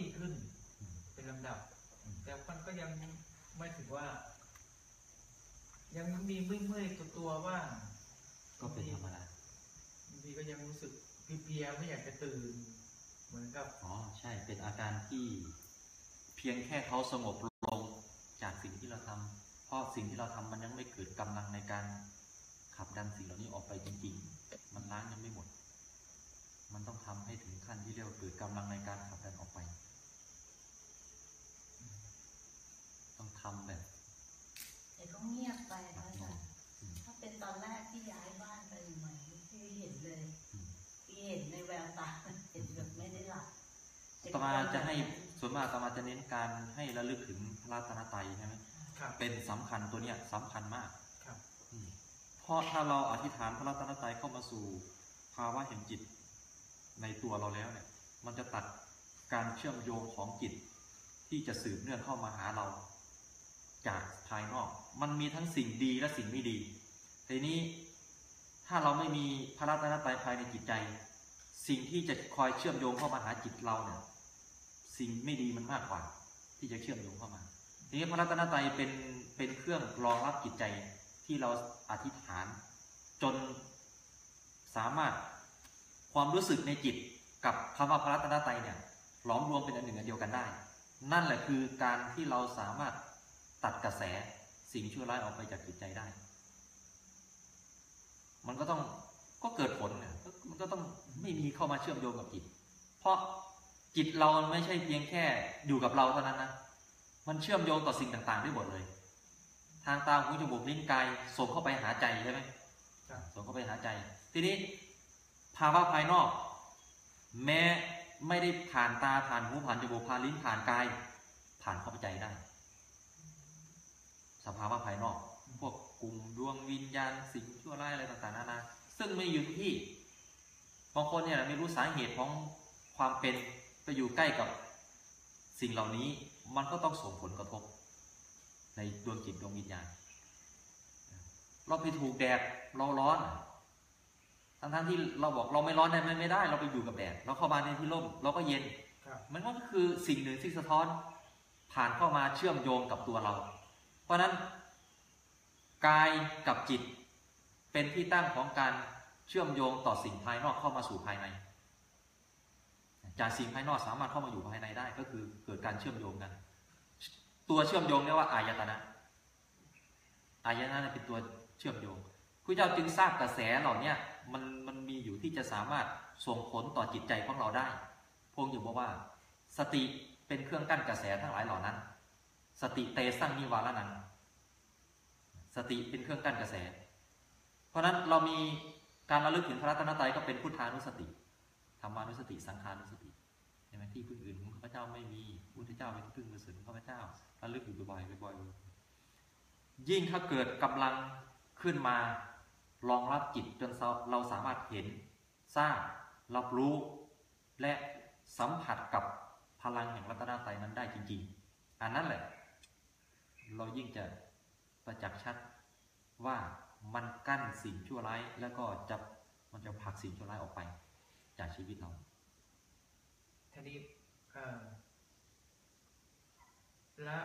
ดีขึ้นอืมเป็นลำดับอืมแต่มันก็ยังไม่ถือว่า ยังมีเมื่อยๆตัวตัวๆบ้างก็เป็นธรรมดาบางทีก็ยังรู้สึกเพลียๆไม่อยากจะตื่น เหมือนกับอ๋อใช่เป็นอาการที่ เพียงแค่เขาสงบลงจากสิ่งที่เราทำเพราะสิ่งที่เราทำมันยังไม่เกิดกำลังในการขับดันสิ่งเหล่านี้ออกไปจริง ๆ มันล้างยังไม่หมด มันต้องทำให้ถึงขั้นที่เรียกว่าเกิดกำลังในการขับดันออกไป ต้องทำแบบแต่ก็เงียบไปหนันะกหน่จ๊ะวงอืมถ้าเป็นตอนแรกที่ย้ายบ้านไปใหม่ที่เห็นเลยอืมที่เห็นในแววตาเห็นแบบไม่ได้หลับอาตมาจะให้ส่วนมากอาตมาจะเน้นการให้ระลึกถึงพระรัตนตรัยใช่ไหมครับเป็นสำคัญตัวเนี้ยสำคัญมากครับอืมเพราะถ้าเราอธิษฐานพระรัตนตรัยเข้ามาสู่ภาวะแห่งจิตในตัวเราแล้วเนี่ย มันจะตัดการเชื่อมโยงของจิตที่จะสืบเนื่องเข้ามาหาเรา จากภายนอก มันมีทั้งสิ่งดีและสิ่งไม่ดี ทีนี้ถ้าเราไม่มีพระรัตนตรัยภายในจิตใจ สิ่งที่จะคอยเชื่อมโยงเข้ามาหาจิตเราเนี่ยสิ่งไม่ดีมันมากกว่า ที่จะเชื่อมโยงเข้ามาทีนี้พระรัตนตรัยเป็นเป็นเครื่องรองรับจิตใจที่เราอธิษฐาน จนสามารถความรู้สึกในจิตกับคำว่าพระรัตนตรัยเนี่ยหลอมรวมเป็นอันหนึ่งอันเดียวกันได้ นั่นแหละคือการที่เราสามารถ ตัดกระแสสิ่งชั่วร้ายออกไปจากจิตใจได้ มันก็ต้องก็เกิดผลเนี่ยมันก็ต้องไม่มีเข้ามาเชื่อมโยงกับจิต เพราะจิตเรามันไม่ใช่เพียงแค่อยู่กับเราเท่านั้นนะ มันเชื่อมโยงต่อสิ่งต่างๆได้หมดเลย ทางตาหูจมูกลิ้นกายส่งเข้าไปหาใจใช่ไหมครับส่งเข้าไปหาใจ ทีนี้ภาวะภายนอก แม้ไม่ได้ผ่านตาผ่านหูผ่านจมูกผ่านลิ้นผ่านกาย ผ่านเข้าไปใจได้ สภาวะภายนอก พวกกลุ่มดวงวิญญาณสิ่งชั่วร้ายอะไรต่างๆนานาซึ่งไม่อยู่ที่บางคนเนี่ยไม่รู้สาเหตุของความเป็นไปอยู่ใกล้กับสิ่งเหล่านี้มันก็ต้องส่งผลกระทบ ในดวงจิตดวงวิญญาณ เราไปถูกแดดเราร้อนทั้งทั้งๆที่เราบอกเราไม่ร้อนได้ไหมไม่ได้ เราไปอยู่กับแดดเราเข้ามาในที่ร่มเราก็เย็นครับมันก็คือสิ่งหนึ่งที่สะท้อนผ่านเข้ามาเชื่อมโยงกับตัวเรา เพราะนั้นกายกับจิต เป็นที่ตั้งของการเชื่อมโยงต่อสิ่งภายนอกเข้ามาสู่ภายใน จากสิ่งภายนอกสามารถเข้ามาอยู่ภายในได้ ก็คือเกิดการเชื่อมโยงกัน ตัวเชื่อมโยงเรียกว่าอายตนะอายตนะเป็นตัวเชื่อมโยงพระเจ้าจึงทราบกระแสเหล่านี้มันมันมีอยู่ที่จะสามารถส่งผลต่อจิตใจของเราได้ พงอยู่บอกว่า สติเป็นเครื่องกั้นกระแสทั้งหลายเหล่านั้น สติเตสร้งนิวาระนังสติเป็นเครื่องกั้นกระแส เพราะนั้นเรามีการระลึกถึงพระรัตนตรัยก็เป็นพุทธานุสติธรรมานุสติ สังขานุสติใช่ไหมที่พึ่งอื่นของข้าพเจ้าไม่มีพุทธเจ้าเป็นที่พึ่งมือสือของข้าพเจ้าระลึกอยู่บ่อยๆบ่อยๆยิ่งถ้าเกิดกำลังขึ้นมารองรับจิตจนเราสามารถเห็นทราบรับรู้ และสัมผัสกับพลังแห่งรัตนตรัยนั้นได้จริง ๆ อันนั้นแหละ เรายิ่งจะประจักษ์ชัดว่ามันกั้นสิ่งชั่วร้ายแล้วก็จะมันจะผลักสิ่งชั่วร้ายออกไป จากชีวิตเราทีนี้และ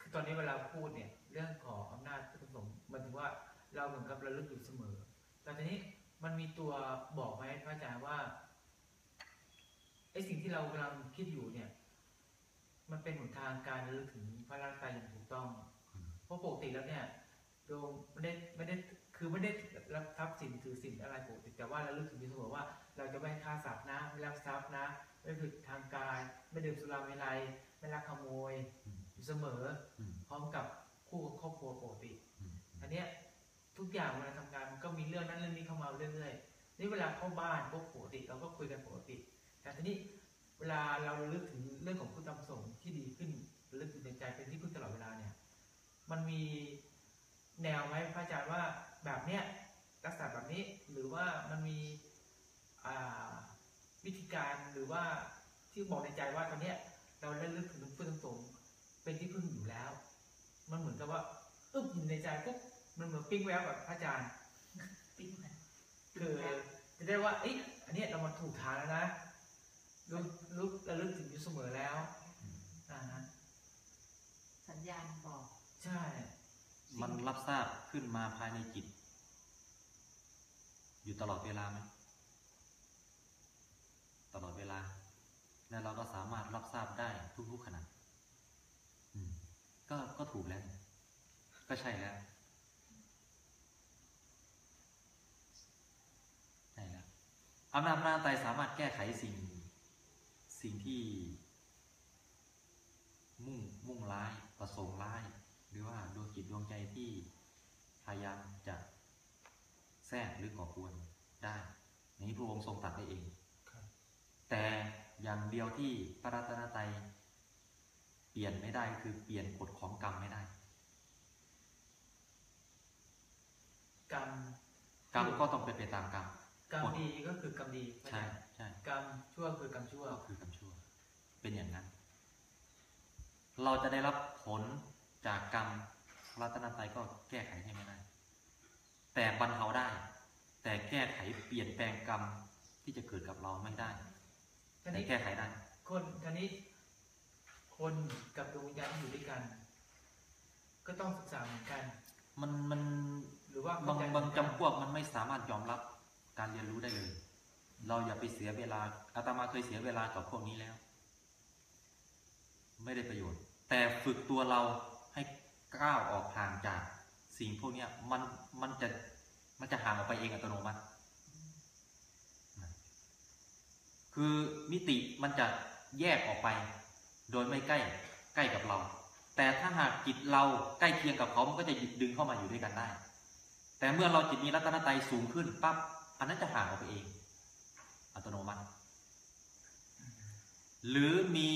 คือตอนนี้เวลาพูดเนี่ย เรื่องของอำนาจผสมมันถึงว่าเราเหมือนกับระลึกอยู่เสมอ แต่ทีนี้มันมีตัวบอกไหมพระอาจารย์ว่าไอ้สิ่งที่เรากำลังคิดอยู่เนี่ย มันเป็นหนทางการระลึกถึงพระรัตนตรัยอย่างถูกต้องอืมเพราะปกติแล้วเนี่ยโยมไม่ได้ไม่ได้คือไม่ได้รับทรัพย์สินถือสินอะไรปกติแต่ว่าระลึกถึงอยู่เสมอว่า เราจะไม่ฆ่าสัตว์นะไม่ลักทรัพย์นะ ไม่ผิดทางกาย ไม่ดื่มสุราเมลัยไม่ลักขโมยอืมอยู่เสมออืมพร้อมกับคู่ครอบครัวปกติอืมอันเนี้ยทุกอย่างเวลาทำงานมันก็มีเรื่องนั้นเรื่องนี้เข้ามาเรื่อยๆนี่เวลาเข้าบ้านพวกปกติเราก็คุยกันปกติ แต่ทีนี้ เวลาเราระลึกถึงเรื่องของพุทธธรรมประสงค์ที่ดีขึ้นระลึกถึงในใจเป็นที่พึ่งตลอดเวลาเนี่ย มันมีแนวไหมพระอาจารย์ว่าแบบเนี้ยลักษณะแบบนี้หรือว่ามันมีอ่าวิธีการหรือว่าที่บอกในใจว่าตอนเนี้ยเราได้ลึกถึงพุทธธรรมประสงค์เป็นที่พึ่งอยู่แล้ว มันเหมือนกับว่าอึ๊บอยู่ในใจปุ๊บมันเหมือนปิ้งแวบแบบพระอาจารย์ปิ๊งเลยคือจะได้ว่าเอ้ยอันเนี้ยเรามาถูกทางแล้วนะ รู้รู้ระลึกถึงอยู่เสมอแล้วอ่าฮะสัญญาณบอก ใช่ มันรับทราบขึ้นมาภายในจิต อยู่ตลอดเวลาไหมตลอดเวลา และเราก็สามารถรับทราบได้ทุกๆขณะอืมก็ก็ถูกแล้ว ก็ใช่แล้วใช่แล้วอำนาจพระนาไตรสามารถแก้ไขสิ่ง สิ่งที่ มุ่งมุ่งร้ายประสงค์ร้าย หรือว่าดวงจิตดวงใจที่พยายามจะแทรกหรือก่อกวนได้อย่างนี้พระองค์ทรงตรัดได้เองครับแต่อย่างเดียวที่พระรัตนตรัยเปลี่ยนไม่ได้คือเปลี่ยนกฎของกรรมไม่ได้ กรรมกรรมก็ต้องเป็นไปตามกรรม กรรมกฎดีก็คือกรรมดีใช่ใช่กรรมชั่วคือกรรมชั่วก็คือกรรมชั่ว เป็นอย่างนั้น เราจะได้รับผลจากกรรมพระรัตนตรัยก็แก้ไขให้ไม่ได้แต่บรรเทาได้ แต่แก้ไขเปลี่ยนแปลงกรรมที่จะเกิดกับเราไม่ได้ทีแต่นี้แก้ไขได้คนทีนี้ คนกับดวงวิญญาณที่อยู่ด้วยกัน ก็ต้องศึกษาเหมือนกัน มันมันหรือว่าบางเข้ใจบางเหมือนกันจำพวกมันไม่สามารถยอมรับ การเรียนรู้ได้เลย เราอย่าไปเสียเวลาอาตมาเคยเสียเวลากับพวกนี้แล้ว ไม่ได้ประโยชน์ แต่ฝึกตัวเราให้ก้าวออกห่างจากสิ่งพวกนี้มันมันจะมันจะห่างออกไปเองอัตโนมัติคือมิติมันจะแยกออกไป โดยไม่ใกล้ใกล้กับเรา แต่ถ้าหากจิตเราใกล้เคียงกับเขามันก็จะหยิบดึงเข้ามาอยู่ด้วยกันได้ แต่เมื่อเราจิตมีรัตนตรัยสูงขึ้นปั๊บ อันนั้นจะห่างออกไปเอง อัตโนมัติ หรือมี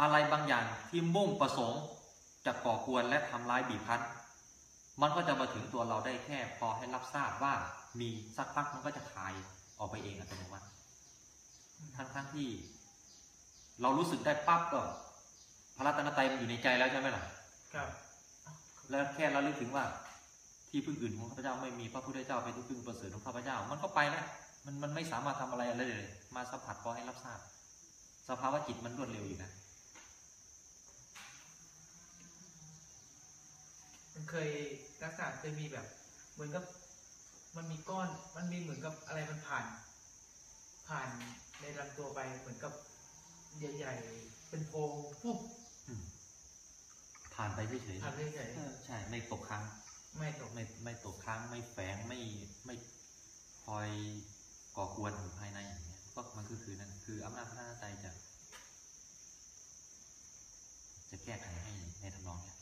อะไรบางอย่างที่มุ่งประสงค์จะก่อกวนและทำร้ายบีบคั้น มันก็จะมาถึงตัวเราได้แค่พอให้รับทราบว่ามีสักพักมันก็จะคลายออกไปเองอัตโนมัติทั้งทั้งๆที่ เรารู้สึกได้ปั๊บก็พระรัตนตรัยมันอยู่ในใจแล้วใช่ไหมล่ะ ครับ แล้วแค่เราลึกถึงว่า ที่พึ่งอื่นของข้าพเจ้าไม่มีพระพุทธเจ้าเป็นที่พึ่งประเสริฐของข้าพเจ้า มันก็ไปแล้วมันมันไม่สามารถทำอะไรเลยเลย มาสัมผัสพอให้รับทราบ สภาวะจิตมันรวดเร็วอยู่นะมันเคยลักษณะเคยมีแบบ เหมือนกับมันมีก้อน มันมีเหมือนกับอะไรมันผ่าน ผ่านในลำตัวไปเหมือนกับใหญ่ๆเป็นโพรงปุ๊บอืมผ่านไปเฉยผ่านไปเฉยๆเออใช่ไม่ตกค้างๆ ไม่ตกไม่ไม่ตกค้างไม่แฝงไม่ไม่คอยก่อกวนอยู่ภายในอย่างเงี้ยก็มันก็คือนั่นคืออำนาจพระนาใจจะจะแก้ไขให้ในทำนองเนี้ย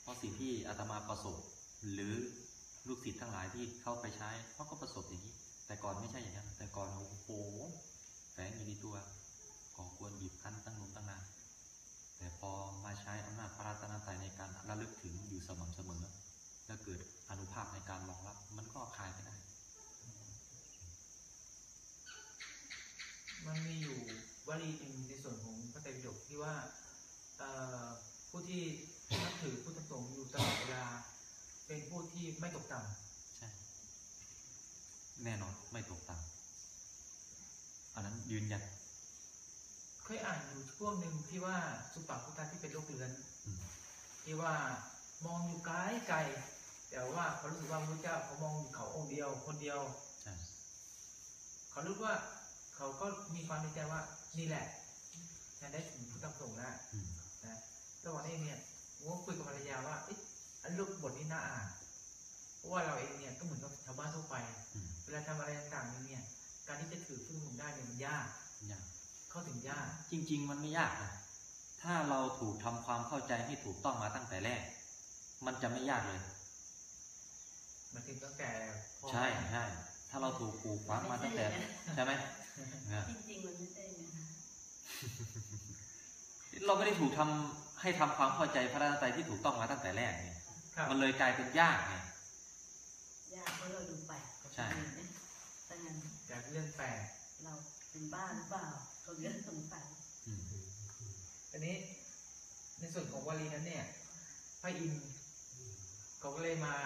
เพราะสิ่งที่อาตมาประสบหรือลูกศิษย์ทั้งหลายที่เข้าไปใช้เขาก็ประสบอย่างนี้ แต่ก่อนไม่ใช่อย่างนั้น แต่ก่อนโอ้โหแฝงอยู่ในตัวก่อกวนบีบคั้นตั้งนุนตั้งนานแต่พอมาใช้อำนาจพระรัตนตรัยในการระลึกถึงอยู่สม่ำเสมอ แล้วเกิดอนุภาพในการรองรับ มันก็คลายไปได้ มันมีอยู่วลีหนึ่งในส่วนของพระไตรปิฎกที่ว่าเอ่อผู้ที่นับถือพุทธสงฆ์อยู่ตลอดเวลา เป็นผู้ที่ไม่ตกต่ำใช่แน่นอนไม่ตกต่ำอันนั้นยืนยันเคยอ่านอยู่ช่วงหนึ่งที่ว่าสุปาพุทธะที่เป็นโรคเรื้อนอืมที่ว่า มองอยู่ไกลไกลแต่ว่าเขารู้สึกว่าพระเจ้าเขามองอยู่เขาองค์เดียว คนเดียวใช่เขารู้ว่าเขาก็มีความในใจว่านี่แหละฉันได้ถึงพุทธสงฆ์แล้วอืมนะระหว่างนี้เนี่ยผมก็คุยกับภรรยาว่าเอ๊ะอันลูกบทนี้น่าอ่านเพราะว่าเราเองเนี่ยก็เหมือนกับชาวบ้านทั่วไปอืมเวลาทำอะไรต่างๆเนี่ย การที่จะถือพึ่งผมได้เนี่ยมันยากยากเข้าถึงยาก จริง ๆ มันไม่ยากนะถ้าเราถูกทำความเข้าใจให้ถูกต้องมาตั้งแต่แรก มันจะไม่ยากเลย มันถึงตั้งแต่พ่อใช่ใช่ถ้าเราถูกปลูกฝังมาตั้งแต่ใช่ไหมเนี่ยจริงๆมันไม่ได้นะเราไม่ได้ถูกทำให้ทำความเข้าใจพระราชใจที่ถูกต้องมาตั้งแต่แรกเนี่ยครับมันเลยกลายเป็นยากไงยากเพราะเราดูแปลกกว่าใช่คนอื่นนะแต่งั้นจากเรื่องแปลกเราเป็นบ้าหรือเปล่าเขาเรื่องสงสัยอืมอันนี้ในส่วนของวลีนั้นเนี่ยพระอินทร์ เขาก็เลยมา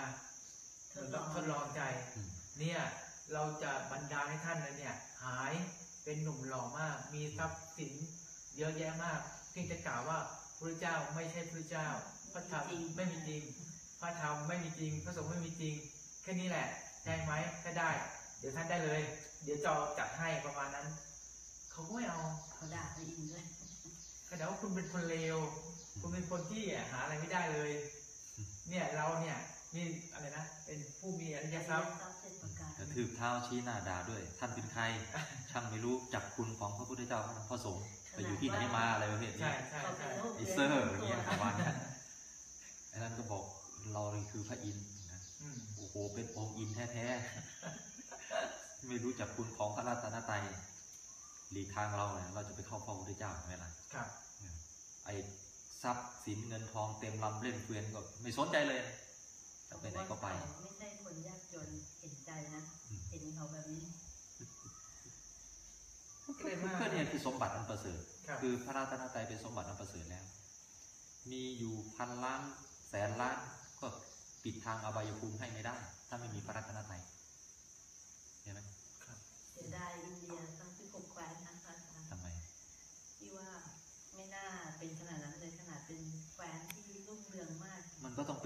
เหมือนกับทดลองใจอืมเนี่ยเราจะบรรดาลให้ท่านนั้นเนี่ย หายเป็นหนุ่มหล่อมาก มีทรัพย์สินเยอะแยะมากเพียงจะกล่าวว่าพระเจ้าไม่ใช่พระเจ้า พระธรรมไม่มีจริง พระธรรมไม่มีจริง พระสงฆ์ไม่มีจริง แค่นี้แหละ ได้ไหมก็ได้ เดี๋ยวท่านได้เลย เดี๋ยวจะจัดให้ประมาณนั้น เขาก็ไม่เอาเขาด่าไปอินด้วยก็แต่ว่าคุณเป็นคนเลว คุณเป็นคนที่หาอะไรไม่ได้เลย เนี่ยเราเนี่ยนี่อะไรนะเป็นผู้มีอริยทรัพย์ทรัพย์เจ็ดประการกระทืบเท้าชี้หน้าด่าด้วย ท่านเป็นใคร ช่างไม่รู้จักคุณของพระพุทธเจ้าพระสงฆ์ไปอยู่ที่ไหนมาอะไรประเภทนี้ใช่ใช่เขาเป็ใช่นโรคไอเซอร์อย่างเงี้ยประมาณนั้นไอ้นั้นก็บอกเราเลยคือพระอินทร์นะอืมโอ้โหเป็นองค์อินแท้ๆไม่รู้จักคุณของพระรัตนตรัยหลีกทางเราเนี่ยเราจะไปเข้าเฝ้าพระพุทธเจ้าใช่ไหมล่ะครับไอ้ ทรัพย์สินเงินทองเต็มลำเล่นเฟือนก็ไม่สนใจเลยจะไปไหนก็ไป ไม่ใช่คนยากจนเห็นใจนะอืมเห็นเขาแบบนี้ก็เลยว่าเพื่อนเนี่ยคือสมบัติอันประเสริฐครับคือพระรัตนตรัยเป็นสมบัติอันประเสริฐแล้ว มีอยู่พันล้านแสนล้านก็ปิดทางอบายภูมิให้ไม่ได้ ถ้าไม่มีพระรัตนตรัยเห็นไหมเสียดาย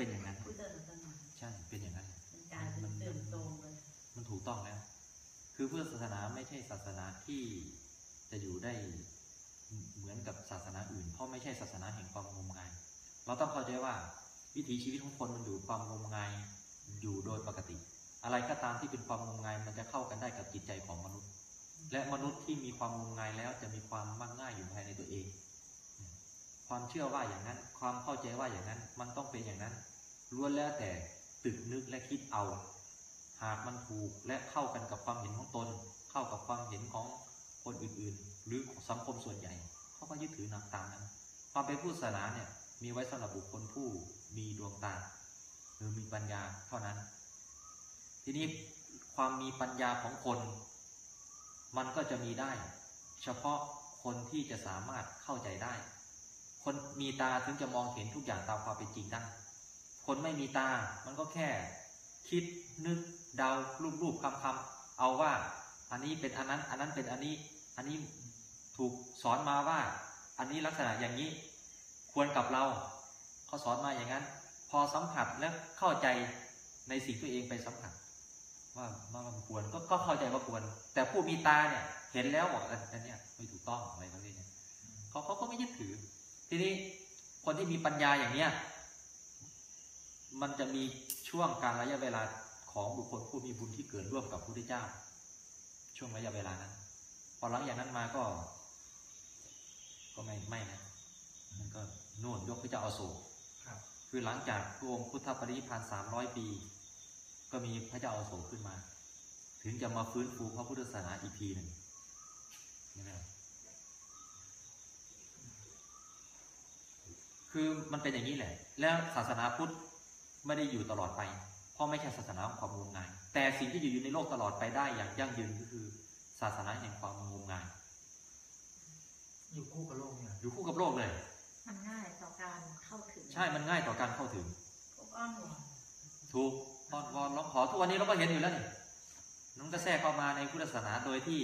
เป็นอย่างนั้นพุทธศาสนาใช่ เป็นอย่างนั้นมันกลายเป็นเสื่อมโทรมเลยมันถูกต้องแล้ว คือพุทธศาสนาไม่ใช่ศาสนาที่จะอยู่ได้เหมือนกับศาสนาอื่น เพราะไม่ใช่ศาสนาแห่งความงมงาย เราต้องเข้าใจว่าวิถีชีวิตของคนมันอยู่ความงมงายอยู่โดยปกติ อะไรก็ตามที่เป็นความงมงายมันจะเข้ากันได้กับจิตใจของมนุษย์ และมนุษย์ที่มีความงมงายแล้วจะมีความมักง่ายอยู่ภายในตัวเอง ความเชื่อว่าอย่างนั้น ความเข้าใจว่าอย่างนั้น มันต้องเป็นอย่างนั้น ล้วนแล้วแต่ตึกนึกและคิดเอา หากมันถูกและเข้ากันกับความเห็นของตน เข้ากับความเห็นของคนอื่นๆ หรือสังคมส่วนใหญ่เขาก็ยึดถือนำตามนั้น ความเป็นผู้ศาสนาเนี่ยมีไว้สำหรับบุคคลผู้มีดวงตาหรือมีปัญญาเท่านั้น ทีนี้ความมีปัญญาของคน มันก็จะมีได้ เฉพาะคนที่จะสามารถเข้าใจได้ คนมีตาถึงจะมองเห็นทุกอย่างตามความเป็นจริงได้ คนไม่มีตา มันก็แค่คิดนึกเดารูปรูปคำคำเอาว่า อันนี้เป็นอันนั้น อันนั้นเป็นอันนี้ อันนี้ถูกสอนมาว่า อันนี้ลักษณะอย่างนี้ ควรกับเราเขาสอนมาอย่างนั้น พอสัมผัสและเข้าใจในสิ่งตัวเองไปสัมผัส ว่าว่ามันควรก็ก็เข้าใจว่าควร แต่ผู้มีตาเนี่ย เห็นแล้วบอกอันอันนี้ไม่ถูกต้องอะไรประเภทเนี้ยเขาเขาก็ไม่ยึดถือ ทีนี้คนที่มีปัญญาอย่างเนี้ย มันจะมีช่วงการระยะเวลาของบุคคลผู้มีบุญที่เกิดร่วมกับพระพุทธเจ้า ช่วงระยะเวลานั้น พอหลังจากนั้นมาก็ ก็ไม่ไม่นะมันก็โน่นยกพระเจ้าอาโศกครับคือหลังจากพระองค์พุทธปรินิพพานสามร้อยปี ก็มีพระเจ้าอาโศกขึ้นมา ถึงจะมาฟื้นฟูพระพุทธศาสนาอีกทีหนึ่งนี่นะคือมันเป็นอย่างนี้แหละ แล้วศาสนาพุทธ ไม่ได้อยู่ตลอดไป เพราะไม่ใช่ศาสนาของความงมงาย แต่สิ่งที่อยู่ในโลกตลอดไปได้อย่างยั่งยืนก็คือ ศาสนาแห่งความงมงาย อยู่คู่กับโลกเนี่ยอยู่คู่กับโลกเลย มันง่ายต่อการเข้าถึง ใช่มันง่ายต่อการเข้าถึงพวกอ้อนวอนถูกตอนวอนร้องขอทุกวันนี้เราก็เห็นอยู่แล้วนี่น้องก็แทรกเข้ามาในพุทธศาสนาโดยที่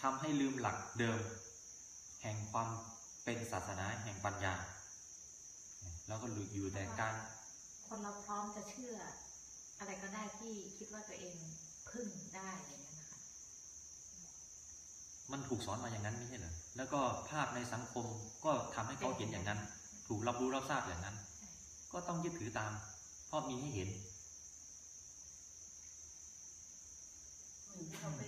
ทำให้ลืมหลักเดิม แห่งความเป็นศาสนาแห่งปัญญา แล้วก็หลุดอยู่แต่การ คนเราพร้อมจะเชื่อ อะไรก็ได้ที่คิดว่าตัวเองพึ่งได้อย่างนี้ยนะคะ มันถูกสอนมาอย่างนั้นไม่ใช่เหรอแล้วก็ภาพในสังคมก็ทำให้เขาเห็นอย่างนั้น ถูกรับรู้รับทราบอย่างนั้น ก็ต้องยึดถือตาม เพราะมีให้เห็นเหมือนที่เขาไป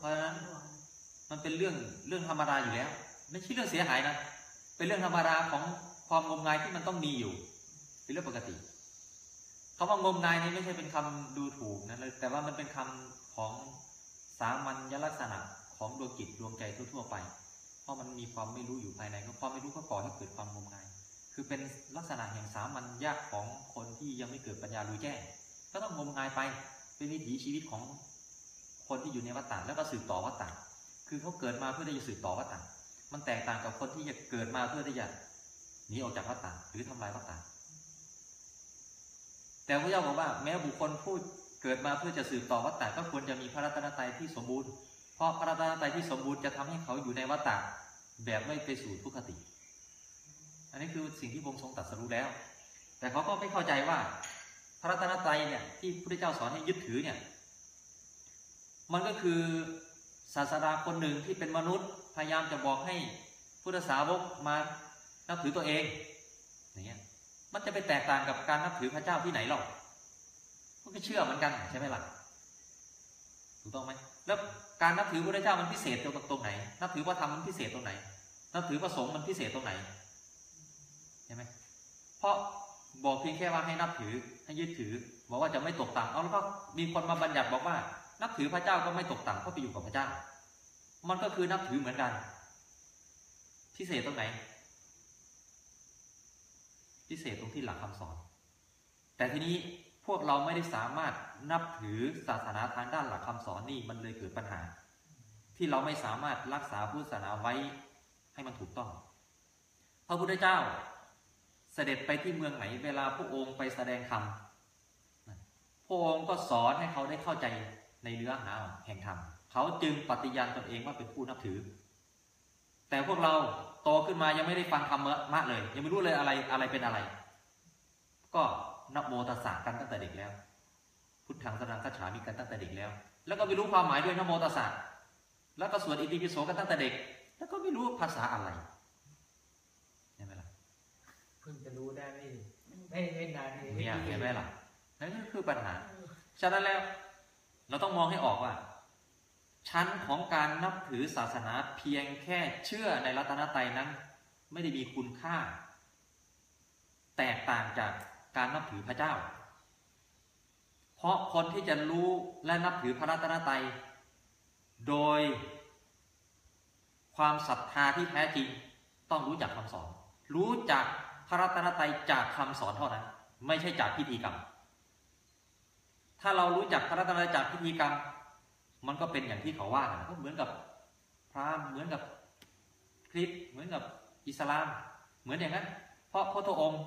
เพราะฉะนั้นมันเป็นเรื่องเรื่องธรรมดาอยู่แล้ว ไม่ใช่เรื่องเสียหายนะ เป็นเรื่องธรรมดาของความงมงายที่มันต้องมีอยู่ เป็นเรื่องปกติคำว่างมงายนี่ไม่ใช่เป็นคำดูถูกนะเลยแต่ว่ามันเป็นคำของสามัญลักษณะของดวงจิตดวงใจทั่วๆไป เพราะมันมีความไม่รู้อยู่ภายในความไม่รู้ก็ก่อให้เกิดความงมงาย คือเป็นลักษณะแห่งสามัญญาของคนที่ยังไม่เกิดปัญญารู้แจ้งก็ต้องงมงายไปเป็นวิถีชีวิตของ คนที่อยู่ในวัฏฏะแล้วก็สืบต่อวัฏฏะคือเขาเกิดมาเพื่อที่จะสืบต่อวัฏฏะมันแตกต่างกับคนที่จะเกิดมาเพื่อที่จะหนีออกจากวัฏฏะหรือทำลายวัฏฏะแต่พระเจ้าบอกว่า แม้บุคคลผู้เกิดมาเพื่อจะสืบต่อวัฏฏะก็ควรจะมีพระรัตนตรัยที่สมบูรณ์ เพราะพระรัตนตรัยที่สมบูรณ์จะทำให้เขาอยู่ในวัฏฏะแบบไม่ไปสู่ทุกขติ อันนี้คือสิ่งที่พระองค์ทรงตรัสรู้แล้ว แต่เขาก็ไม่เข้าใจว่าพระรัตนตรัยเนี่ยที่พระพุทธเจ้าสอนให้ยึดถือเนี่ย มันก็คือศาสดาคนหนึ่งที่เป็นมนุษย์พยายามจะบอกให้พุทธสาวกมานับถือตัวเองอย่างเงี้ยมันจะไปแตกต่างกับการนับถือพระเจ้าที่ไหนหรอกมันก็เชื่อเหมือนกันใช่ไหมล่ะถูกต้องไหมแล้วการนับถือพระเจ้ามันพิเศษตรงตรงไหน นับถือพระธรรมมันพิเศษตรงไหน นับถือพระสงฆ์มันพิเศษตรงไหนใช่ไหมเพราะบอกเพียงแค่ว่าให้นับถือให้ยึดถือ บอกว่าจะไม่ตกต่ำเอาแล้วก็มีคนมาบัญญัติบอกว่า นับถือพระเจ้าก็ไม่ตกต่ำเพราะไปอยู่กับพระเจ้า มันก็คือนับถือเหมือนกัน พิเศษตรงไหน พิเศษตรงที่หลักคำสอน แต่ทีนี้พวกเราไม่ได้สามารถนับถือศาสนาทางด้านหลักคำสอนนี่มันเลยเกิดปัญหา ที่เราไม่สามารถรักษาพุทธศาสนาไว้ให้มันถูกต้อง พระพุทธเจ้าเสด็จไปที่เมืองไหนเวลาพระองค์ไปแสดงธรรมพระองค์ก็สอนให้เขาได้เข้าใจ ในเนื้อหาแห่งธรรมเขาจึงปฏิญาณตนเองว่าเป็นผู้นับถือ แต่พวกเราโตขึ้นมายังไม่ได้ฟังธรรมะเลย ยังไม่รู้เลยอะไรอะไรเป็นอะไร ก็นับโมตัสสะกันตั้งแต่เด็กแล้ว พุทธังสรังคัจฉามีกันตั้งแต่เด็กแล้ว แล้วก็ไม่รู้ความหมายด้วยนะโมตัสสะแล้วก็สวดอิติปิโสกันตั้งแต่เด็ก แล้วก็ไม่รู้ภาษาอะไรใช่ไหมล่ะเพิ่งจะรู้ได้ไม่ไม่ไม่นานนี่เนี่ยเห็นไหมล่ะนั่นก็คือปัญหาฉะนั้นแล้ว เราต้องมองให้ออกว่า ชั้นของการนับถือศาสนาเพียงแค่เชื่อในรัตนตรัยนั้น ไม่ได้มีคุณค่า แตกต่างจากการนับถือพระเจ้า เพราะคนที่จะรู้และนับถือพระรัตนตรัย โดยความศรัทธาที่แท้จริงต้องรู้จักคำสอน รู้จักพระรัตนตรัยจากคำสอนเท่านั้น ไม่ใช่จากพิธีกรรม ถ้าเรารู้จักพระรัตนตรัยจากพิธีกรรม มันก็เป็นอย่างที่เขาว่านะก็เหมือนกับพราหมณ์เหมือนกับคริสต์เหมือนกับอิสลาม เหมือนอย่างนั้น เพราะพระองค์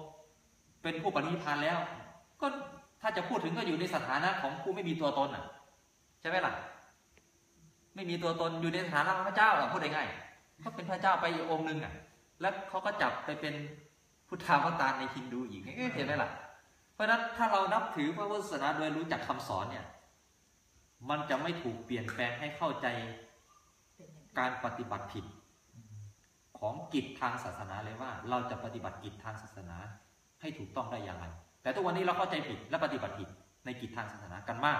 เป็นผู้ปณิพานแล้ว ก็ถ้าจะพูดถึงก็อยู่ในสถานะของผู้ไม่มีตัวตนอะใช่ไหมล่ะ ไม่มีตัวตนอยู่ในสถานะพระเจ้าอะพูดง่ายๆก็เป็นพระเจ้าไปอีกองค์หนึ่งอะ แล้วเขาก็จับไปเป็นพุทธาวตารในฮินดูอีกเห็นไหมล่ะ เพราะฉะนั้นถ้าเรานับถือพระพุทธศาสนาโดยรู้จักคำสอนเนี่ย มันจะไม่ถูกเปลี่ยนแปลงให้เข้าใจการปฏิบัติผิด ของกิจทางศาสนาเลยว่า เราจะปฏิบัติกิจทางศาสนาให้ถูกต้องได้อย่างไร แต่ทุกวันนี้เราเข้าใจผิดและปฏิบัติผิดในกิจทางศาสนากันมาก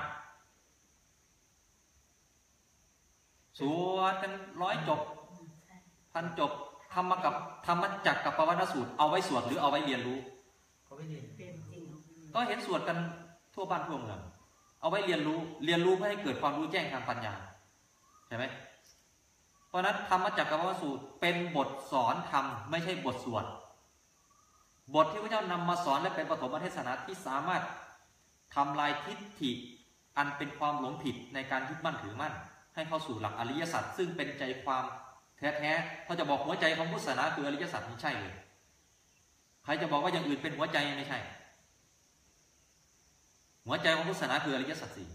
สวดกันร้อยจบอืมใช่พันจบธรรมกับธรรมจักรกับปวัณสูตรเอาไว้สวดหรือเอาไว้เรียนรู้เขาไม่เรียน ก็เห็นสวดกันทั่วบ้านทั่วเมืองเอาไว้เรียนรู้เรียนรู้เพื่อให้เกิดความรู้แจ้งทางปัญญาใช่ไหมเพราะนั้นธรรมจักรกับวัณสูตรเป็นบทสอนธรรมไม่ใช่บทสวดบทที่พระเจ้านำมาสอนและเป็นปฐมเทศนาที่สามารถทำลายทิฏฐิอันเป็นความหลงผิดในการยึดมั่นถือมั่น ให้เข้าสู่หลักอริยสัจซึ่งเป็นใจความแท้ๆเขาจะบอกหัวใจของพุทธศาสนาคืออริยสัจไม่ใช่เลยใครจะบอกว่าอย่างอื่นเป็นหัวใจไม่ใช่ หัวใจของพุทธศาสนาคืออริยสัจสี่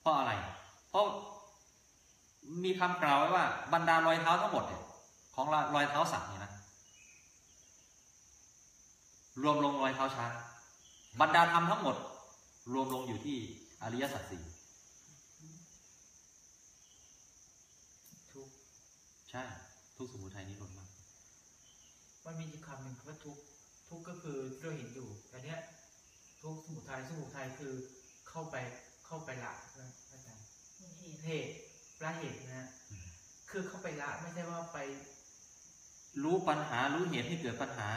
เพราะอะไร เพราะมีคำกล่าวไว้ว่าบรรดารอยเท้าทั้งหมดเนี่ยของรอยเท้าสัตว์เนี่ยนะรวมลงรอยเท้าช้างบรรดาธรรมทั้งหมด รวมลงอยู่ที่อริยสัจสี่ทุกข์ใช่ ทุกสมุทัยนิโรธมากมันมีอีกคำหนึ่งว่าทุกข์ทุกข์ก็คือที่เราเห็นอยู่แต่เนี้ย ทุกข์สมุทัยสมุทัยคือเข้าไปเข้าไปละนะอาจารย์มีเหตุเหตุละเหตุนะฮะคือเข้าไปละไม่ใช่ว่าไป รู้ปัญหารู้เหตุให้เกิดปัญหา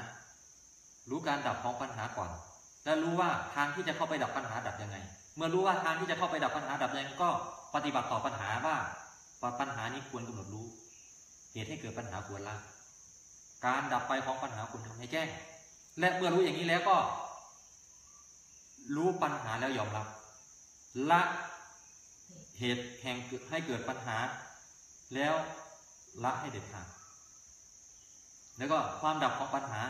รู้การดับของปัญหาก่อน และรู้ว่าทางที่จะเข้าไปดับปัญหาดับยังไง เมื่อรู้ว่าทางที่จะเข้าไปดับปัญหาดับยังไงก็ปฏิบัติต่อปัญหาว่าปัญหานี้ควรกำหนดรู้ เหตุให้เกิดปัญหาควรละการดับไปของปัญหาควรทำให้แจ้ง และเมื่อรู้อย่างนี้แล้วก็ รู้ปัญหาแล้วยอมรับ ละเหตุแห่งเกิดให้เกิดปัญหา แล้วละให้เด็ดขาดแล้วก็ความดับของปัญหา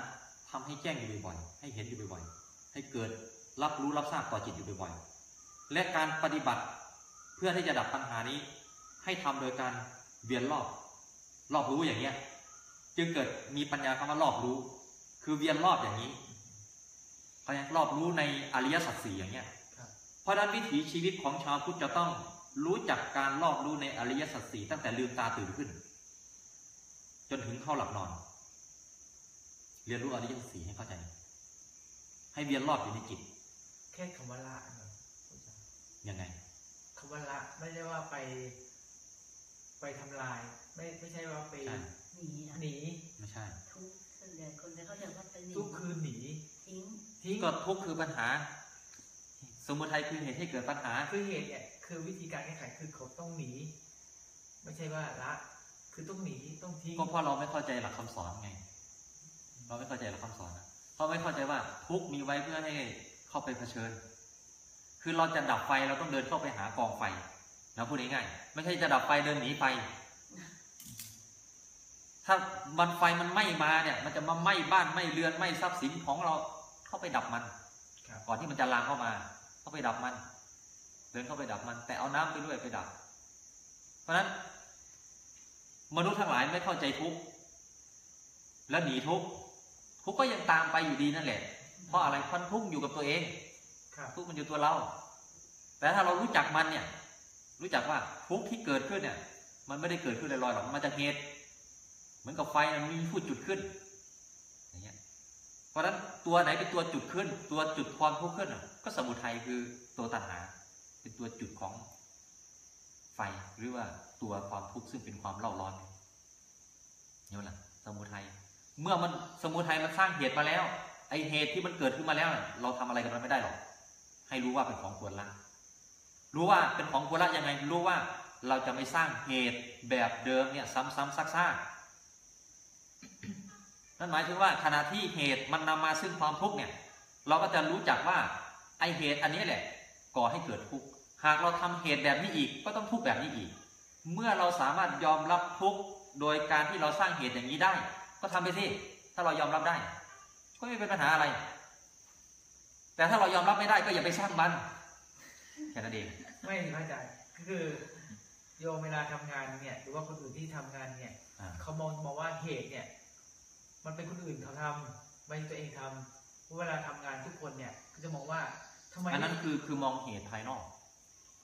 ทำให้แจ้งอยู่บ่อยๆให้เห็นอยู่บ่อยๆให้เกิดรับรู้รับทราบต่อจิตอยู่บ่อยๆและการปฏิบัติเพื่อที่จะดับปัญหานี้ ให้ทำโดยการเวียนรอบ รอบรู้อย่างเงี้ย จึงเกิดมีปัญญาคำว่ารอบรู้ คือเวียนรอบอย่างนี้ เขาเรียกรอบรู้ในอริยสัจสี่อย่างเงี้ยครับเพราะฉะนั้นวิถีชีวิตของชาวพุทธจะต้องรู้จักการรอบรู้ในอริยสัจสี่ตั้งแต่ลืมตาตื่นขึ้น จนถึงเข้าหลับนอน เรียนรู้อริยสัจสี่ให้เข้าใจ ให้เวียนรอบอยู่ในจิต แค่คำว่าละครับยังไงคำว่าละ ไม่ใช่ว่าไป ไปทำลาย ไม่ไม่ใช่ว่าไปใช่หนีอะหนีไม่ใช่ ทุกข์ส่วนใหญ่คนจะเข้าใจว่าเป็นหนีทุกคืนหนีทิ้งทิ้ง ก็ทุกข์คือปัญหา สมุทัยคือเหตุให้เกิดปัญหา คือเหตุเนี่ยคือวิธีการแก้ไขคือเขาต้องหนี ไม่ใช่ว่าละ คือต้องหนีต้องทิ้งก็เพราะเราไม่เข้าใจหลักคำสอนไง เราไม่เข้าใจหลักคำสอนนะเพราะไม่เข้าใจว่าทุกข์มีไว้เพื่อให้เข้าไปเผชิญ คือเราจะดับไฟเราต้องเดินเข้าไปหากองไฟนะพูดง่ายๆไม่ใช่จะดับไฟเดินหนีไฟถ้ามันไฟมันไหม้มาเนี่ย มันจะมาไหม้บ้านไหม้เรือนไหม้ทรัพย์สินของเรา เข้าไปดับมันครับก่อนที่มันจะลามเข้ามา เข้าไปดับมัน เดินเข้าไปดับมัน แต่เอาน้ำไปด้วยไปดับ เพราะฉะนั้น มนุษย์ทั้งหลายไม่เข้าใจทุกข์และหนีทุกข์ทุกข์ก็ยังตามไปอยู่ดีนั่นแหละ เพราะอะไรเพราะทุกข์อยู่กับตัวเองครับทุกข์มันอยู่ตัวเรา แต่ถ้าเรารู้จักมันเนี่ย รู้จักว่าทุกข์ที่เกิดขึ้นเนี่ย มันไม่ได้เกิดขึ้นลอยๆหรอกมันมาจากเหตุเหมือนกับไฟมันมีผู้จุดขึ้นอย่างเงี้ย เพราะฉะนั้นตัวไหนเป็นตัวจุดขึ้น ตัวจุดความทุกข์ขึ้นอะก็สมุทัยคือตัวตัณหา เป็นตัวจุดของไฟหรือว่าตัวความทุกข์ซึ่งเป็นความเล่าร้อนนี่แหละสมุทัยเมื่อมันสมุทัยมันสร้างเหตุมาแล้ว ไอเหตุที่มันเกิดขึ้นมาแล้ว เราทำอะไรกับมันไม่ได้หรอกให้รู้ว่าเป็นของควรละรู้ว่าเป็นของควรละยังไง รู้ว่าเราจะไม่สร้างเหตุแบบเดิมเนี่ย ซ้ำๆซักๆ นั่นหมายถึงว่าขณะที่เหตุมันนำมาซึ่งความทุกข์เนี่ยเราก็จะรู้จักว่าไอเหตุอันนี้แหละก่อให้เกิดทุกข์หากเราทำเหตุแบบนี้อีกก็ต้องทุกข์แบบนี้อีก เมื่อเราสามารถยอมรับทุกข์โดยการที่เราสร้างเหตุอย่างนี้ได้ ก็ทำไปสิถ้าเรายอมรับได้ ก็ไม่เป็นปัญหาอะไร แต่ถ้าเรายอมรับไม่ได้ก็อย่าไปสร้างมันแค่นั้นเองไม่พระอาจารย์คือโยมเวลาทำงานเนี่ยหรือว่าคนอื่นที่ทำงานเนี่ยอ่าเขามองมองว่าเหตุเนี่ย มันเป็นคนอื่นเขาทำไม่ใช่ตัวเองทำเพราะเวลาทำงานทุกคนเนี่ยก็จะมองว่าทำไมอันนั้นคือคือมองเหตุภายนอก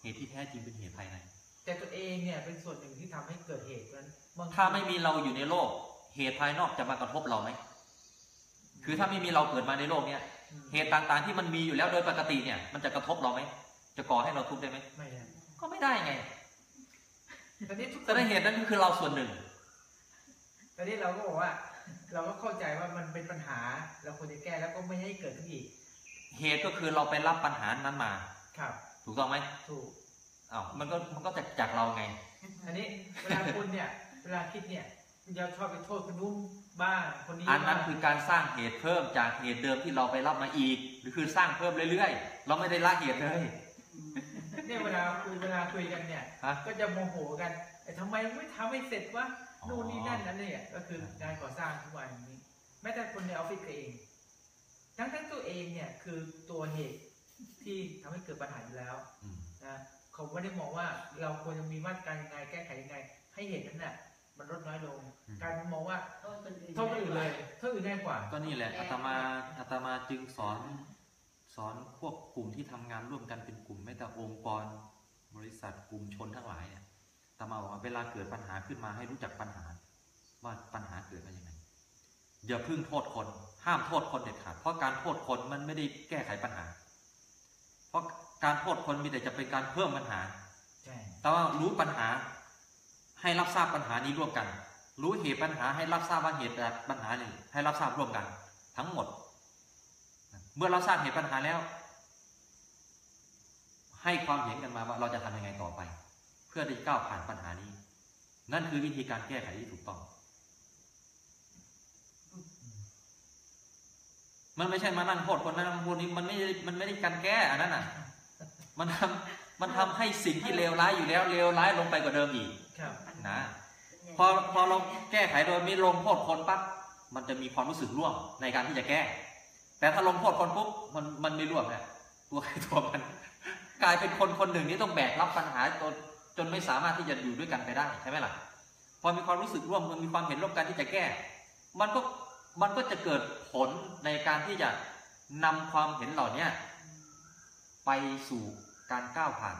เหตุที่แท้จริงเป็นเหตุภายใน แต่ตัวเองเนี่ยเป็นส่วนหนึ่งที่ทำให้เกิดเหตุนั้นบงทีถ้าไม่มีเราอยู่ในโลก เหตุภายนอกจะมากระทบเราไหมคือถ้าไม่มีเราเกิดมาในโลกเนี้ยอืมเหตุต่างๆที่มันมีอยู่แล้วโดยปกติเนี่ย มันจะกระทบเราไหมจะก่อให้เราทุกข์ได้ไหมไม่ได้ก็ไม่ได้ไงตอนนี้ทุกคแต่นในเหตุนั้นก็คือเราส่วนหนึ่งตอนนี้เราก็บอกว่า เราก็เข้าใจว่ามันเป็นปัญหา เราควรจะแก้แล้วก็ไม่ให้เกิดขึ้นอีก เหตุก็คือเราไปรับปัญหานั้นมา ครับ ถูกต้องไหมถูกอ้าวมันก็มันก็จากจากเราไง อันนี้เวลาคุณเนี่ย เวลาคิดเนี่ยคุณจะชอบไปโทษคนนู้นบ้างคนนี้อันนั้นบ้างคือการสร้างเหตุเพิ่มจากเหตุเดิมที่เราไปรับมาอีก หรือคือสร้างเพิ่มเรื่อยๆ เราไม่ได้ละเหตุเลยเนี่ยเวลาคุยเวลาคุยกันเนี่ยฮะก็จะโมโหกันไอ้ทำไมไม่ทำให้เสร็จวะอ๋อ นู่นนี่นั่นนั่นเนี่ยก็คืองานก่อสร้างทุกวันนี้ แม้แต่คนในออฟฟิศก็เอง ทั้งทั้งตัวเองเนี่ยคือตัวเหตุที่ทำให้เกิดปัญหาอยู่แล้วอืมนะเขาไม่ได้มองว่าเราควรจะมีมาตรการยังไงแก้ไขยังไง ให้เหตุนั้นน่ะมันลดน้อยลงกลารมองว่าโทษคนอื่นโทษคนอื่นเลยโทษอื่นง่ายกว่า ก็นี่แหละอาตมาอาตมาจึงสอนสอนพวกกลุ่มที่ทำงานร่วมกันเป็นกลุ่มไม่แต่องค์กร บริษัทกลุ่มชนทั้งหลายเนี่ยอา ตมาบอกว่าเวลาเกิดปัญหาขึ้นมาให้รู้จักปัญหา ว่าปัญหาเกิดมาอย่างไงอย่าเพึ่งโทษคน ห้ามโทษคนเด็ดขาดเพราะการโทษคนมันไม่ได้แก้ไขปัญหา เพราะการโทษคนมีแต่จะเป็นการเพิ่มปัญหาใช่แต่ว่ารู้ปัญหา ให้รับทราบปัญหานี้ร่วมกัน รู้เหตุปัญหาให้รับทราบว่าเหตุปัญหานี้ให้รับทราบร่วมกัน ทั้งหมด เมื่อเราทราบเหตุปัญหาแล้ว ให้ความเห็นกันมาว่าเราจะทำยังไงต่อไปเพื่อที่จะก้าวผ่านปัญหานี้ นั่นคือวิธีการแก้ไขที่ถูกต้อง มันไม่ใช่มานั่งโทษคนนั้นคนนี้มันไม่ได้มันไม่ได้การแก้อันนั้นอะ มันทำมันทำให้สิ่งที่เลวร้ายอยู่แล้วเลวร้ายลงไปกว่าเดิมอีกครับนะพอพอเราแก้ไขโดยไม่ลงโทษคนปั๊บมันจะมีความรู้สึกร่วมในการที่จะแก้ แต่ถ้าลงโทษคนปุ๊บมันมันไม่ร่วงเนี่ยตัวใครตัวมัน กลายเป็นคนคนหนึ่งที่ต้องแบกรับปัญหาจน จนไม่สามารถที่จะอยู่ด้วยกันไปได้ใช่ไหมล่ะพอมีความรู้สึกร่วมมันมีความเห็นร่วมกันที่จะแก้ มันก็มันก็จะเกิดผลในการที่จะนำความเห็นเหล่าเนี้ยไปสู่การก้าวผ่าน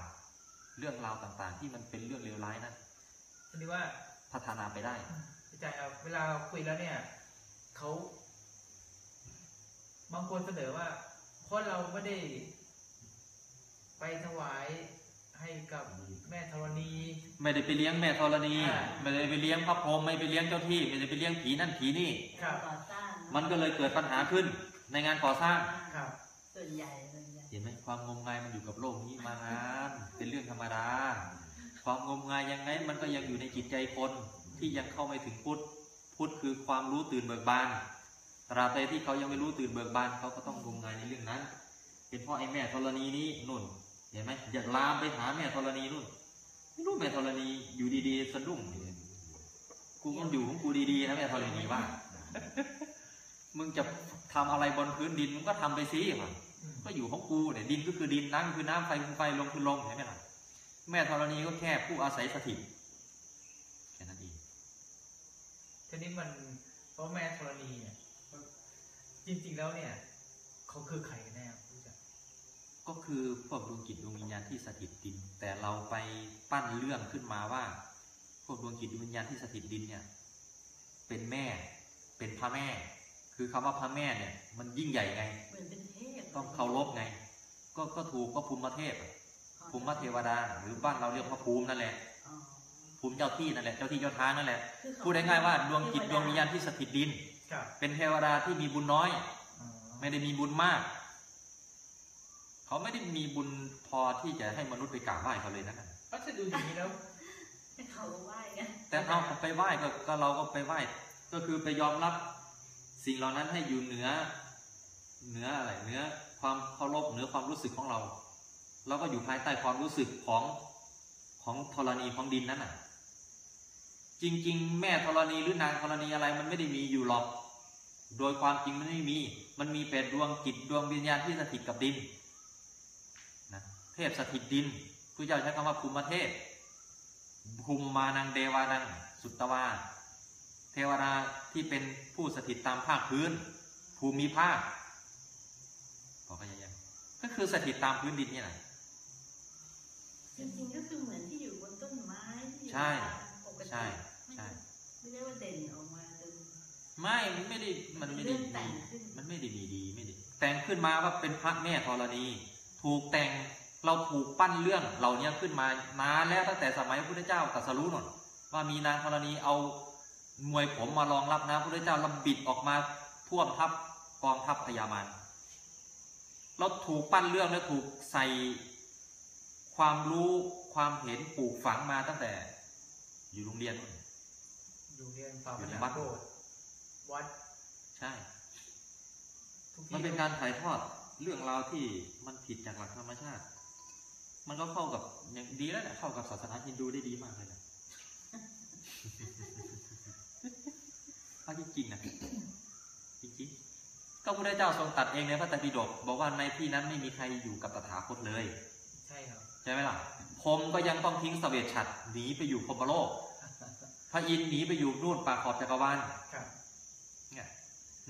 เรื่องราวต่างๆ ที่มันเป็นเรื่องเลวร้ายนั้นทีนี้ว่าพัฒนาไปได้อาจารย์คเวลาเราคุยแล้วเนี่ยเขาบางคนเสนอว่าเพราะเราไม่ได้ไปถวาย ให้กับแม่ธรณี ไม่ได้ไปเลี้ยงแม่ธรณี อ่า ไม่ได้ไปเลี้ยงพระพรหมไม่ไปเลี้ยงเจ้าที่ ไม่ได้ไปเลี้ยงผีนั่นผีนี่ ครับ ก่อสร้างมันก็เลยเกิดปัญหาขึ้นในงานก่อสร้าง ครับ ส่วนใหญ่ส่วนใหญ่เห็นไหมความงมงายมันอยู่กับโลกนี้มานานเป็นเรื่องธรรมดา ความงมงายยังไงมันก็ยังอยู่ในจิตใจคนที่ยังเข้าไม่ถึงพุทธพุทธคือความรู้ตื่นเบิกบานตราบใดที่เขายังไม่รู้ตื่นเบิกบานเขาก็ต้องงมงายในเรื่องนั้น เป็นเพราะไอ้แม่ธรณีนี้นุ่น เห็นไหมอย่าลามไปหาแม่ธรณีนุ่นไม่รู้แม่ธรณีอยู่ดีๆสะดุ้งกูมันอยู่ของกูดีๆนะแม่ธรณีว่ามึงจะทำอะไรบนพื้นดินมึงก็ทำไปสิว่ะก็อยู่ของกูเนี่ยดินก็คือดินน้ำก็คือน้ำไฟคือไฟลมคือลมเห็นไหมล่ะแม่ธรณีก็แค่ผู้อาศัยสถิตแค่นั้นเองทีนี้มันเพราะแม่ธรณีเนี่ยจริงๆแล้วเนี่ยเขาคือใครกันแน่ กก็คือพวกดวงจิตดวงวิญญาณที่สถิตดิน แต่เราไปปั้นเรื่องขึ้นมาว่า พวกดวงจิตดวงวิญญาณที่สถิตดินเนี่ย เป็นแม่ เป็นพระแม่ คือคำว่าพระแม่เนี่ย มันยิ่งใหญ่ไงเหมือนเป็นเทพต้องเคารพไง ก็ก็ถูกก็ภูมิเทพภูมิเทวดา หรือบ้านเราเรียกพระภูมินั่นแหละอ๋อภูมิเจ้าที่นั่นแหละเจ้าที่เจ้าทางนั่นแหละคือเขพูดง่ายๆว่าดวงจิตดวงวิญญาณที่สถิตดินครับเป็นเทวดาที่มีบุญน้อยอ๋อไม่ได้มีบุญมาก เขาไม่ได้มีบุญพอที่จะให้มนุษย์ไปกราบไหว้เขาเลยนะก็จะดูอย่างนี้แล้วให้เขาไหว้กันแต่เอาไปไหว้ก็ก็เราก็ไปไหว้ ก็คือไปยอมรับสิ่งเหล่านั้นให้อยู่เหนือเหนืออะไรเหนือความเคารพเหนือความรู้สึกของเรา เราก็อยู่ภายใต้ความรู้สึกของของธรณีของดินนั้นน่ะ จริง ๆ แม่ธรณีหรือนางธรณีอะไรมันไม่ได้มีอยู่หรอก โดยความจริงมันไม่มี มันมีแต่ดวงจิตดวงวิญญาณที่สถิตกับดินนะ เทพสถิตดินพระเจ้าใช้คำว่าภูมิเทพภูมิมานังเดวานังสุตตวาเทวดาที่เป็นผู้สถิตตามภาคพื้น ภูมิภาคบอกกันยังๆก็คือสถิตตามพื้นดินนี่แหละจริงๆก็คือเหมือนที่อยู่บนต้นไม้ที่อยู่ใช่ปกติใช่ใช่ไม่ได้ว่าเด่นออกมาจนไม่มันไม่ได้มันไม่ได้เรื่องแต่งขึ้นมันไม่ได้มีดีไม่ได้แต่งขึ้นมาว่าเป็นพระแม่ธรณี ถูกแต่ง เราถูกปั้นเรื่องเหล่านี้ขึ้นมานานแล้วตั้งแต่สมัยพระพุทธเจ้าตรัสรู้นนว่ามีนางธรณีเอามวยผมมารองรับนะพระพุทธเจ้าลำบิดออกมาท่วมทัพกองทัพพญามารเราถูกปั้นเรื่องและถูกใส่ความรู้ความเห็นปลูกฝังมาตั้งแต่ อยู่โรงเรียนนู่นอยู่เรียนฝ่าอยู่ผในนังวัดโบสถ์วัดใช่ทุกที่มันเป็นการถ่ายทอดเรื่องราวที่มันผิดจากหลักธรรมชาติ มันก็เข้ากับอย่างดีแล้วแหละเข้ากับศาสนาฮินดูได้ดีมากเลยนะเอาจริงๆนะจริงๆก็พระพุทธเจ้าทรงตรัดเองในพระไตรปิฎกบอกว่าในที่นั้นไม่มีใครอยู่กับตถาคตเลย ใช่ครับใช่ไหมล่ะพรหมก็ยังต้องทิ้งเสเวตฉัตรหนีไปอยู่พรหมโลก พระอินทร์หนีไปอยู่นู่นปากขอบจักรวาลครับเนี่ย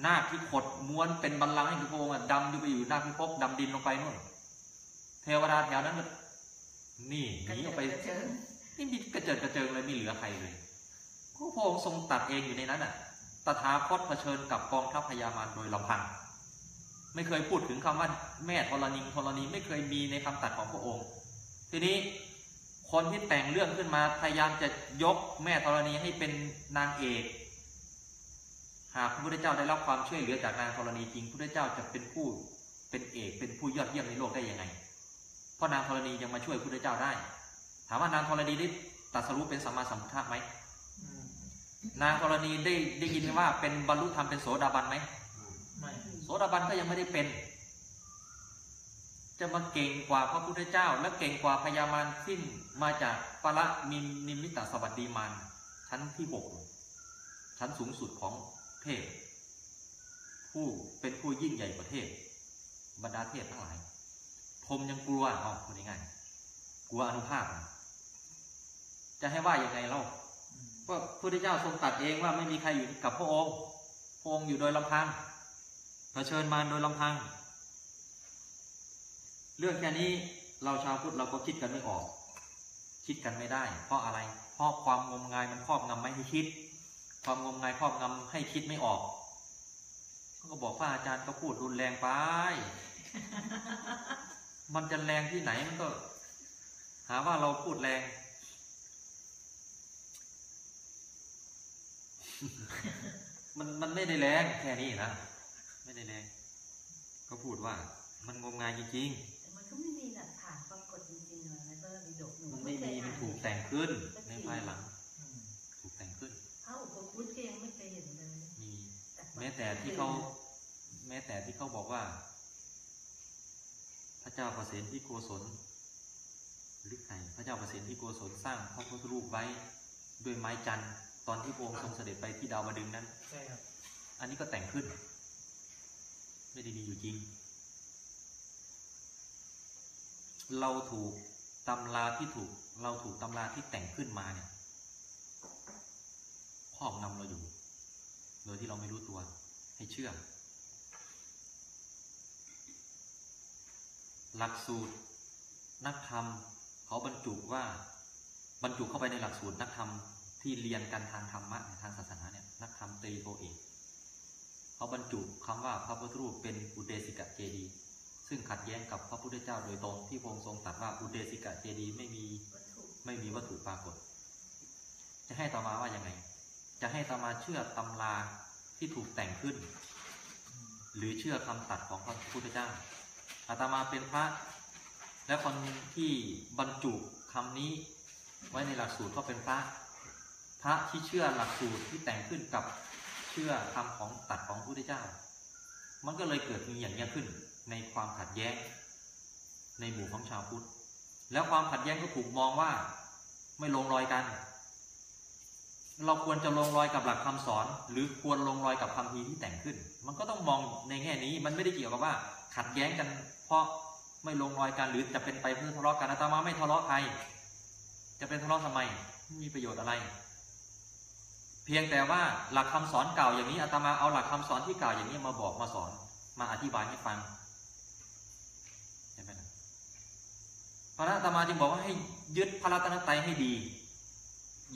นาคที่ขดม้วนเป็นบัลลังก์ให้พระองค์อะดำอยู่ไปอยู่นาคพิภพดำดินลงไปนู่น เทวดาแถวนั้นก็ นี่หกระนีเจิอดอกไปกระเจิงนี่มีกระเจิดกระเจิงเลยไม่เหลือใครเลยพระองค์ทรงตัดเองอยู่ในนั้นอะ ตถาคตเผชิญกับกองทัพพญามารโดยลำพัง ไม่เคยพูดถึงคำว่าแม่ธรณีธรณีไม่เคยมีในคำตัดของพระองค์ ทีนี้คนที่แต่งเรื่องขึ้นมาพยายามจะยกแม่ธรณีให้เป็นนางเอก หากพระพุทธเจ้าได้รับความช่วยเหลือจากนางธรณีจริงพระพุทธเจ้าจะเป็นผู้เป็นเอกเป็นผู้ยอดเยี่ยมในโลกได้ยังไง เพราะนางธรณียังมาช่วยพระพุทธเจ้าได้ ถามว่านางธรณีได้ตรัสรู้เป็นสัมมาสัมพุทธะไหมอืมนางธรณีได้ได้ยินว่าเป็นบรรลุธรรมเป็นโสดาบันไหมไม่โสดาบันก็ยังไม่ได้เป็น จะมาเก่งกว่าพระพุทธเจ้า และเก่งกว่าพญามารที่มาจากปละมินนิมิตสวัสดีมารชั้นที่หกชั้นสูงสุดของเทพผู้ผู้เป็นผู้ยิ่งใหญ่กว่าเทพบรรดาเทพทั้งหลาย พรมยังกลัวเอาพูดง่ายๆกลัวอนุภาพจะให้ว่ายังไงเล่าก็พระพุทธเจ้าทรงตัดเองว่าไม่มีใครอยู่กับพระองค์พระองค์อยู่โดยลำพังเผชิญมารโดยลำพัง เรื่องแค่นี้เราชาวพุทธเราก็คิดกันไม่ออก คิดกันไม่ได้ เพราะอะไร เพราะความงมงายมันครอบงำไม่ให้คิด ความงมงายครอบงำให้คิดไม่ออกก็บอกว่าอาจารย์ก็พูดรุนแรงไป มันจะแรงที่ไหนมันก็ หาว่าเราพูดแรง มันมันไม่ได้แรงแค่นี้นะไม่ได้แรงก็พูดว่า มันงมงายจริงแต่มันก็ไม่มีหลักฐานปรากฏจริงๆเลยในพระบิดกหนูๆมันไม่เคมียมันอ่านถูกแต่งขึ้นในภายหลังอืมถูกแต่งขึ้นพระอุปคุตก็ยังไม่เคยเห็นเลยมีแต่แม้แต่ที่เขา แม้แต่ที่เขาบอกว่าพ ระเจ้าประเสนที่โกศลหรือใครพระเจ้าประเสนที่โกศลสร้างพระพุทธรูปไว้ด้วยไม้จันทร์ตอนที่พระองค์ทรงเสด็จไปที่ดาวดึงส์นั้น ใช่ครับ อันนี้ก็แต่งขึ้น ไม่ได้มีอยู่จริง เราถูกตำราที่ถูก เราถูกตำราที่แต่งขึ้นมาเนี่ยครอบงำเราอยู่ โดยที่เราไม่รู้ตัว ให้เชื่อ หลักสูตร นักธรรม เขาบรรจุว่าบรรจุเข้าไปในหลักสูตรนักธรรมที่เรียนกันทางธรรมะทางศาสนาเนี่ยนักธรรมตรีโทเอกเขาบรรจุคำว่าพระพุทธรูปเป็นอุเดสิกะเจดี ซึ่งขัดแย้งกับพระพุทธเจ้าโดยตรงที่พระองค์ทรงตรัสว่าอุเดสิกะเจดีไม่มีไม่มีวัตถุปรากฏ จะให้ตามาว่ายังไง จะให้ตามาเชื่อตำราที่ถูกแต่งขึ้น หรือเชื่อคำตัดของพระพุทธเจ้า อาตมาเป็นพระ และคนที่บรรจุคำนี้ไว้ในหลักสูตรก็เป็นพระ พระที่เชื่อหลักสูตรที่แต่งขึ้นกับเชื่อคำของตัดของพระพุทธเจ้า มันก็เลยเกิดมีอย่างนี้ขึ้นในความขัดแย้ง ในหมู่ของชาวพุทธ แล้วความขัดแย้งก็ถูกมองว่าไม่ลงรอยกัน เราควรจะลงรอยกับหลักคำสอน หรือควรลงรอยกับคำพีที่แต่งขึ้น มันก็ต้องมองในแง่นี้ มันไม่ได้เกี่ยวกับว่า ขัดแย้งกันเพราะไม่ลงรอยกันหรือจะเป็นไปเพื่อทะเลาะกันอาตมาไม่ทะเลาะใคร จะเป็นทะเลาะทำไมไม่มีประโยชน์อะไร เพียงแต่ว่าหลักคำสอนเก่าอย่างนี้อาตมาเอาหลักคำสอนที่เก่าอย่างนี้มาบอกมาสอนมาอธิบายให้ฟังใช่ไหมล่ะพระอาตมาจึงบอกว่าให้ยึดพระรัตนตรัยให้ดี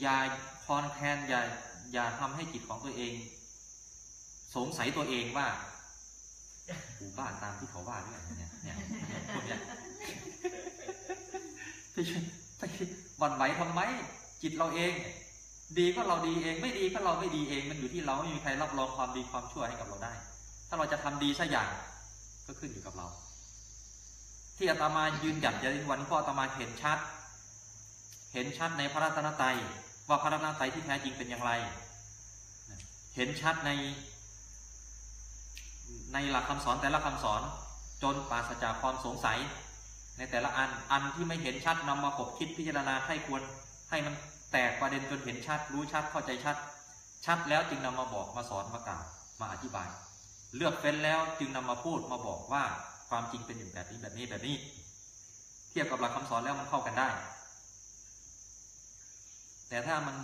อย่าคลอนแคลนอย่าอย่าทำให้จิตของตัวเอง สงสัยตัวเองว่า กูบ้านตามที่เขาว่าด้วยเนี่ยเนี่ยเนี่ยพวกเนี้ยไม่ช่ไม่ใช่หวันไหวทำไม จิตเราเอง ดีก็เราดีเอง ไม่ดีก็เราไม่ดีเอง มันอยู่ที่เราไม่มีใครรับรองความดีความชั่วให้กับเราได้ ถ้าเราจะทำดีสักอย่างก็ขึ้นอยู่กับเรา ที่อาตมายืนหยัดยันวันนี้พราะอาตมาเห็นชัด เห็นชัดในพระรัตนตรัยว่าพระรัตนตรัยที่แท้จริงเป็นอย่างไร เห็นชัดใน ในหลักคำสอนแต่ละคำสอนจนปราศจากความสงสัย ในแต่ละอันอันที่ไม่เห็นชัดนำมาขบคิดพิจารณาให้ควร ให้มันแตกประเด็นจนเห็นชัด รู้ชัดเข้าใจชัด ชัดแล้วจึงนำมาบอกมาสอนมากล่าวมาอธิบาย เลือกเฟ้นแล้วจึงนำมาพูดมาบอกว่าความจริงเป็นอย่างแบบนี้แบบนี้แบบนี้ เทียบกับหลักคำสอนแล้วมันเข้ากันได้ แต่ถ้ามัน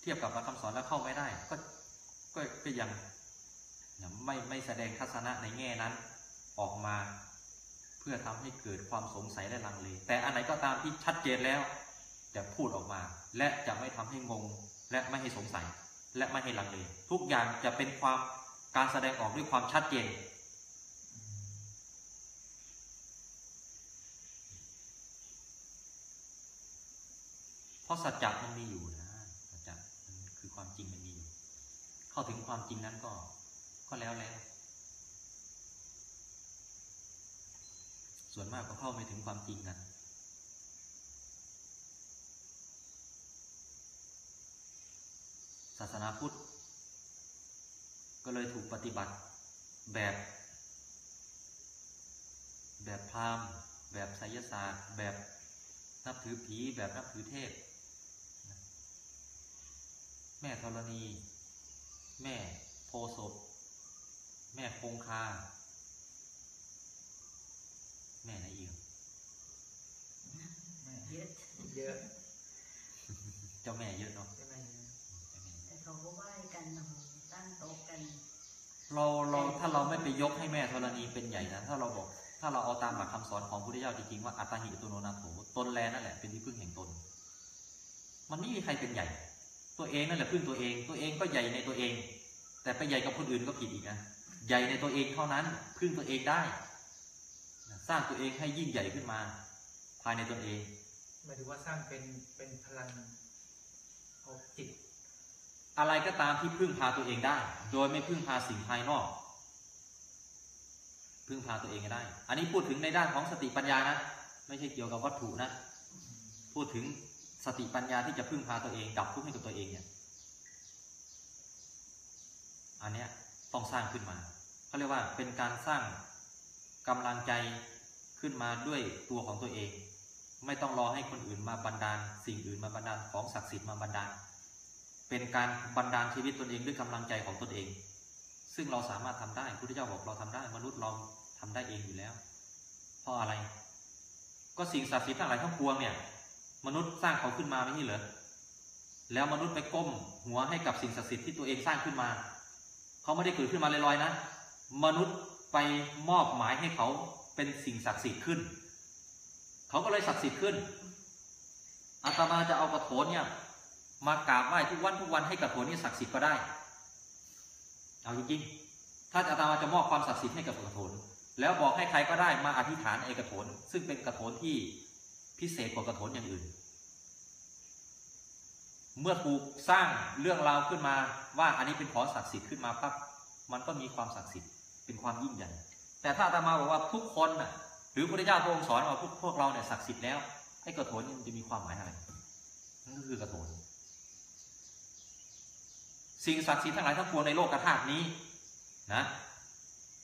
เทียบกับหลักคำสอนแล้วเข้าไม่ได้ ก็ก็ก็ยัง ไม่ไม่แสดงทัศนะในแง่นั้นออกมาเพื่อทำให้เกิดความสงสัยและลังเล แต่อันไหนก็ตามที่ชัดเจนแล้วจะพูดออกมา และจะไม่ทำให้งง และไม่ให้สงสัย และไม่ให้ลังเล ทุกอย่างจะเป็นความการแสดงออกด้วยความชัดเจน เพราะสัจจะมันมีอยู่นะสัจจะมันคือความจริงมันมีอยู่ เข้าถึงความจริงนั้นก็ ก็แล้วแล้ว ส่วนมากก็เข้าไม่ถึงความจริงกัน ศาสนาพุทธ ก็เลยถูกปฏิบัติแบบ แบบพราหมณ์ แบบไสยศาสตร์ แบบนับถือผี แบบนับถือเทพ แม่ธรณี แม่โพศพ แม่คงคา แม่ไหนอีกเยอะเยอะเจ้าแม่เยอะเนาะใช่ไหมแต่เขาก็ไหว้กันโอ้โหตั้งโต๊ะกัน เราเราถ้าเราไม่ไปยกให้แม่ธรณีเป็นใหญ่นะถ้าเราบอก ถ้าเราเอาตามหลักคำสอนของพระพุทธเจ้าจริงๆว่าอัตตาหิตุโนนาโถตนแลนั่นแหละเป็นที่พึ่งแห่งตน มันไม่มีใครเป็นใหญ่ ตัวเองนั่นแหละพึ่งตัวเอง ตัวเองก็ใหญ่ในตัวเอง แต่ไปใหญ่กับคนอื่นก็ผิดอีกนะ ใหญ่ในตัวเองเท่านั้น พึ่งตัวเองได้ สร้างตัวเองให้ยิ่งใหญ่ขึ้นมา ภายในตนเองหมายถึงว่าสร้างเป็นเป็นพลังเอาจิตอะไรก็ตามที่พึ่งพาตัวเองได้ โดยไม่พึ่งพาสิ่งภายนอก พึ่งพาตัวเองก็ได้ อันนี้พูดถึงในด้านของสติปัญญานะ ไม่ใช่เกี่ยวกับวัตถุนะ พูดถึงสติปัญญาที่จะพึ่งพาตัวเอง ดับทุกข์ให้กับตัวเองเนี่ย อันเนี้ย ต้องสร้างขึ้นมาเขาเรียกว่าเป็นการสร้างกำลังใจขึ้นมาด้วยตัวของตัวเอง ไม่ต้องรอให้คนอื่นมาบันดาล สิ่งอื่นมาบันดาลของศักดิ์สิทธิ์มาบันดาล เป็นการบันดาลชีวิตตนเองด้วยกำลังใจของตนเอง ซึ่งเราสามารถทำได้พระพุทธเจ้าบอกเราทำได้ มนุษย์เราทำได้เองอยู่แล้ว เพราะอะไร ก็สิ่งศักดิ์สิทธิ์ทั้งหลายทั้งปวงเนี่ย มนุษย์สร้างเขาขึ้นมาไม่ใช่เหรอแล้วมนุษย์ไปก้มหัวให้กับสิ่งศักดิ์สิทธิ์ที่ตัวเองสร้างขึ้นมา เขาไม่ได้เกิดขึ้นมาลอยๆนะ มนุษย์ไปมอบหมายให้เขาเป็นสิ่งศักดิ์สิทธิ์ขึ้น เขาก็เลยศักดิ์สิทธิ์ขึ้นอาตมาจะเอากระโถนเนี่ยมากราบไหว้ทุกวันทุกวันให้กระโถนนี้ศักดิ์สิทธิ์ก็ได้ เอาจริงๆถ้าอาตมาจะมอบความศักดิ์สิทธิ์ให้กับกระโถนแล้วบอกให้ใครก็ได้มาอธิษฐานเอกระโถนซึ่งเป็นกระโถนที่พิเศษกว่ากระโถนอย่างอื่น เมื่อถูกสร้างเรื่องราวขึ้นมาว่าอันนี้เป็นของศักดิ์สิทธิ์ขึ้นมาปั๊บมันก็มีความศักดิ์สิทธิ์เป็นความยิ่งใหญ่ แต่ถ้าอามาบอกว่าทุกคนน่ะหรือพระเจ้าทรงสอนว่าพวกพวกเราเนี่ยศักดิ์สิทธิ์แล้วไอ้กระโถนมันจะมีความหมายอะไรนั่นก็คือกระโถนสิ่งศักดิ์สิทธิ์ทั้งหลายทั้งปวงในโลกธาตุนี้นะ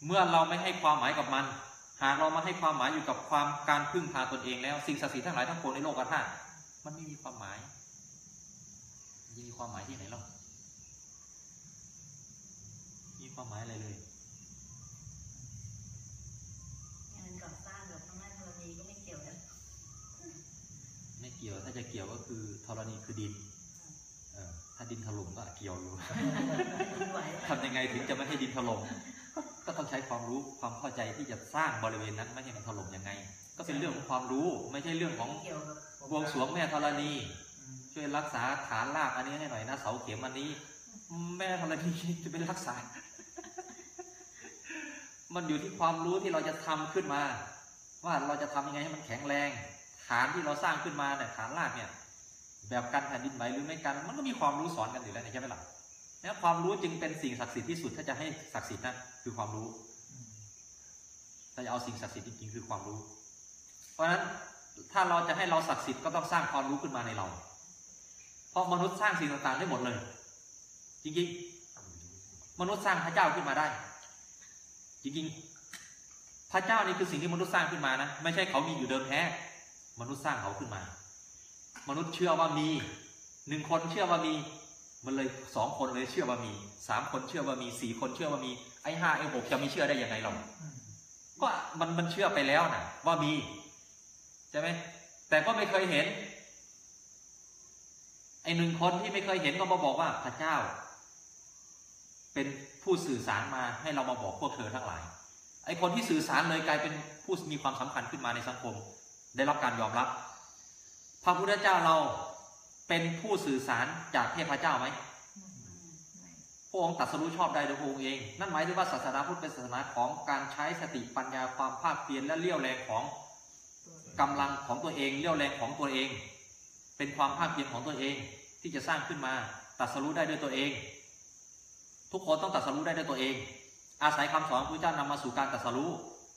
เมื่อเราไม่ให้ความหมายกับมัน หากเรามาให้ความหมายอยู่กับความการพึ่งพาตนเองแล้ว สิ่งศักดิ์สิทธิ์ทั้งหลายทั้งปวงในโลกธาตุมันไม่มีความหมาย จะมีความหมายที่ไหนหรอกมีความหมายอะไรเลยงานก่อสร้างกับพระแม่ธรณีก็ไม่เกี่ยวกันไม่เกี่ยว ถ้าจะเกี่ยวก็คือธรณีคือดินเออถ้าดินถล่มก็เกี่ยวอยู่ไม่ไหวทำยังไงถึงจะไม่ให้ดินถล่มก็ต้องใช้ความรู้ความเข้าใจที่จะสร้างบริเวณนั้นไม่ให้มันถล่มยังไง ก็เป็นเรื่องของความรู้ไม่ใช่เรื่องของไม่เกี่ยวกับบวงสรวงแม่ธรณีอืม ช่วยรักษาฐานรากอันนี้ให้หน่อยนะเสาเข็มอันนี้ แม่ธรณีจะเป็นรักษา มันอยู่ที่ความรู้ที่เราจะทำขึ้นมา ว่าเราจะทำยังไงให้มันแข็งแรง ฐานที่เราสร้างขึ้นมาเนี่ยฐานรากเนี่ย แบบกันแผ่นดินไหวหรือไม่กัน มันก็มีความรู้สอนกันอยู่แล้วใช่ไหมล่ะแล้วความรู้จึงเป็นสิ่งศักดิ์สิทธิ์ที่สุดถ้าจะให้ศักดิ์สิทธิ์นะคือความรู้ถ้าจะเอาสิ่งศักดิ์สิทธิ์จริงๆคือความรู้ เพราะฉะนั้นถ้าเราจะให้เราศักดิ์สิทธิ์ก็ต้องสร้างความรู้ขึ้นมาในเรา ราะมนุษย์สร้างสิ่งต่างๆได้หมดเลย จริงๆ มนุษย์สร้างพระเจ้าขึ้นมาได้ จริงๆ พระเจ้านี่คือสิ่งที่มนุษย์สร้างขึ้นมานะ ไม่ใช่เขามีอยู่เดิมแท้ มนุษย์สร้างเขาขึ้นมา มนุษย์เชื่อว่ามีหนึ่งคนเชื่อว่ามี มันเลยสองคนเลยเชื่อว่ามีสามคนเชื่อว่ามีสี่คนเชื่อว่ามีไอ้ห้าไอ้หกจะไม่เชื่อได้ยังไงเรอืมก็มันมันเชื่อไปแล้วนะว่ามีใช่ไหมแต่ก็ไม่เคยเห็น ไอหนึ่งคนที่ไม่เคยเห็นก็มาบอกว่าพระเจ้า เป็นผู้สื่อสารมาให้เรามาบอกพวกเธอทั้งหลาย ไอคนที่สื่อสารเลยกลายเป็นผู้มีความสำคัญขึ้นมาในสังคม ได้รับการยอมรับ พระพุทธเจ้าเราเป็นผู้สื่อสารจากเทพเจ้าไหมอืมพระองค์ตรัสรู้ชอบได้โดยพระองค์เอง นั่นหมายถึงว่าศาสนาพุทธเป็นศาสนาของการใช้สติปัญญาความภาคเพียรและเลี้ยวแรงของกำลังของตัวเองเลี้ยวแรงของตัวเอง เป็นความภาคเพียรของตัวเอง ที่จะสร้างขึ้นมาตรัสรู้ได้ด้วยตัวเอง ทุกคนต้องตรัสรู้ได้ด้วยตัวเอง อาศัยคำสอนพระเจ้านำมาสู่การตรัสรู้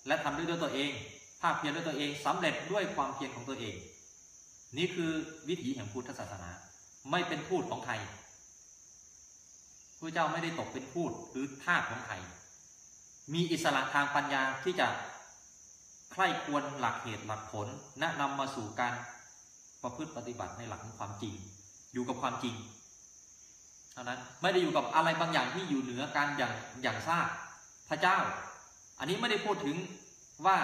และทำด้วยด้วยตัวเอง ภาคเพียรด้วยตัวเองสำเร็จด้วยความเพียรของตัวเอง นี่คือวิถีแห่งพุทธศาสนา ไม่เป็นพูดของใครพระเจ้าไม่ได้ตกเป็นพูดหรือทาสของใครมีอิสระทางปัญญาที่จะใคร่ควรหลักเหตุหลักผลแนะนำมาสู่การประพฤติปฏิบัติในหลักของความจริง อยู่กับความจริงเท่านั้นไม่ได้อยู่กับอะไรบางอย่างที่อยู่เหนือการอย่างอย่างทราบพระเจ้า อันนี้ไม่ได้พูดถึงว่า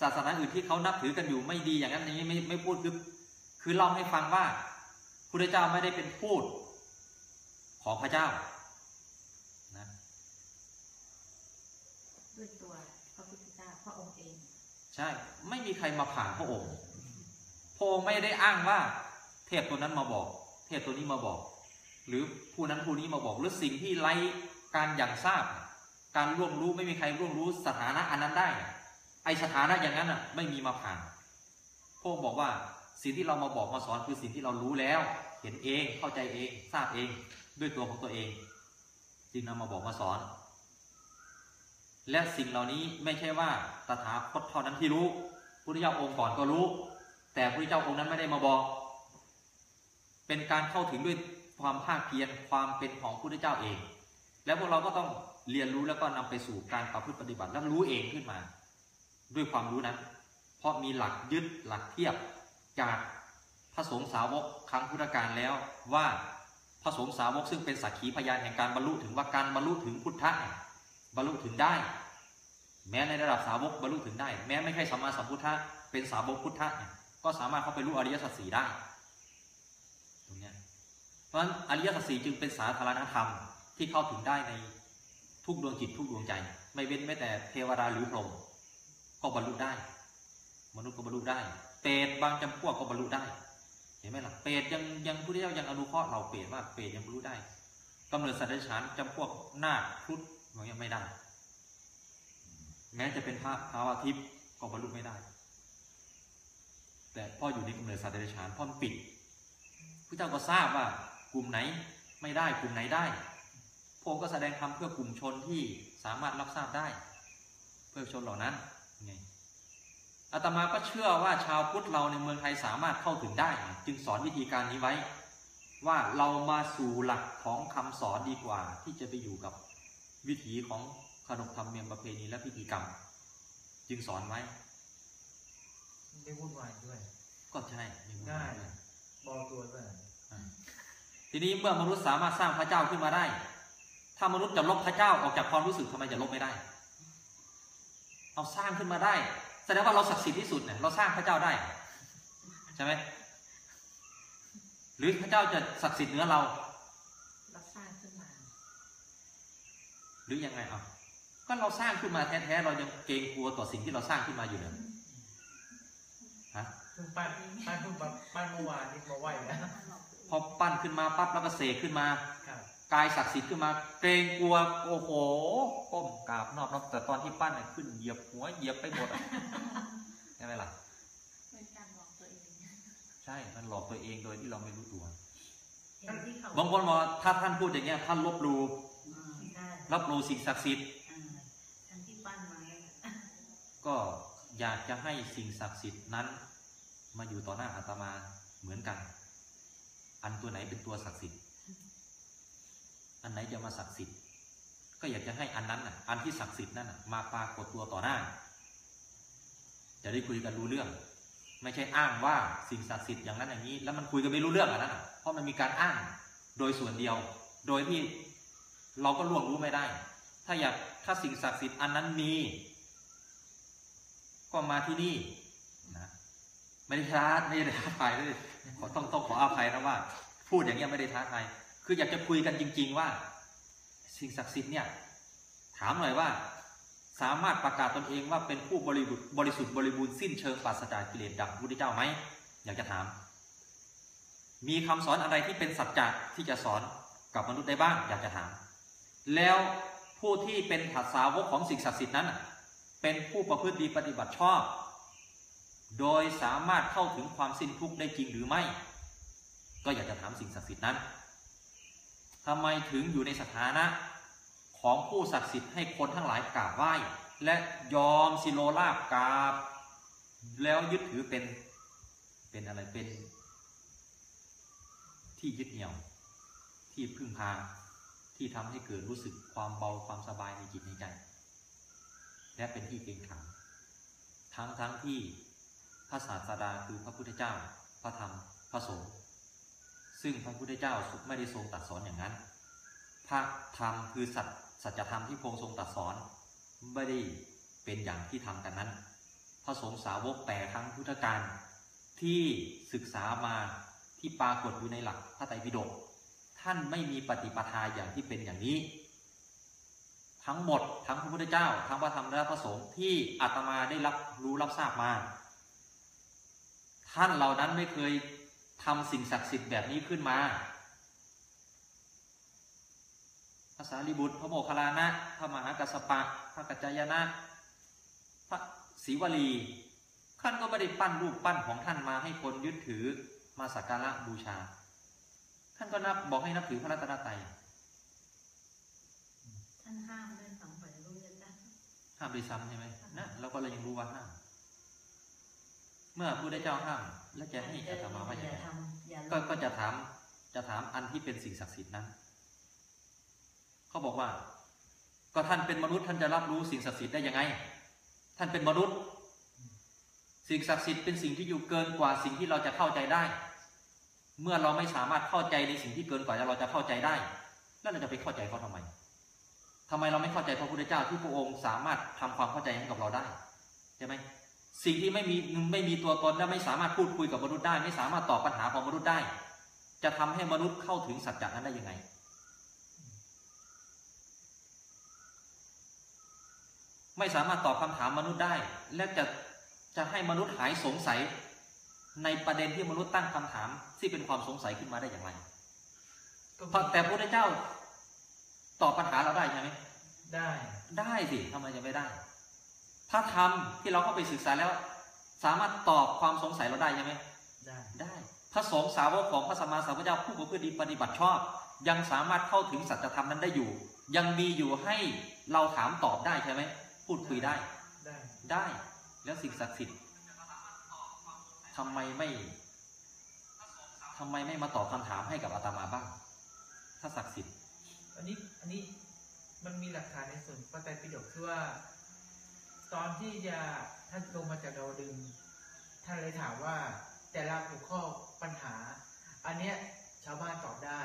ศาสนาอื่นที่เขานับถือกันอยู่ไม่ดีอย่างนั้นอย่างนี้ไม่ไม่พูดคือคือเล่าให้ฟังว่าพระเจ้าไม่ได้เป็นพูดของพระเจ้านะด้วยตัวพระพุทธเจ้าพระองค์เอง ใช่ไม่มีใครมาผ่านพระองค์พระองค์ไม่ได้อ้างว่า เทพตัวนั้นมาบอก เทพตัวนี้มาบอก หรือผู้นั้นผู้นี้มาบอกหรือสิ่งที่ไร้การอย่างทราบ การร่วงรู้ไม่มีใครร่วงรู้สถานะอันนั้นได้ ไอสถานะอย่างนั้นอะไม่มีมาผ่านพระองค์บอกว่าสิ่งที่เรามาบอกมาสอนคือสิ่งที่เรารู้แล้ว เห็นเองเข้าใจเองทราบเองด้วยตัวของตัวเอง จึงนำมาบอกมาสอน และสิ่งเหล่านี้ไม่ใช่ว่าตถาคตเท่านั้นที่รู้พุทธเจ้าองค์ก่อนก็รู้ แต่พระเจ้าองค์นั้นไม่ได้มาบอก เป็นการเข้าถึงด้วยความภาคเพียรความเป็นของพุทธเจ้าเอง แล้วพวกเราก็ต้องเรียนรู้แล้วก็นำไปสู่การประพฤติปฏิบัติแล้วรู้เองขึ้นมา ด้วยความรู้นั้น เพราะมีหลักยึดหลักเทียบจากพระสงฆ์สาวกครั้งพุทธกาลแล้วว่าพระสงฆ์สาวกซึ่งเป็นสักขีพยานแห่งการบรรลุถึงว่าการบรรลุถึงพุทธะบรรลุถึงได้ แม้ในระดับสาวกบรรลุถึงได้ แม้ไม่ใช่สัมมาสัมพุทธะเป็นสาวกพุทธะก็สามารถเข้าไปรู้อริยสัจสี่ได้ เพราะฉะนั้นอริยสัจสี่จึงเป็นสาธารณธรรมที่เข้าถึงได้ในทุกดวงจิตทุกดวงใจ ไม่เว้นแม้แต่เทวดาหรือพรหมก็บรรลุได้ มนุษย์ก็บรรลุได้ เปรตบางจำพวกก็บรรลุได้ เห็นไหมล่ะเปรตยังยังพุทธเจ้ายังอนุเคราะห์เราเปรตว่าเปรตยังบรรลุได้กำเนิดสัตว์เดรัจฉานจำพวกนาคครุฑมันยังไม่ได้ แม้จะเป็นพระภาวะทิพย์ก็บรรลุไม่ได้ แต่พ่ออยู่ในกำเนิดสัตว์เดรัจฉานพ่อปิดพระเจ้าก็ทราบว่า กลุ่มไหนไม่ได้กลุ่มไหนได้พระองค์ก็แสดงธรรมเพื่อกลุ่มชนที่สามารถรับทราบได้ เพื่อชนเหล่านั้นไงอาตมาก็เชื่อว่าชาวพุทธเราในเมืองไทยสามารถเข้าถึงได้ จึงสอนวิธีการนี้ไว้ ว่าเรามาสู่หลักของคำสอนดีกว่า ที่จะไปอยู่กับวิถีของขนบธรรมเนียมประเพณีและพิธีกรรม จึงสอนไว้ไม่วุ่นวายด้วย ก็ใช่ไม่มีง่ายอะไรเบาตัวด้วยอ่า ทีนี้เมื่อมนุษย์สามารถสร้างพระเจ้าขึ้นมาได้ ถ้ามนุษย์จะลบพระเจ้าออกจากความรู้สึกทำไมจะลบไม่ได้ เอาสร้างขึ้นมาได้แสดงว่าเราศักดิ์สิทธิ์ที่สุดเนี่ยเราสร้างพระเจ้าได้ใช่ไหมหรือพระเจ้าจะศักดิ์สิทธิ์เหนือเราเราสร้างขึ้นมา หรือยังไงเอาก็เราสร้างขึ้นมาแท้ๆเรายังเกรงกลัวต่อสิ่งที่เราสร้างขึ้นมาอยู่เนี่ยฮะเพิ่งปั้นปั้นเพิ่งปั้นเมื่อวานนี่มาไหวแล้ว พอปั้นขึ้นมาปั๊บแล้วก็เสกขึ้นมาครับกายศักดิ์สิทธิ์ขึ้นมา เกรงกลัวโอ้โหก้มกราบนอบนอบแต่ตอนที่ปั้นเนี่ยขึ้นเหยียบหัวเหยียบไปหมดอะใช่ไหมล่ะเป็นการบอกตัวเองใช่มันหลอกตัวเองโดยที่เราไม่รู้ตัวอย่างที่เขาบางคนบอกว่าถ้าท่านพูดอย่างเงี้ยท่านลบหลู่อืมใช่ลบหลู่สิ่งศักดิ์สิทธิ์อ่าทั้งที่ปั้นมาเนี่ยก็อยากจะให้สิ่งศักดิ์สิทธิ์นั้น มาอยู่ต่อหน้าอาตมาเหมือนกัน อันตัวไหนเป็นตัวศักดิ์สิทธิ์ อันไหนจะมาศักดิ์สิทธิ์ ก็อยากจะให้อันนั้นน่ะ อันที่ศักดิ์สิทธิ์นั่นน่ะมาปรากฏตัวต่อหน้า จะได้คุยกันรู้เรื่อง ไม่ใช่อ้างว่าสิ่งศักดิ์สิทธิ์อย่างนั้นอย่างนี้ แล้วมันคุยกันไม่รู้เรื่องอันนั้นน่ะเพราะมันมีการอ้างโดยส่วนเดียว โดยที่เราก็ล่วงรู้ไม่ได้ ถ้าอยากถ้าสิ่งศักดิ์สิทธิ์อันนั้นมี ก็มาที่นี่นะไม่ได้ท้าไม่ได้ท้าทายเลย ขอต้องต้องขออภัยนะว่า พูดอย่างเงี้ยไม่ได้ท้าทายคืออยากจะคุยกันจริง ๆ ว่า สิ่งศักดิ์สิทธิ์เนี่ยถามหน่อยว่า สามารถประกาศตนเองว่าเป็นผู้บริบุบริสุทธิ์บริบูรณ์สิ้นเชิงปราศจากกิเลสดังพุทธเจ้าไหมอยากจะถาม มีคำสอนอะไรที่เป็นสัจจะที่จะสอนกับมนุษย์ได้บ้าง อยากจะถาม แล้วผู้ที่เป็นถัดสาวกของสิ่งศักดิ์สิทธิ์นั้น เป็นผู้ประพฤติดีปฏิบัติชอบ โดยสามารถเข้าถึงความสิ้นทุกข์ได้จริงหรือไม่ ก็อยากจะถามสิ่งศักดิ์สิทธิ์นั้นทำไมถึงอยู่ในสถานะของผู้ศักดิ์สิทธิ์ให้คนทั้งหลายกราบไหว้ และยอมสิโลลาบกราบ แล้วยึดถือเป็นเป็นอะไรเป็น ที่ยึดเหนี่ยว ที่พึ่งพาที่ทำให้เกิดรู้สึกความเบาความสบายในจิตในใจ และเป็นที่เกรงขามทั้งทั้งที่ พระศาสดาคือพระพุทธเจ้า พระธรรม พระสงฆ์ ซึ่งพระพุทธเจ้าไม่ได้ทรงตัดสอนอย่างนั้น พระธรรมคือสัจสัจธรรมที่พระองค์ทรงตัดสอน ไม่ได้เป็นอย่างที่ทำกันนั้น พระสงฆ์สาวกแต่ครั้งพุทธกาลที่ศึกษามาที่ปรากฏอยู่ในหลักพระไตรปิฎกท่านไม่มีปฏิปทาอย่างที่เป็นอย่างนี้ ทั้งหมดทั้งพระพุทธเจ้า ทั้งพระธรรมและพระสงฆ์ที่อาตมาได้รับรู้รับทราบมา ท่านเหล่านั้นไม่เคยทำสิ่งศักดิ์สิทธิ์แบบนี้ขึ้นมาพระสารีบุตร พระโมคคัลลานะ พระมหากัสสปะ พระกัจจายนะ พระศรีวลี ท่านก็ไม่ได้ปั้นรูปปั้นของท่านมาให้คนยึดถือมาสักการะบูชา ท่านก็นับบอกให้นับถือพระรัตนตรัยท่านห้ามด้วยสองฝ่ายรู้จะได้ห้ามด้วยซ้ำใช่ไหมนะเราก็เลยยังรู้ว่าห้ามเมื่อผู้ได้เจ้าห้ามแล้วจะให้อาตมาว่าอย่างอย่าไรทำอย่าก็ก็จะถามจะถามอันที่เป็นสิ่งศักดิ์สิทธิ์นั้น เขาบอกว่า ก็ท่านเป็นมนุษย์ท่านจะรับรู้สิ่งศักดิ์สิทธิ์ได้ยังไง ท่านเป็นมนุษย์ สิ่งศักดิ์สิทธิ์เป็นสิ่งที่อยู่เกินกว่าสิ่งที่เราจะเข้าใจได้ เมื่อเราไม่สามารถเข้าใจในสิ่งที่เกินกว่าเราจะเข้าใจได้ แล้วเราจะไปเข้าใจเขาทำไมทำไมเราไม่เข้าใจพระพุทธเจ้าที่พระองค์สามารถทำความเข้าใจให้กับเราได้ใช่ไหม สิ่งที่ไม่มีไม่มีตัวตนและไม่สามารถพูดคุยกับมนุษย์ได้ ไม่สามารถตอบปัญหาของมนุษย์ได้ จะทำให้มนุษย์เข้าถึงสัจจะนั้นได้ยังไง ไม่สามารถตอบคำถามมนุษย์ได้ และจะจะให้มนุษย์หายสงสัย ในประเด็นที่มนุษย์ตั้งคำถาม ที่เป็นความสงสัยขึ้นมาได้อย่างไรก็เพราะแต่พระพุทธเจ้าตอบปัญหาเราได้ใช่ไหมได้ ได้สิทำไมจะไม่ได้ ถ้าทำที่เราเข้าไปศึกษาแล้ว สามารถตอบความสงสัยเราได้ใช่ไหมได้ได้พระสงฆ์สาวกของพระสัมมาสัมพุทธเจ้าผู้ประพฤติดีปฏิบัติชอบ ยังสามารถเข้าถึงสัจธรรมนั้นได้อยู่ ยังมีอยู่ให้เราถามตอบได้ใช่ไหมพูดคุยได้ได้ได้แล้วสิ่งศักดิ์สิทธิ์ทำไมไม่ทำไมไม่มาตอบคำถามให้กับอาตมาบ้าง ถ้าศักดิ์สิทธิ์อันนี้อันนี้มันมีหลักฐานในส่วนพระไตรปิฎกคือว่า ตอนที่จะท่านลงมาจากดาวดึงส์ท่านเลยถามว่า แต่ละหัวข้อปัญหา อันเนี้ยชาวบ้านตอบได้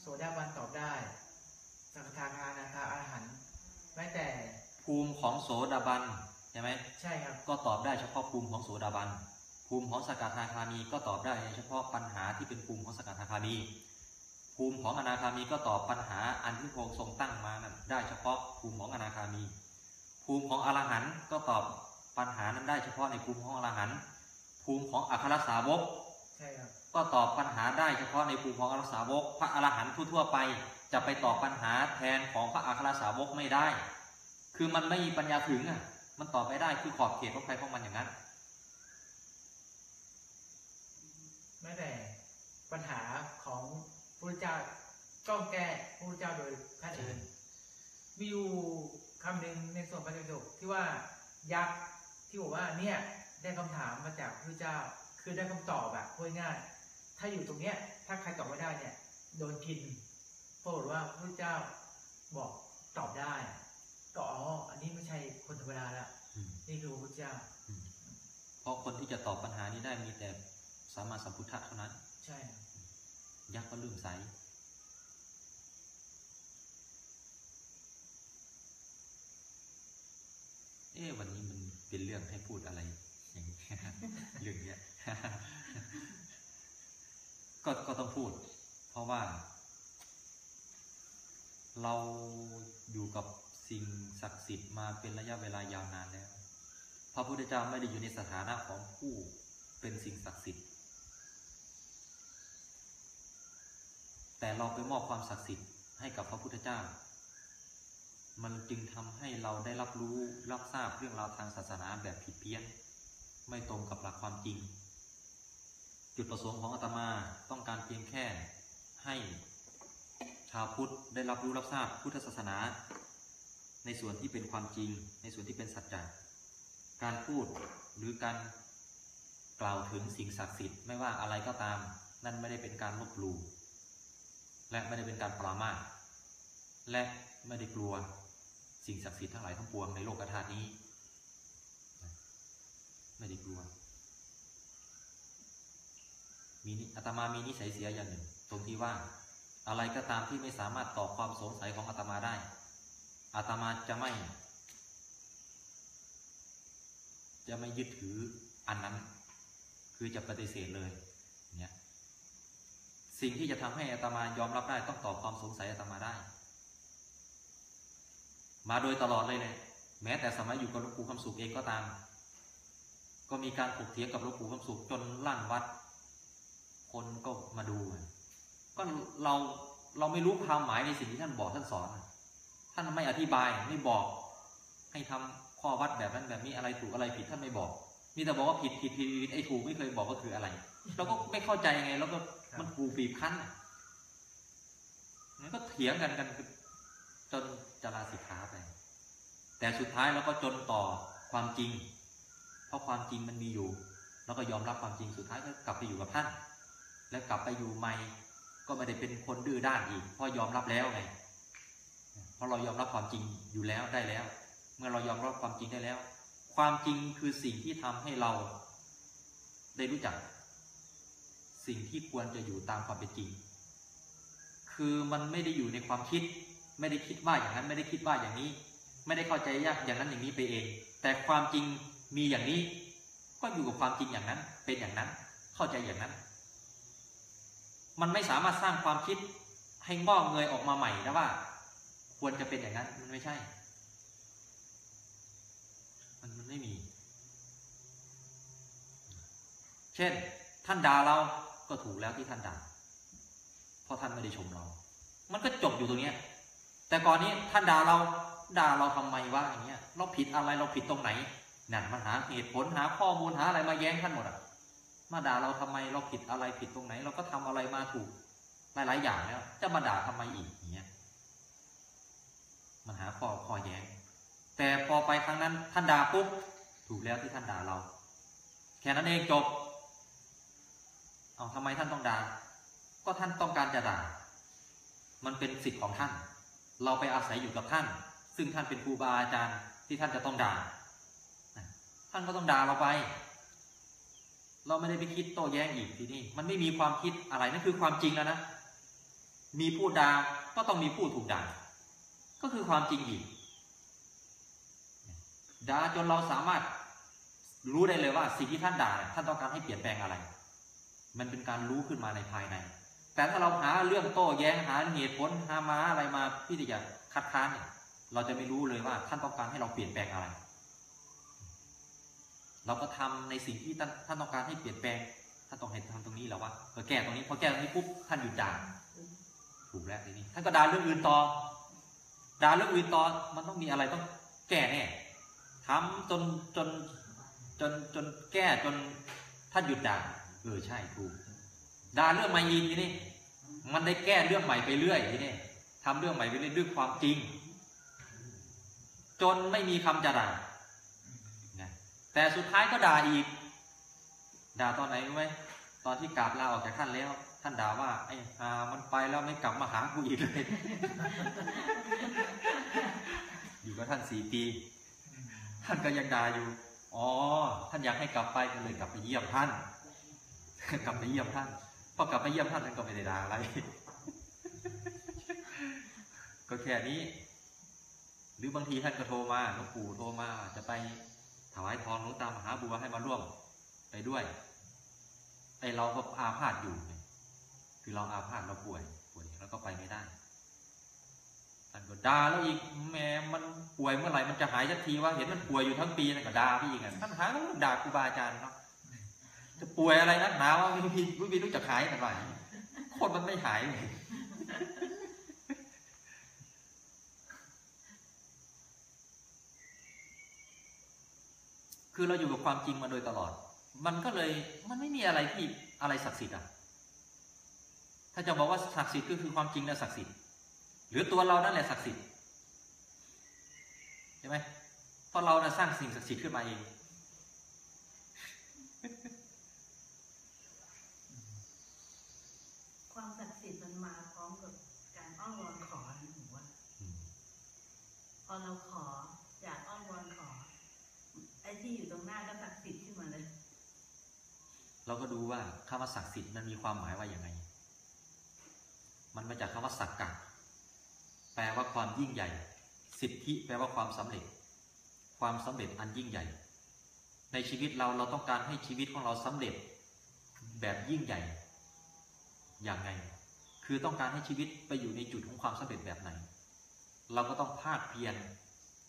โสดาบันตอบได้ สังฆทาคานาคาอาหันต์แม้แต่ภูมิของโสดาบันใช่ไหมใช่ครับ ก็ตอบได้เฉพาะภูมิของโสดาบันภูมิของสกทาคามีก็ตอบได้เฉพาะปัญหาที่เป็นภูมิของสกทาคามีภูมิของอนาคามีก็ตอบปัญหาอันที่พระองค์ทรงตั้งมานั้นได้เฉพาะภูมิของอนาคามี ภูมิของอรหันต์ก็ตอบปัญหานั้นได้เฉพาะในภูมิของอรหันต์ภูมิของอัครสาวกใช่ครับก็ตอบปัญหาได้เฉพาะในภูมิของอัครสาวก พระอรหันต์ทั่วๆไป จะไปตอบปัญหาแทนของพระอัครสาวกไม่ได้ คือมันไม่มีปัญญาถึงอะ มันตอบไม่ได้คือขอบเขตของใครของมันอย่างนั้นแม้แต่ปัญหาของพระเจ้าต้องแก้พระเจ้าโดยท่านอื่นมีอยู่ คำหนึ่งในส่วนพระไตรปิฎกที่ว่ายักษ์ที่บอกว่าเนี่ยได้คำถามมาจากพระเจ้า คือได้คำตอบแบบพูดง่ายๆถ้าอยู่ตรงเนี้ย ถ้าใครตอบไม่ได้เนี่ย โดนกินปรากฏว่าพระเจ้าบอกตอบได้ก็อ๋ออันนี้ไม่ใช่คนธรรมดาละอืมนี่คือพระเจ้าเพราะคนที่จะตอบปัญหานี้ได้มีแต่สามารถสัมพุทธะเท่านั้น ใช่ยักษ์ก็ลืมใส เอ๊ะวันนี้มันเป็นเรื่องให้พูดอะไรอย่างนี้เรื่องเนี้ยก็ก็ต้องพูด เพราะว่า เราอยู่กับสิ่งศักดิ์สิทธิ์มาเป็นระยะเวลายาวนานแล้ว พระพุทธเจ้าไม่ได้อยู่ในสถานะของผู้เป็นสิ่งศักดิ์สิทธิ์ แต่เราไปมอบความศักดิ์สิทธิ์ให้กับพระพุทธเจ้า มันจึงทำให้เราได้รับรู้รับทราบเรื่องราวทางศาสนาแบบผิดเพี้ยน ไม่ตรงกับหลักความจริง จุดประสงค์ของอาตมาต้องการเพียงแค่ให้ชาวพุทธได้รับรู้รับทราบพุทธศาสนา ในส่วนที่เป็นความจริง ในส่วนที่เป็นสัจจะการพูดหรือการกล่าวถึงสิ่งศักดิ์สิทธิ์ไม่ว่าอะไรก็ตาม นั่นไม่ได้เป็นการลบหลู่และไม่ได้เป็นการปรามาสและไม่ได้กลัว สิ่งศักดิ์สิทธิ์ทั้งหลายทั้งปวงในโลกธาตุนี้ ไม่ได้กลัว มีอาตมามีนิสัยเสียอย่างหนึ่ง ตรงที่ว่าอะไรก็ตามที่ไม่สามารถตอบความสงสัยของอาตมาได้อาตมาจะไม่ จะไม่ยึดถืออันนั้น คือจะปฏิเสธเลยเนี่ยสิ่งที่จะทำให้อาตมายอมรับได้ต้องตอบความสงสัยอาตมาได้ มาโดยตลอดเลยเนี่ยแม้แต่สมัยอยู่กับหลวงปู่คำสุขเองก็ตาม ก็มีการถกเถียงกับหลวงปู่คำสุขจนลั่นวัด คนก็มาดู ก็เราเราไม่รู้ความหมายในสิ่งที่ท่านบอกท่านสอน ท่านไม่อธิบายไม่บอก ให้ทำข้อวัดแบบนั้นแบบนี้อะไรถูกอะไรผิดท่านไม่บอก มีแต่บอกว่าผิดผิดผิดผิดไอ้ถูกไม่เคยบอกว่าคืออะไร เราก็ไม่เข้าใจไง แล้วก็มันผูกบีบคั้นมันก็เถียงกันกัน จนจะลาสิกขาไป แต่สุดท้ายเราก็จนต่อความจริง เพราะความจริงมันมีอยู่ แล้วก็ยอมรับความจริงสุดท้ายก็กลับไปอยู่กับท่าน แล้วกลับไปอยู่ใหม่ก็ไม่ได้เป็นคนดื้อด้านอีกเพราะยอมรับแล้วไงเพราะเรายอมรับความจริงอยู่แล้วได้แล้ว เมื่อเรายอมรับความจริงได้แล้ว ความจริงคือสิ่งที่ทำให้เราได้รู้จัก สิ่งที่ควรจะอยู่ตามความเป็นจริง คือมันไม่ได้อยู่ในความคิด ไม่ได้คิดว่าอย่างนั้นไม่ได้คิดว่าอย่างนี้ ไม่ได้เข้าใจยากอย่างนั้นอย่างนี้ไปเอง แต่ความจริงมีอย่างนี้ ก็อยู่กับความจริงอย่างนั้น เป็นอย่างนั้น เข้าใจอย่างนั้น มันไม่สามารถสร้างความคิดให้งอกเงยออกมาใหม่นะว่า ควรจะเป็นอย่างนั้นมันไม่ใช่ มันมันไม่มี เช่น ท่านด่าเราก็ถูกแล้วที่ท่านด่าเพราะท่านไม่ได้ชมเรา มันก็จบอยู่ตรงเนี้ย แต่ก่อนนี้ท่านด่าเราด่าเราทำไมวะอย่างเงี้ยเราผิดอะไรเราผิดตรงไหนนั่นมันหาเหตุผลหาข้อมูลหาอะไรมาแย้งท่านหมดอะมาด่าเราทำไมเราผิดอะไรผิดตรงไหน เราก็ทำอะไรมาถูกหลายๆอย่างแล้วจะมาด่าทำไมอีกอย่างเงี้ยมันหาข้อข้อแย้ง แต่พอไปครั้งนั้นท่านด่าปุ๊บถูกแล้วที่ท่านด่าเรา แค่นั้นเองจบเอาทำไมท่านต้องด่าก็ท่านต้องการจะด่า มันเป็นสิทธิ์ของท่าน เราไปอาศัยอยู่กับท่าน ซึ่งท่านเป็นครูบาอาจารย์ที่ท่านจะต้องด่าท่านก็ต้องด่าเราไป เราไม่ได้ไปคิดโต้แย้งอีกทีนี้มันไม่มีความคิดอะไรนั่นคือความจริงแล้วนะมีผู้ด่าก็ต้องมีผู้ถูกด่าก็คือความจริงอีกด่าจนเราสามารถรู้ได้เลยว่าสิ่งที่ท่านด่าท่านต้องการให้เปลี่ยนแปลงอะไร มันเป็นการรู้ขึ้นมาในภายใน แต่ถ้าเราหาเรื่องโต้แย้งหาเหตุผลหามาอะไรมาที่จะคัดค้านเนี่ยเราจะไม่รู้เลยว่าท่านต้องการให้เราเปลี่ยนแปลงอะไร เราก็ทำในสิ่งที่ท่านท่านต้องการให้เปลี่ยนแปลงท่านต้องให้ทำตรงนี้แล้วว่าเออแก้ตรงนี้พอแก้ตรงนี้ปุ๊บท่านหยุดด่าถูกแล้วทีนี้ท่านก็ด่าเรื่องอื่นต่อด่าเรื่องอื่นต่อมันต้องมีอะไรต้องแก้แน่ทำจนจนจนจนแก้จนท่านหยุดด่าเออใช่ถูก ด่าเรื่องใหม่อีกทีนี้มันได้แก้เรื่องใหม่ไปเรื่อยทีนี้ทำเรื่องใหม่ไปเรื่อยด้วยความจริง จนไม่มีคำจะด่าแต่สุดท้ายก็ด่าอีก ด่าตอนไหนรู้ไหมตอนที่กราบลาออกจากท่านแล้ว ท่านด่าว่าไอ้หามันไปแล้วไม่กลับมาหากูอีกเลยอยู่กับท่านสี่ปี ท่านก็ยังด่าอยู่ อ๋อ ท่านอยากให้กลับไปก็เลยกลับไปเยี่ยมท่าน กลับไปเยี่ยมท่าน พอกลับไปเยี่ยมท่านท่านก็ไม่ได้ด่าอะไร ก็แค่นี้ หรือบางทีท่านก็โทรมาหลวงปู่โทรมาจะไปถวายทองหลวงตามหาบัวให้มาร่วมไปด้วยไอเราก็อาพาธอยู่คือเราอาพาธเราป่วยป่วยแล้วก็ไปไม่ได้ท่านก็ด่าแล้วอีกแม่มันป่วยเมื่อไหร่มันจะหายสักทีว่าเห็นมันป่วยอยู่ทั้งปีนั่นก็ด่าพี่อีกอะท่านหาก็ด่าครูบาอาจารย์เนาะ จะป่วยอะไรนักหนาว่าไม่รู้พี่ไม่รู้จะหายกันว่าคนมันไม่หายเลยคือเราอยู่กับความจริงมาโดยตลอด มันก็เลยมันไม่มีอะไรที่อะไรศักดิ์สิทธิ์อะ ถ้าจะบอกว่าศักดิ์สิทธิ์ก็คือความจริงและศักดิ์สิทธิ์ หรือตัวเรานั่นแหละศักดิ์สิทธิ์ใช่ไหมเพราะเราน่ะสร้างสิ่งศักดิ์สิทธิ์ขึ้นมาเอง ความศักดิ์สิทธิ์มันมาพร้อมกับการอ้อนวอนขอนะหนูว่า พอเราขอ อยากอ้อนวอนขอ ไอ้ที่อยู่ตรงหน้าก็ศักดิ์สิทธิ์ขึ้นมาเลย เราก็ดูว่าคำว่าศักดิ์สิทธิ์มันมีความหมายว่าอย่างไง มันมาจากคำว่าสักกะแปลว่าความยิ่งใหญ่ สิทธิแปลว่าความสำเร็จ ความสำเร็จอันยิ่งใหญ่ ในชีวิตเราเราต้องการให้ชีวิตของเราสำเร็จแบบยิ่งใหญ่ อย่างไง คือต้องการให้ชีวิตไปอยู่ในจุดของความสำเร็จแบบไหน เราก็ต้องภาคเพียร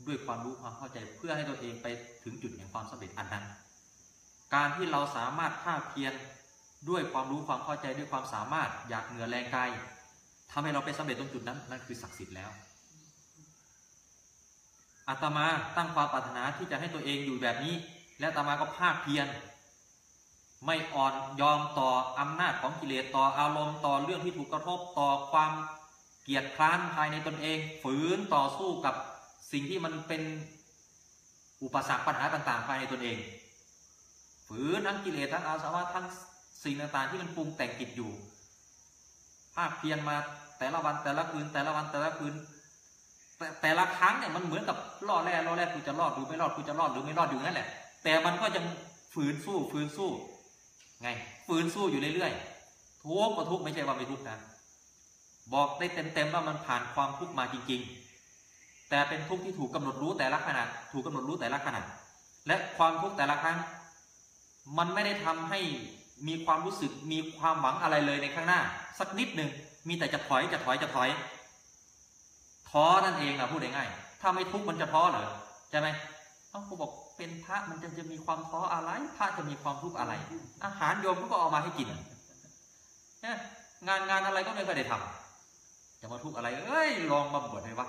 ด้วยความรู้ความเข้าใจเพื่อให้ตัวเองไปถึงจุดแห่งความสำเร็จอันนั้น การที่เราสามารถภาคเพียรด้วยความรู้ความเข้าใจด้วยความสามารถอยากเหนือแรงกายทำให้เราไปสำเร็จตรงจุดนั้นนั่นคือศักดิ์สิทธิ์แล้วอาตมาตั้งความปรารถนาที่จะให้ตัวเองอยู่แบบนี้ และอาตมาก็ภาคเพียรไม่อ่อนยอมต่ออำนาจของกิเลสต่ออารมณ์ต่อเรื่องที่ถูกกระทบต่อความ กียดคร้านภายในตนเอง ฝืนต่อสู้กับสิ่งที่มันเป็นอุปสรรคปัญหาต่างๆ ภายในตนเอง ฝืนทั้งกิเลสทั้งอาสวะทั้งสิ่งต่างๆ ที่มันปรุงแต่งกิจอยู่ภาคเพียรมาแต่ละวันแต่ละคืนแต่ละวันแต่ละคืนแต่แต่ละครั้งเนี่ยมันเหมือนกับล่อแร่ล่อแร่กูจะรอดหรือไม่รอดกูจะรอดหรือไม่รอดอยู่นั่นแหละ แต่มันก็ยังฝืนสู้ฝืนสู้ ไงฝืนสู้อยู่เรื่อยๆทุกข์ก็ทุกข์ไม่ใช่ว่าไม่ทุกข์นะ บอกได้เต็มๆว่ามันผ่านความทุกข์มาจริง ๆ แต่เป็นทุกข์ที่ถูกกำหนดรู้แต่ละขณะถูกกำหนดรู้แต่ละขณะและความทุกข์แต่ละครั้ง มันไม่ได้ทำให้มีความรู้สึกมีความหวังอะไรเลยในข้างหน้า สักนิดหนึ่งมีแต่จะถอยจะถอยจะถอยท้อนั่นเองนะพูดง่ายๆถ้าไม่ทุกข์มันจะท้อเหรอใช่ไหมเอ้ากูบอกเป็นพระมันจะจะมีความท้ออะไรพระจะมีความทุกข์อะไร อาหารโยมก็เอามาให้กินงานงานอะไรก็ไม่เคยได้ทำ จะมาทุกข์อะไร เอ้ย ลองมาบวชให้วะ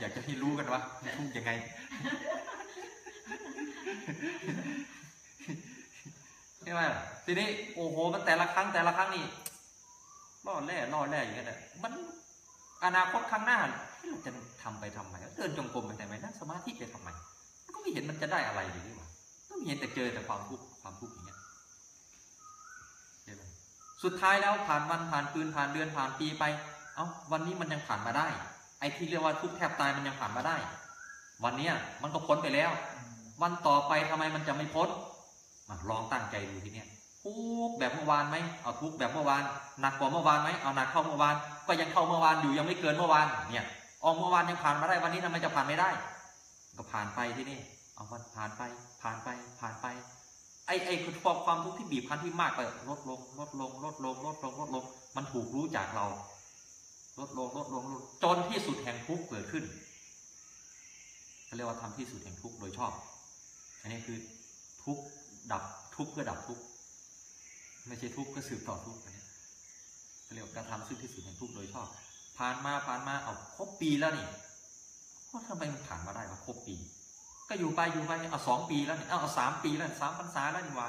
อยากจะให้รู้กันว่าทุกข์ยังไง ใช่ไหมล่ะทีนี้ โอ้โห มันแต่ละครั้งแต่ละครั้งนี่ล่อแร่ล่อแร่อย่างเงี้ยมันอนาคตข้างหน้าเราจะทำไปทำไมเดินจงกรมไปทำไมนั่งสมาธิไปทำไม ก็ไม่เห็นมันจะได้อะไรเลยดีกว่าก็ไม่เห็นแต่เจอแต่ความทุกข์ความทุกข์อย่าง สุดท้ายแล้วผ่านวันผ่านคืนผ่านเดือนผ่านปีไป เอ้าวันนี้มันยังผ่านมาได้ ไอ้ที่เรียกว่าทุกแทบตายมันยังผ่านมาได้ วันเนี้ยมันก็พ้นไปแล้ว วันต่อไปทำไมมันจะไม่พ้นมาลองตั้งใจดูทีเนี้ยทุกแบบเมื่อวานไหมเอาทุกแบบเมื่อวานหนักกว่าเมื่อวานไหมเอาหนักเข้าเมื่อวาน ก็ยังเข้าเมื่อวานอยู่ยังไม่เกินเมื่อวานเนี่ยออกเมื่อวานยังผ่านมาได้วันนี้ทำไมจะผ่านไม่ได้ ก็ผ่านไปที่นี่เอาวันผ่านไปผ่านไปผ่านไป ไอ้ไอ้ความความทุกข์ที่บีบคั้นที่มากไปลดลงลดลงลดลงลดลงลดลง มันถูกรู้จากเรา ลดลงลดลงลดจนที่สุดแห่งทุกข์เกิดขึ้นเขาเรียกว่าทำที่สุดแห่งทุกข์โดยชอบ อันนี้คือทุกข์ดับทุกข์เพื่อดับทุกข์ไม่ใช่ทุกข์เพื่อสืบต่อทุกข์อันนี้เขาเรียกว่าการทำซึ่งที่สุดแห่งทุกข์โดยชอบ ผ่านมาผ่านมาเอาครบปีแล้วนี่ว่าทำไมมันผ่านมาได้วะครบปี ก็อยู่ไปอยู่ไปเอาสองปีแล้วเนี่เอาเอาสามปีแล้วสามพรรษาแล้วนี่วะ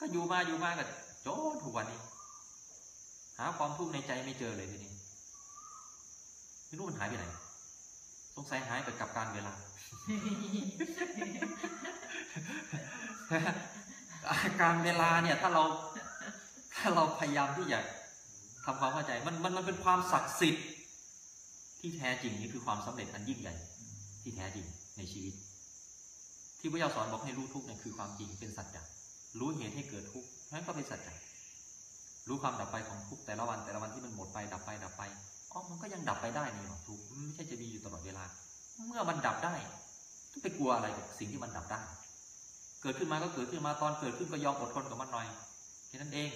ก็อยู่มาอยู่มาก็โจนถูกวันนี้ หาความทุกข์ในใจไม่เจอเลยทีนี้ไม่รู้มันหายไปไหนสงสัยหายไปกับการเวลาการเวลาเนี่ยถ้าเราถ้าเราพยายามที่จะทำความเข้าใจมันมันมันเป็นความศักดิ์สิทธิ์ที่แท้จริงนี่คือความสำเร็จอันยิ่งใหญ่ที่แท้จริงในชีวิต ที่พระเจ้าสอนบอกให้รู้ทุกข์เนี่ยคือความจริงเป็นสัจจะรู้เหตุให้เกิดทุกข์นั่นก็เป็นสัจจะรู้ความดับไปของทุกข์แต่ละวันแต่ละวันที่มันหมดไปดับไปดับไปอ๋อมันก็ยังดับไปได้นี่หรอทุกข์ไม่ใช่จะมีอยู่ตลอดเวลา เมื่อมันดับได้ต้องไปกลัวอะไรกับสิ่งที่มันดับได้ เกิดขึ้นมาก็เกิดขึ้นมาตอนเกิดขึ้นก็ยอมอดทนกับมันหน่อยแค่นั้นเอง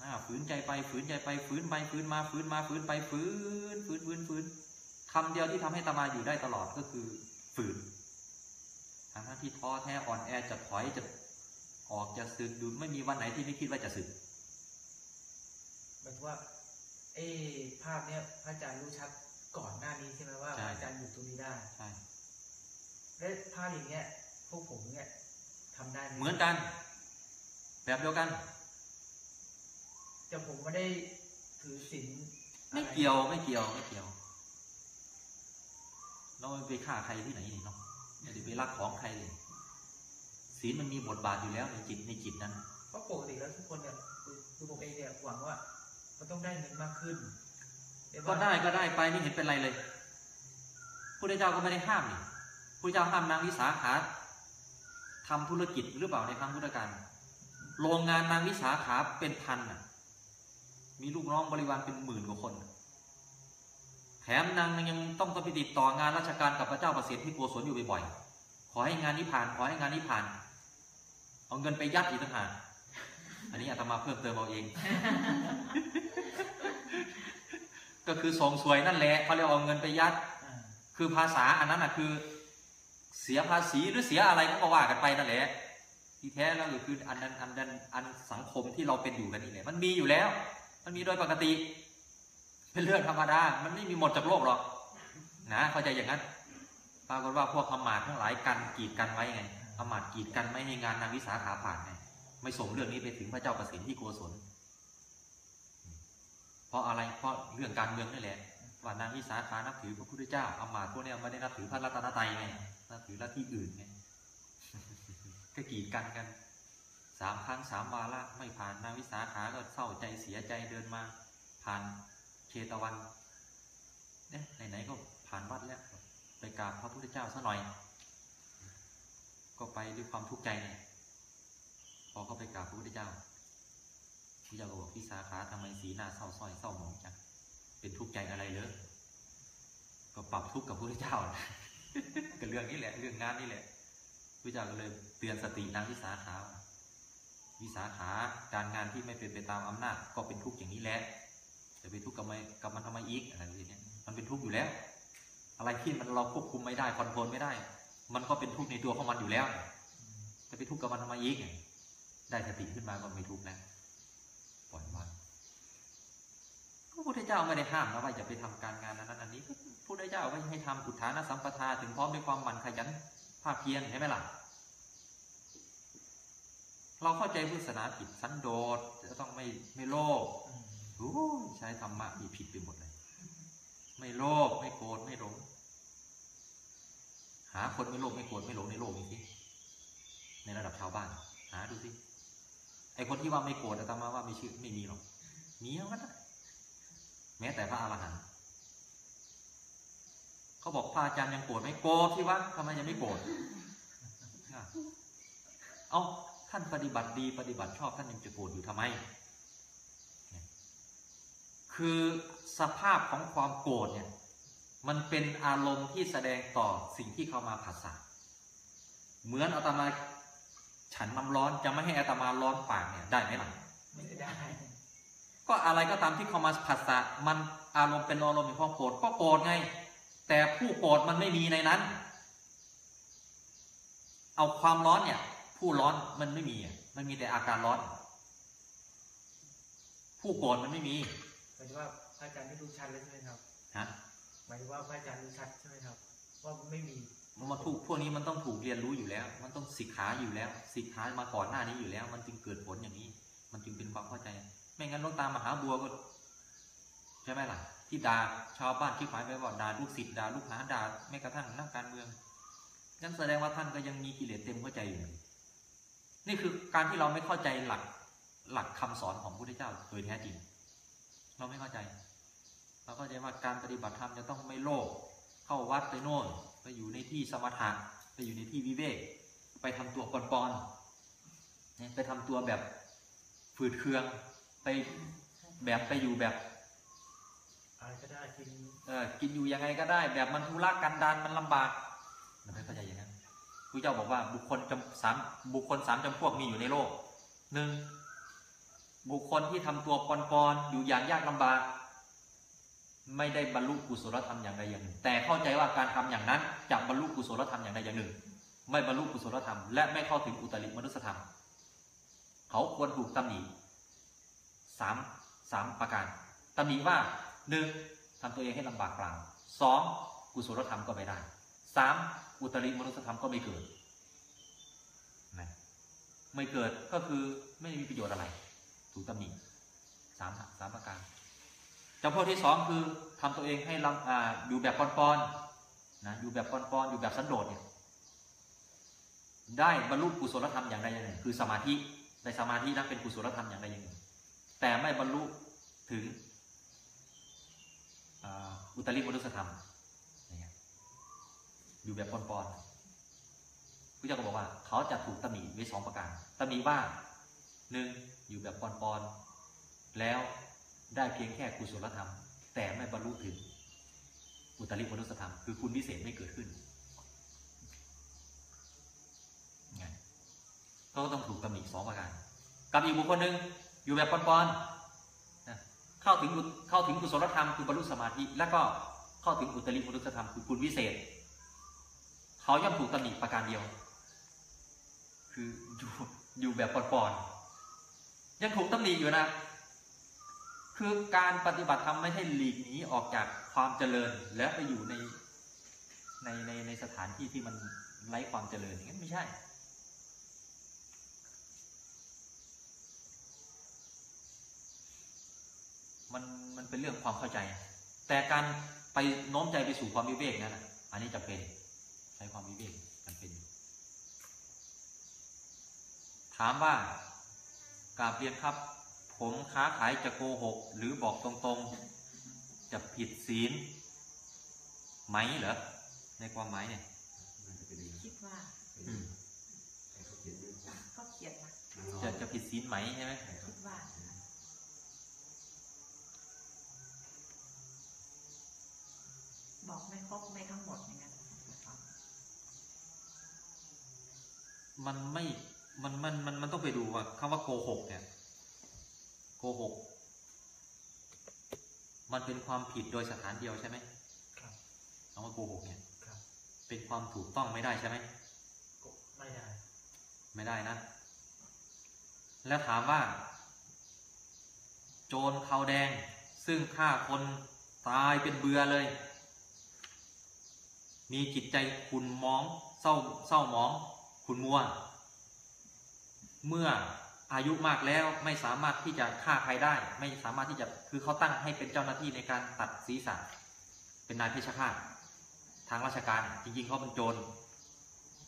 นะฝืนใจไปฝืนใจไปฝืนไปฝืนมาฝืนมาฝืนไปฝืนฝืนฝืนฝืนคำเดียวที่ทำให้ตามาอยู่ได้ตลอดก็คือฝืน ทั้งที่ท้อแท้อ่อนแอจะถอยจะออกจะสึกดูไม่มีวันไหนที่ไม่คิดว่าจะสึกหมายถึงว่าเอ้ภาพเนี้ยพระอาจารย์รู้ชัดก่อนหน้านี้ใช่ไหมว่าใช่พระอาจารย์อยู่ตรงนี้ได้ใช่และภาพอย่างเงี้ยพวกผมเนี่ยทำได้ไหเหมือนกัน แบบเดียวกันแต่ผมไม่ได้ถือศีลไม่เกี่ยวไม่เกี่ยวไม่เกี่ยวเราไม่ไปฆ่าใครที่ไหนนี่เนาะ ไม่ได้ไปลักของใครเลยศีลมันมีบทบาทอยู่แล้วในจิตในจิตนั้นเพราะปกติแล้วทุกคนเนี่ยคือคือผมเองเนี่ยหวังว่า มันต้องได้เงินมากขึ้นแต่ก็ว่าได้ก็ได้ไปไม่เห็นเป็นไรเลยพระเจ้าก็ไม่ได้ห้ามนี่พระเจ้าห้ามนางวิสาขาทำธุรกิจหรือเปล่าในครั้งพุทธกาลโรงงานนางวิสาขาเป็นพันน่ะ มีลูกน้องบริวารเป็นหมื่นกว่าคนน่ะแถมนางยังต้องไปติดต่องานราชการกับพระเจ้าประเสริฐที่โกศลอยู่บ่อยๆ ขอให้งานนี้ผ่าน ขอให้งานนี้ผ่าน เอาเงินไปยัดอีกต่างหาก อันนี้อาตมาเพิ่มเติมเอาเอง ก็คือส่งสวยนั่นแหละเขาเรียกเอาเงินไปยัด คือภาษาอันนั้นอะคือ เสียภาษีหรือเสียอะไรก็ว่ากันไปนั่นแหละ ที่แท้แล้วก็คืออันนั้นอันนั้นอันสังคมที่เราเป็นอยู่กันนี่แหละ มันมีอยู่แล้ว มันมีโดยปกติ เป็นเรื่องธรรมดา มันไม่มีหมดจากโลกหรอก นะเข้าใจอย่างนั้นปรากฏว่าพวกอมาตทั้งหลายกันกีดกันไว้ไงอมาตกีดกันไม่ให้งานนางวิสาขาผ่านไงไม่ส่งเรื่องนี้ไปถึงพระเจ้าประสิทธิ์ที่โกศลเพราะอะไรเพราะเรื่องการเมืองนี่แหละว่านางวิสาขานับถือพระพุทธเจ้าอมาตพวกเนี้ยไม่ได้นับถือพระรัตนตรัยไงนับถือลัทธิอื่นไงก็กีดกันกันสามครั้งสามวาระไม่ผ่านนางวิสาขาก็เศร้าใจเสียใจเดินมา ผ่าน เคตวันเนี่ยไหนๆก็ผ่านวัดแล้วไปกราบพระพุทธเจ้าซะหน่อย ก็ไปด้วยความทุกข์ใจเนี่ยพอเขาไปกราบพระพุทธเจ้าพระเจ้าก็บอกพี่สาขาทำไมสีหน้าเศร้าส้อยเศร้าหมองจังเป็นทุกข์ใจอะไรเลยก็ปรับทุกข์กับพระพุทธเจ้าก็เรื่องนี้แหละ เรื่องงานนี่แหละพระเจ้าก็เลยเตือนสตินางวิสาขาวิสาขาการงานที่ไม่เป็นไปตามอำนาจ ก็เป็นทุกข์อย่างนี้แหละ จะไปทุกข์กับมันกับมันทำไมอีกอะไรแบบนี้มันเป็นทุกข์อยู่แล้ว อะไรที่มันเราควบคุมไม่ได้คอนโทรลไม่ได้ มันก็เป็นทุกข์ในตัวของมันอยู่แล้วจะไปทุกข์กับมันทำไมอีกได้สติขึ้นมาก็ไม่ทุกข์แล้วปล่อยวางพระพุทธเจ้าไม่ได้ห้ามนะว่าอย่าไปทำการงานนั้นนั้นอันนี้พระพุทธเจ้าไม่ให้ทำอุทานสัมปทาถึงพร้อมด้วยความหมั่นขยันภาคเพียรใช่ไหมล่ะเราเข้าใจพุทธศาสนาผิดสันโดษจะต้องไม่ไม่โลภ โอ้ใช้ธรรมะมีผิดไปหมดเลย ไม่โลภไม่โกรธไม่หลง หาคนไม่โลภไม่โกรธไม่หลงในโลกนี้สิในระดับชาวบ้าน หาดูสิไอคนที่ว่าไม่โกรธอาตมาว่าไม่ชื่อไม่มีหรอกมีทั้งนั้นแม้แต่พระอรหันต์เขาบอกพระอาจารย์ยังโกรธไหมโกรธที่วะทำไมยังไม่โกรธเอาท่านปฏิบัติดีปฏิบัติชอบท่านยังจะโกรธอยู่ทำไม คือสภาพของความโกรธเนี่ยมันเป็นอารมณ์ที่แสดงต่อสิ่งที่เข้ามาผัสสะเหมือนอาตมาฉันน้ำร้อนจะไม่ให้อาตมาร้อนปากเนี่ยได้ไหมล่ะไม่ได้ก็อะไรก็ตามที่เข้ามาผัสสะมันอารมณ์เป็นอารมณ์เป็นความโกรธก็โกรธไง แต่ผู้โกรธมันไม่มีในนั้น เอาความร้อนเนี่ย ผู้ร้อนมันไม่มีอะมันมีแต่อาการร้อน ผู้โกรธมันไม่มี หมายถึงว่าพระอาจารย์ที่รู้ชัดเลยใช่ไหมครับฮะหมายถึงว่าพระอาจารย์รู้ชัดใช่ไหมครับ ว่าไม่มีมันมาถูกพวกนี้มันต้องถูกเรียนรู้อยู่แล้ว มันต้องศึกษาอยู่แล้วศึกษามาก่อนหน้านี้อยู่แล้ว มันจึงเกิดผลอย่างนี้ มันจึงเป็นความเข้าใจ ไม่งั้นหลวงตามหาบัวก็ใช่ไหมล่ะ ที่ด่าชาวบ้านที่หมายไปว่าด่าลูกศิษย์ด่าลูกหาด่าแม้กระทั่งนักการเมืองนั่นแสดงว่าท่านก็ยังมีกิเลสเต็มหัวใจอยู่นี่คือการที่เราไม่เข้าใจหลักหลักคำสอนของพระพุทธเจ้าโดยแท้จริง เราไม่เข้าใจ เราเข้าใจว่าการปฏิบัติธรรมจะต้องไม่โลภเข้าวัดไปโน่นไปอยู่ในที่สมถะไปอยู่ในที่วิเวกไปทำตัวปอนๆเนี่ยไปทำตัวแบบฝืดเคือง ไปแบบไปอยู่แบบอะไรก็ได้กินเออกินอยู่ยังไงก็ได้ แบบมันทุรกันดารมันลำบากเราไม่เข้าใจอย่างนั้นพระเจ้าบอกว่าบุคคลจำสามบุคคลสามจำพวกมีอยู่ในโลกหนึ่ง บุคคลที่ทำตัวปอนๆอนอยู่อย่างยากลำบากไม่ได้บรรลุกุศลธรรมอย่างใดอย่างหนึ่ง แต่เข้าใจว่าการทำอย่างนั้นจะบรรลุกุศลธรรมอย่างใดอย่างหนึ่ง ไม่บรรลุกุศลธรรมและไม่เข้าถึงอุตริมนุสธรรม เขาควรถูกตำหนิสามสามประการตำหนิว่าหนึ่งทำตัวเองให้ลำบากเปล่าสองกุศลธรรมก็ไม่ได้สามอุตริมนุสธรรมก็ไม่เกิดนะไม่เกิดก็คือไม่มีประโยชน์อะไร ถูกตำหนิสามสามประการจำพวกที่สองคือทำตัวเองให้ลำออยู่แบบปอนๆนะอยู่แบบปอนๆอยู่แบบสันโดษเนี่ยได้บรรลุกุศลธรรมอย่างใดอย่างหนึ่ง คือสมาธิในสมาธินั้นเป็นกุศลธรรมอย่างใดอย่างหนึ่ง แต่ไม่บรรลุถึงอุตริมนุสธรรมอย่างเงี้ยอยู่แบบปอนๆพระเจ้าก็บอกว่า เขาจะถูกตำหนิไว้สองประการตำหนิว่าหนึ่ง อยู่แบบปอนๆแล้วได้เพียงแค่กุศลธรรม แต่ไม่บรรลุถึงอุตริมนุสธรรม คือคุณวิเศษไม่เกิดขึ้นเขาก็ต้องถูกตำหนิสองประการกับอีกบุคคลหนึ่งอยู่แบบปอนๆเข้าถึงเข้าถึงกุศลธรรมคือบรรลุสมาธิ แล้วก็เข้าถึงอุตริมนุสธรรมคือคุณวิเศษเขาย่อมถูกตำหนิประการเดียว คืออยู่อยู่แบบปอนๆ ยังถูกตำหนิอยู่นะ คือการปฏิบัติธรรมไม่ใช่หลีกหนีออกจากความเจริญและไปอยู่ในในในในสถานที่ที่มันไร้ความเจริญอย่างนั้นไม่ใช่ มันมันเป็นเรื่องความเข้าใจ แต่การไปโน้มใจไปสู่ความวิเวกนั้นนะอันนี้จำเป็นใช้ความวิเวกจำเป็น ถามว่า กราบเรียนครับ ผมค้าขายจะโกหก หรือบอกตรงๆ จะผิดศีลไหมเหรอในความหมายเนี่ยคิดว่าอืมก็เขียนมาจะจะผิดศีลไหมใช่ไหมคิดว่าบอกไม่ครบไม่ทั้งหมดอย่างนั้นมันไม่ มันมันมันมันต้องไปดูว่าคำว่าโกหกเนี่ยโกหกมันเป็นความผิดโดยสถานเดียวใช่ไหมครับคำว่าโกหกเนี่ยครับเป็นความถูกต้องไม่ได้ใช่ไหมก็ไม่ได้ ไม่ได้นะ แล้วถามว่า โจรขาวแดง ซึ่งฆ่าคนตายเป็นเบือเลย มีจิตใจขุนมอง เศร้าเศร้าหมองขุนมัว เมื่ออายุมากแล้วไม่สามารถที่จะฆ่าใครได้ ไม่สามารถที่จะคือเขาตั้งให้เป็นเจ้าหน้าที่ในการตัดศีรษะเป็นนายเพชฌฆาตทางราชการจริงๆเขาเป็นโจร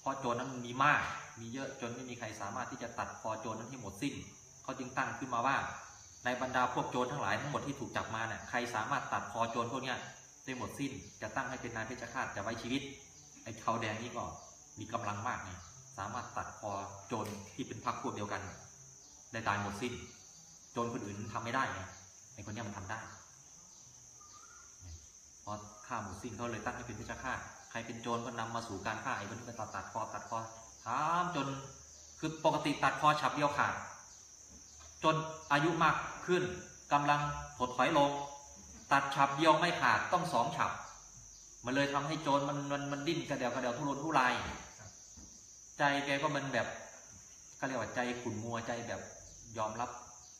เพราะโจรนั้นมีมาก มีเยอะจนไม่มีใครสามารถที่จะตัดคอโจรนั้นให้หมดสิ้นเขาจึงตั้งขึ้นมาว่า ในบรรดาพวกโจรทั้งหลายทั้งหมดที่ถูกจับมาเนี่ยใครสามารถตัดคอโจรพวกนี้ได้หมดสิ้น จะตั้งให้เป็นนายเพชฌฆาตจะไว้ชีวิตไอ้เขาแดงนี่ก็มีกำลังมากไง สามารถตัดคอโจรที่เป็นพรรคพวกเดียวกัน ได้ตายหมดสิ้น โจรคนอื่นทำไม่ได้ไงไอ้คนนี้มันทำได้พอฆ่าหมดสิ้นเขาเลยตั้งให้เป็นเพชฆาตใครเป็นโจรก็นำมาสู่การฆ่าไอ้คนนี้ก็ตัดตัดคอตัดคอถามจนคือปกติตัดคอฉับเดียวขาดจนอายุมากขึ้นกำลังถดถอยลง ตัดฉับเดียวไม่ขาดต้องสองฉับ มันเลยทำให้โจรมันมันมันดิ้นกระเดียวกระเดียวทุรนทุราย ใจแกก็มันแบบก็เรียกว่าใจขุ่นมัวใจแบบยอมรับ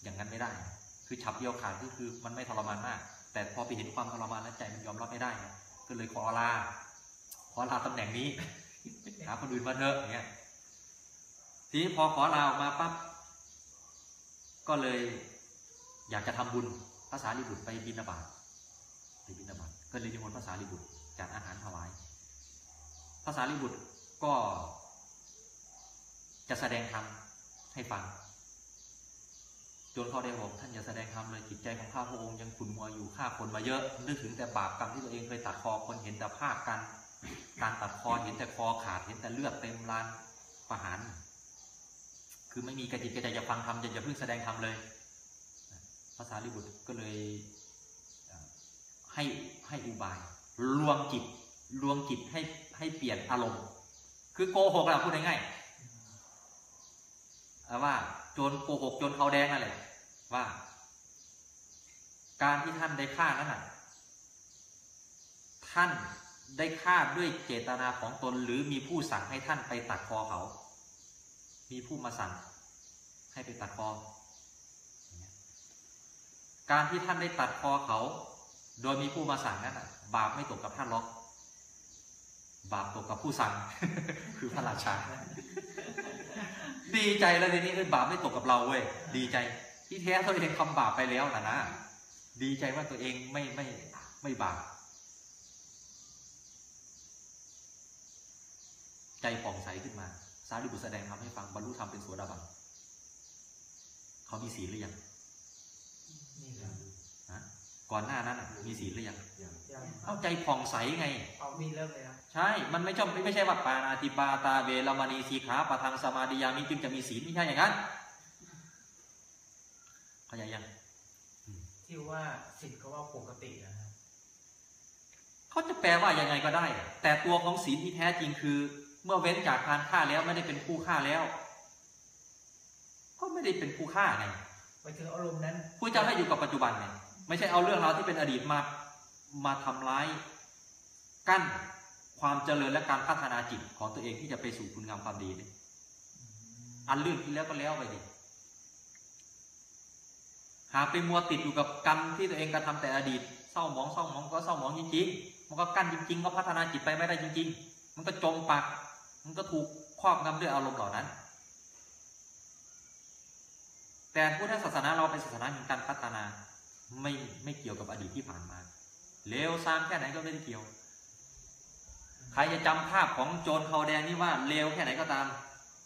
อย่างนั้นไม่ได้ คือฉับเดียวขาดก็คือมันไม่ทรมานมาก แต่พอไปเห็นความทรมานแล้วใจมันยอมรับไม่ได้ ก็เลยขอลา ขอลาตำแหน่งนี้หาคนอื่นมาเถอะอย่างเงี้ยทีนี้พอขอลาออกมาปั๊บก็เลยอยากจะทำบุญภาษาลิบุตรไปบินาบาตไปบินาบาตก็เลยนิมนต์ภาษาลิบุตรจัดอาหารถวายภาษาลิบุตรก็ จะแสดงธรรมให้ฟังจนเขาได้บอกท่านอย่าแสดงธรรมเลยจิตใจของข้าพระองค์ยังขุ่นมัวอยู่ฆ่าคนมาเยอะนึกถึงแต่บาปกรรมที่ตัวเองเคยตัดคอคนเห็นแต่ภาพการการตัดคอเห็นแต่คอขาดเห็นแต่เลือดเต็มลานประหาร คือไม่มีกระจิตกระใจจะฟังธรรมจะอย่าเพิ่งแสดงธรรมเลยภาษาลิบุตรก็เลยให้ให้อุบายลวงจิตลวงจิตให้ให้เปลี่ยนอารมณ์ คือโกหกอะพูดง่ายๆ ว่าโจรโกหกโจรเขาแดงนั่นแหละว่า การที่ท่านได้ฆ่านั้นน่ะ ท่านได้ฆ่าด้วยเจตนาของตนหรือมีผู้สั่งให้ท่านไปตัดคอเขา มีผู้มาสั่ง ให้ไปตัดคอ การที่ท่านได้ตัดคอเขา โดยมีผู้มาสั่งนั้นน่ะ บาปไม่ตกกับท่านหรอก บาปตกกับผู้สั่ง คือพระราชา ดีใจแล้วทีนี้เออบาปไม่ตกกับเราเว้ยดีใจ ที่แท้ตัวเองทำบาปไปแล้วนะนะดีใจว่าตัวเองไม่ไม่ไม่บาปใจผ่องใสขึ้นมาสารีบุตรแสดงธรรมให้ฟังบรรลุธรรมเป็นโสดาบันเขามีศีลหรือยังนี่ครับฮะก่อนหน้านั้นน่ะมีศีลหรือยังยังเอาใจผ่องใสไง เอามีเริ่มเลยนะ ใช่ มันไม่ชอบไม่ใช่ว่าปานาติปาตาเวรมณีสีขาปะทังสมาดิยามิจึงจะมีศีลไม่ใช่อย่างนั้นเข้าใจยังที่ว่าสิทธิ์เขาว่าปกตินะครับเขาจะแปลว่ายังไงก็ได้ แต่ตัวของศีลที่แท้จริงคือ เมื่อเว้นจากการฆ่าแล้วไม่ได้เป็นผู้ฆ่าแล้ว ก็ไม่ได้เป็นผู้ฆ่าไงไปถึงอารมณ์นั้นผู้เจ้าให้อยู่กับปัจจุบันไงไม่ใช่เอาเรื่องราวที่เป็นอดีตมามาทำร้ายกั้น ความเจริญและการพัฒนาจิตของตัวเองที่จะไปสู่คุณงามความดีเนี่ยอันเรื่องที่แล้วก็แล้วไปดิหากไปมัวติดอยู่กับกรรมที่ตัวเองกระทำแต่อดีตเศร้าหมองเศร้าหมองก็เศร้าหมองจริงๆ มันก็กั้นจริงๆ ก็พัฒนาจิตไปไม่ได้จริง ๆ มันก็จมปัก มันก็ถูกครอบงำด้วยอารมณ์เหล่านั้น แต่พุทธศาสนาเราเป็นศาสนาแห่งการพัฒนา ไม่ไม่เกี่ยวกับอดีตที่ผ่านมาเลวซามแค่ไหนก็ไม่ได้เกี่ยว ใครจะจำภาพของโจรเขาแดงนี่ว่าเลวแค่ไหนก็ตาม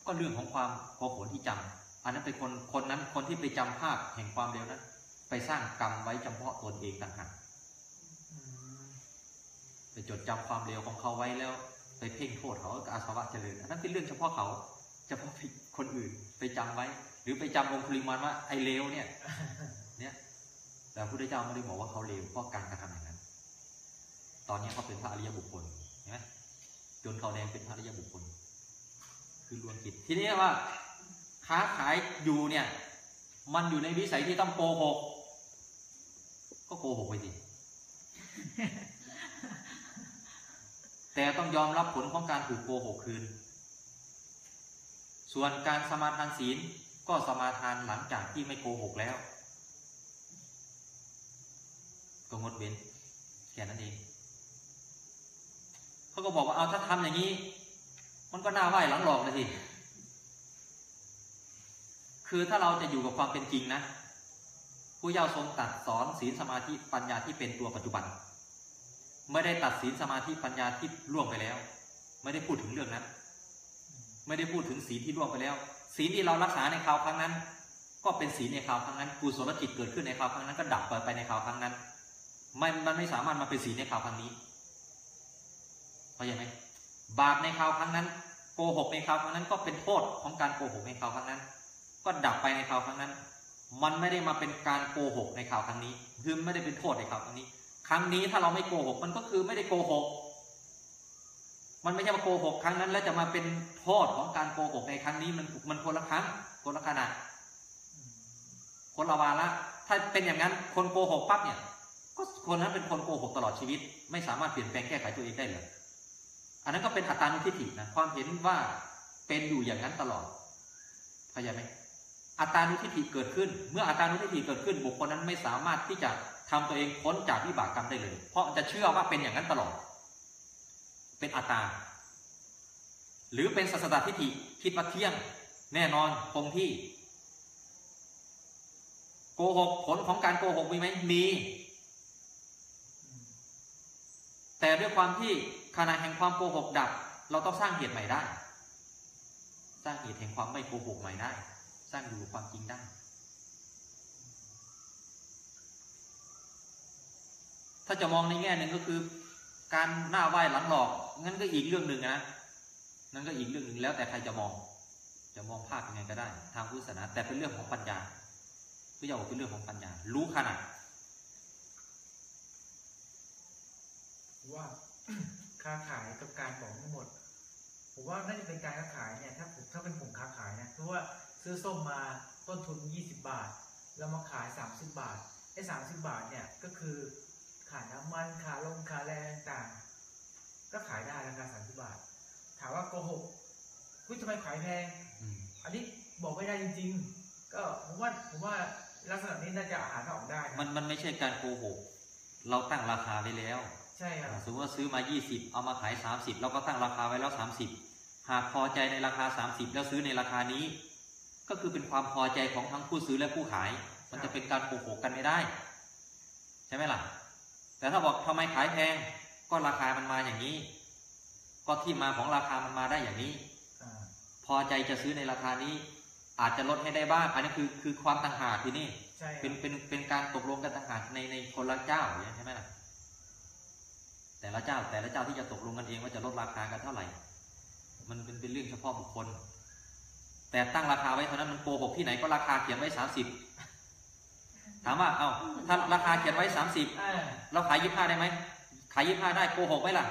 ก็เรื่องของความโกหกที่จำอันนั้นเป็นคนคนนั้นคนที่ไปจำภาพแห่งความเลวนั้น ไปสร้างกรรมไว้เฉพาะตนเองต่างหากไปจดจำความเลวของเขาไว้แล้ว ไปเพ่งโทษเขาอาสวะเจริญอันนั้นเป็นเรื่องเฉพาะเขาเฉพาะคนอื่นไปจำไว้ หรือไปจำองคุลิมานว่าไอ้เลวเนี่ย เนี่ยแต่พระพุทธเจ้าไม่ได้บอกว่าเขาเลวเพราะการกระทำอย่างนั้น ตอนนี้เขาเป็นพระอริยบุคคลเห็นไหม จนเขาแดงเป็นพระริยบุคคล คือรวมจิต ทีนี้ว่า ค้าขายอยู่เนี่ย มันอยู่ในวิสัยที่ต้องโกหก ก็โกหกไปสิแต่ต้องยอมรับผลของการถูกโกหกคืน ส่วนการสมาทานศีลก็สมาทานหลังจากที่ไม่โกหกแล้ว ก็งดเว้นแค่นั้นเอง เขาก็บอกว่าเอาถ้าทำอย่างนี้ มันก็น่าไหว้หลังหลอกเลยสิคือถ้าเราจะอยู่กับความเป็นจริงนะผู้เยาวทรงตัดสอนศีลสมาธิปัญญาที่เป็นตัวปัจจุบัน ไม่ได้ตัดศีลสมาธิปัญญาที่ล่วงไปแล้ว ไม่ได้พูดถึงเรื่องนั้น ไม่ได้พูดถึงศีลที่ล่วงไปแล้ว ศีลที่เรารักษาในคราวครั้งนั้น ก็เป็นศีลในคราวครั้งนั้นกุศลจิตเกิดขึ้นในคราวครั้งนั้นก็ดับไปในคราวครั้งนั้นมันมันไม่สามารถมาเป็นศีลในคราวครั้งนี้ เข้าใจไหมบาปในคราวครั้งนั้นโกหกในคราวครั้งนั้นก็เป็นโทษของการโกหกในคราวครั้งนั้น ก็ดับไปในคราวครั้งนั้น มันไม่ได้มาเป็นการโกหกในคราวครั้งนี้คือไม่ได้เป็นโทษในคราวครั้งนี้ ครั้งนี้ถ้าเราไม่โกหกมันก็คือไม่ได้โกหก มันไม่ใช่มาโกหกครั้งนั้น แล้วจะมาเป็นโทษของการโกหกในครั้งนี้มันมันคนละครั้งคนละขนาดคนละวาระถ้าเป็นอย่างนั้นคนโกหกปั๊บเนี่ย ก็คนนั้นเป็นคนโกหกตลอดชีวิต ไม่สามารถเปลี่ยนแปลงแก้ไขตัวเองได้เลย อันนั้นก็เป็นอัตตานุทิฏฐินะความเห็นว่าเป็นอยู่อย่างนั้นตลอดเข้าใจไหมอัตตานุทิฏฐิเกิดขึ้น เมื่ออัตตานุทิฏฐิเกิดขึ้น บุคคลนั้นไม่สามารถที่จะทำตัวเองพ้นจากวิบากกรรมได้เลย เพราะจะเชื่อว่าเป็นอย่างนั้นตลอด เป็นอัตตา หรือเป็นสัสตทิฏฐิคิดว่าเที่ยง แน่นอนคงที่ โกหกผลของการโกหกมีไหมมี แต่ด้วยความที่ ขณะแห่งความโกหกดับ เราต้องสร้างเหตุใหม่ได้ สร้างเหตุแห่งความไม่โกหกใหม่ได้ สร้างอยู่ความจริงได้ ถ้าจะมองในแง่หนึ่งก็คือ การหน้าไหว้หลังหลอกงั้นก็อีกเรื่องหนึ่งนะนั่นก็อีกเรื่องหนึ่งแล้วแต่ใครจะมอง จะมองภาพยังไงก็ได้ ทางพุทธศาสนาแต่เป็นเรื่องของปัญญาพี่จะบอกเป็นเรื่องของปัญญา รู้ขนาดว่า ค้าขายกับการบอกทั้งหมด ผมว่าน่าจะเป็นการค้าขายเนี่ยถ้าผมถ้าเป็นผมค้าขายนะเพราะว่าซื้อส้มมาต้นทุน 20 บาท แล้วมาขาย 30 บาทไอ้30บาทเนี่ยก็คือขาดน้ำมันขาลงขาแรงต่างๆก็ขายได้ราคา30บาท ถามว่าโกหกคุณทำไมขายแพงอืมอันนี้บอกไม่ได้จริง ๆ ก็ผมว่าผมว่าลักษณะนี้น่าจะหาทางออกได้นะมันมันไม่ใช่การโกหก เราตั้งราคาไว้แล้ว ใช่ครับสมมติว่าซื้อมา 20 เอามาขาย 30 เราก็ตั้งราคาไว้แล้ว 30 หากพอใจในราคา 30 แล้วซื้อในราคานี้ ก็คือเป็นความพอใจของทั้งผู้ซื้อและผู้ขาย มันจะเป็นการโกหกกันไม่ได้ ใช่ไหมล่ะ แต่ถ้าบอกทำไมขายแพงก็ราคามันมาอย่างนี้ ก็ที่มาของราคามันมาได้อย่างนี้อ่าพอใจจะซื้อในราคานี้ อาจจะลดให้ได้บ้างอันนี้คือคือความต่างหากที่นี่ใช่ครับเป็นเป็นเป็นการตกลงกันต่างหากในในคนละเจ้าอย่างนี้ใช่ไหมล่ะ แต่ละเจ้า แต่ละเจ้าที่จะตกลงกันเองว่าจะลดราคากันเท่าไหร่ มันเป็นเป็นเรื่องเฉพาะบุคคล แต่ตั้งราคาไว้เท่านั้นมันโกหกที่ไหนก็ราคาเขียนไว้สามสิบถามว่าเอา้าถ้าราคาเขียนไว้สามสิบอ่าเราขายยี่ห้าได้ไหมขายยี่ห้าได้โกหกไหมล่ะ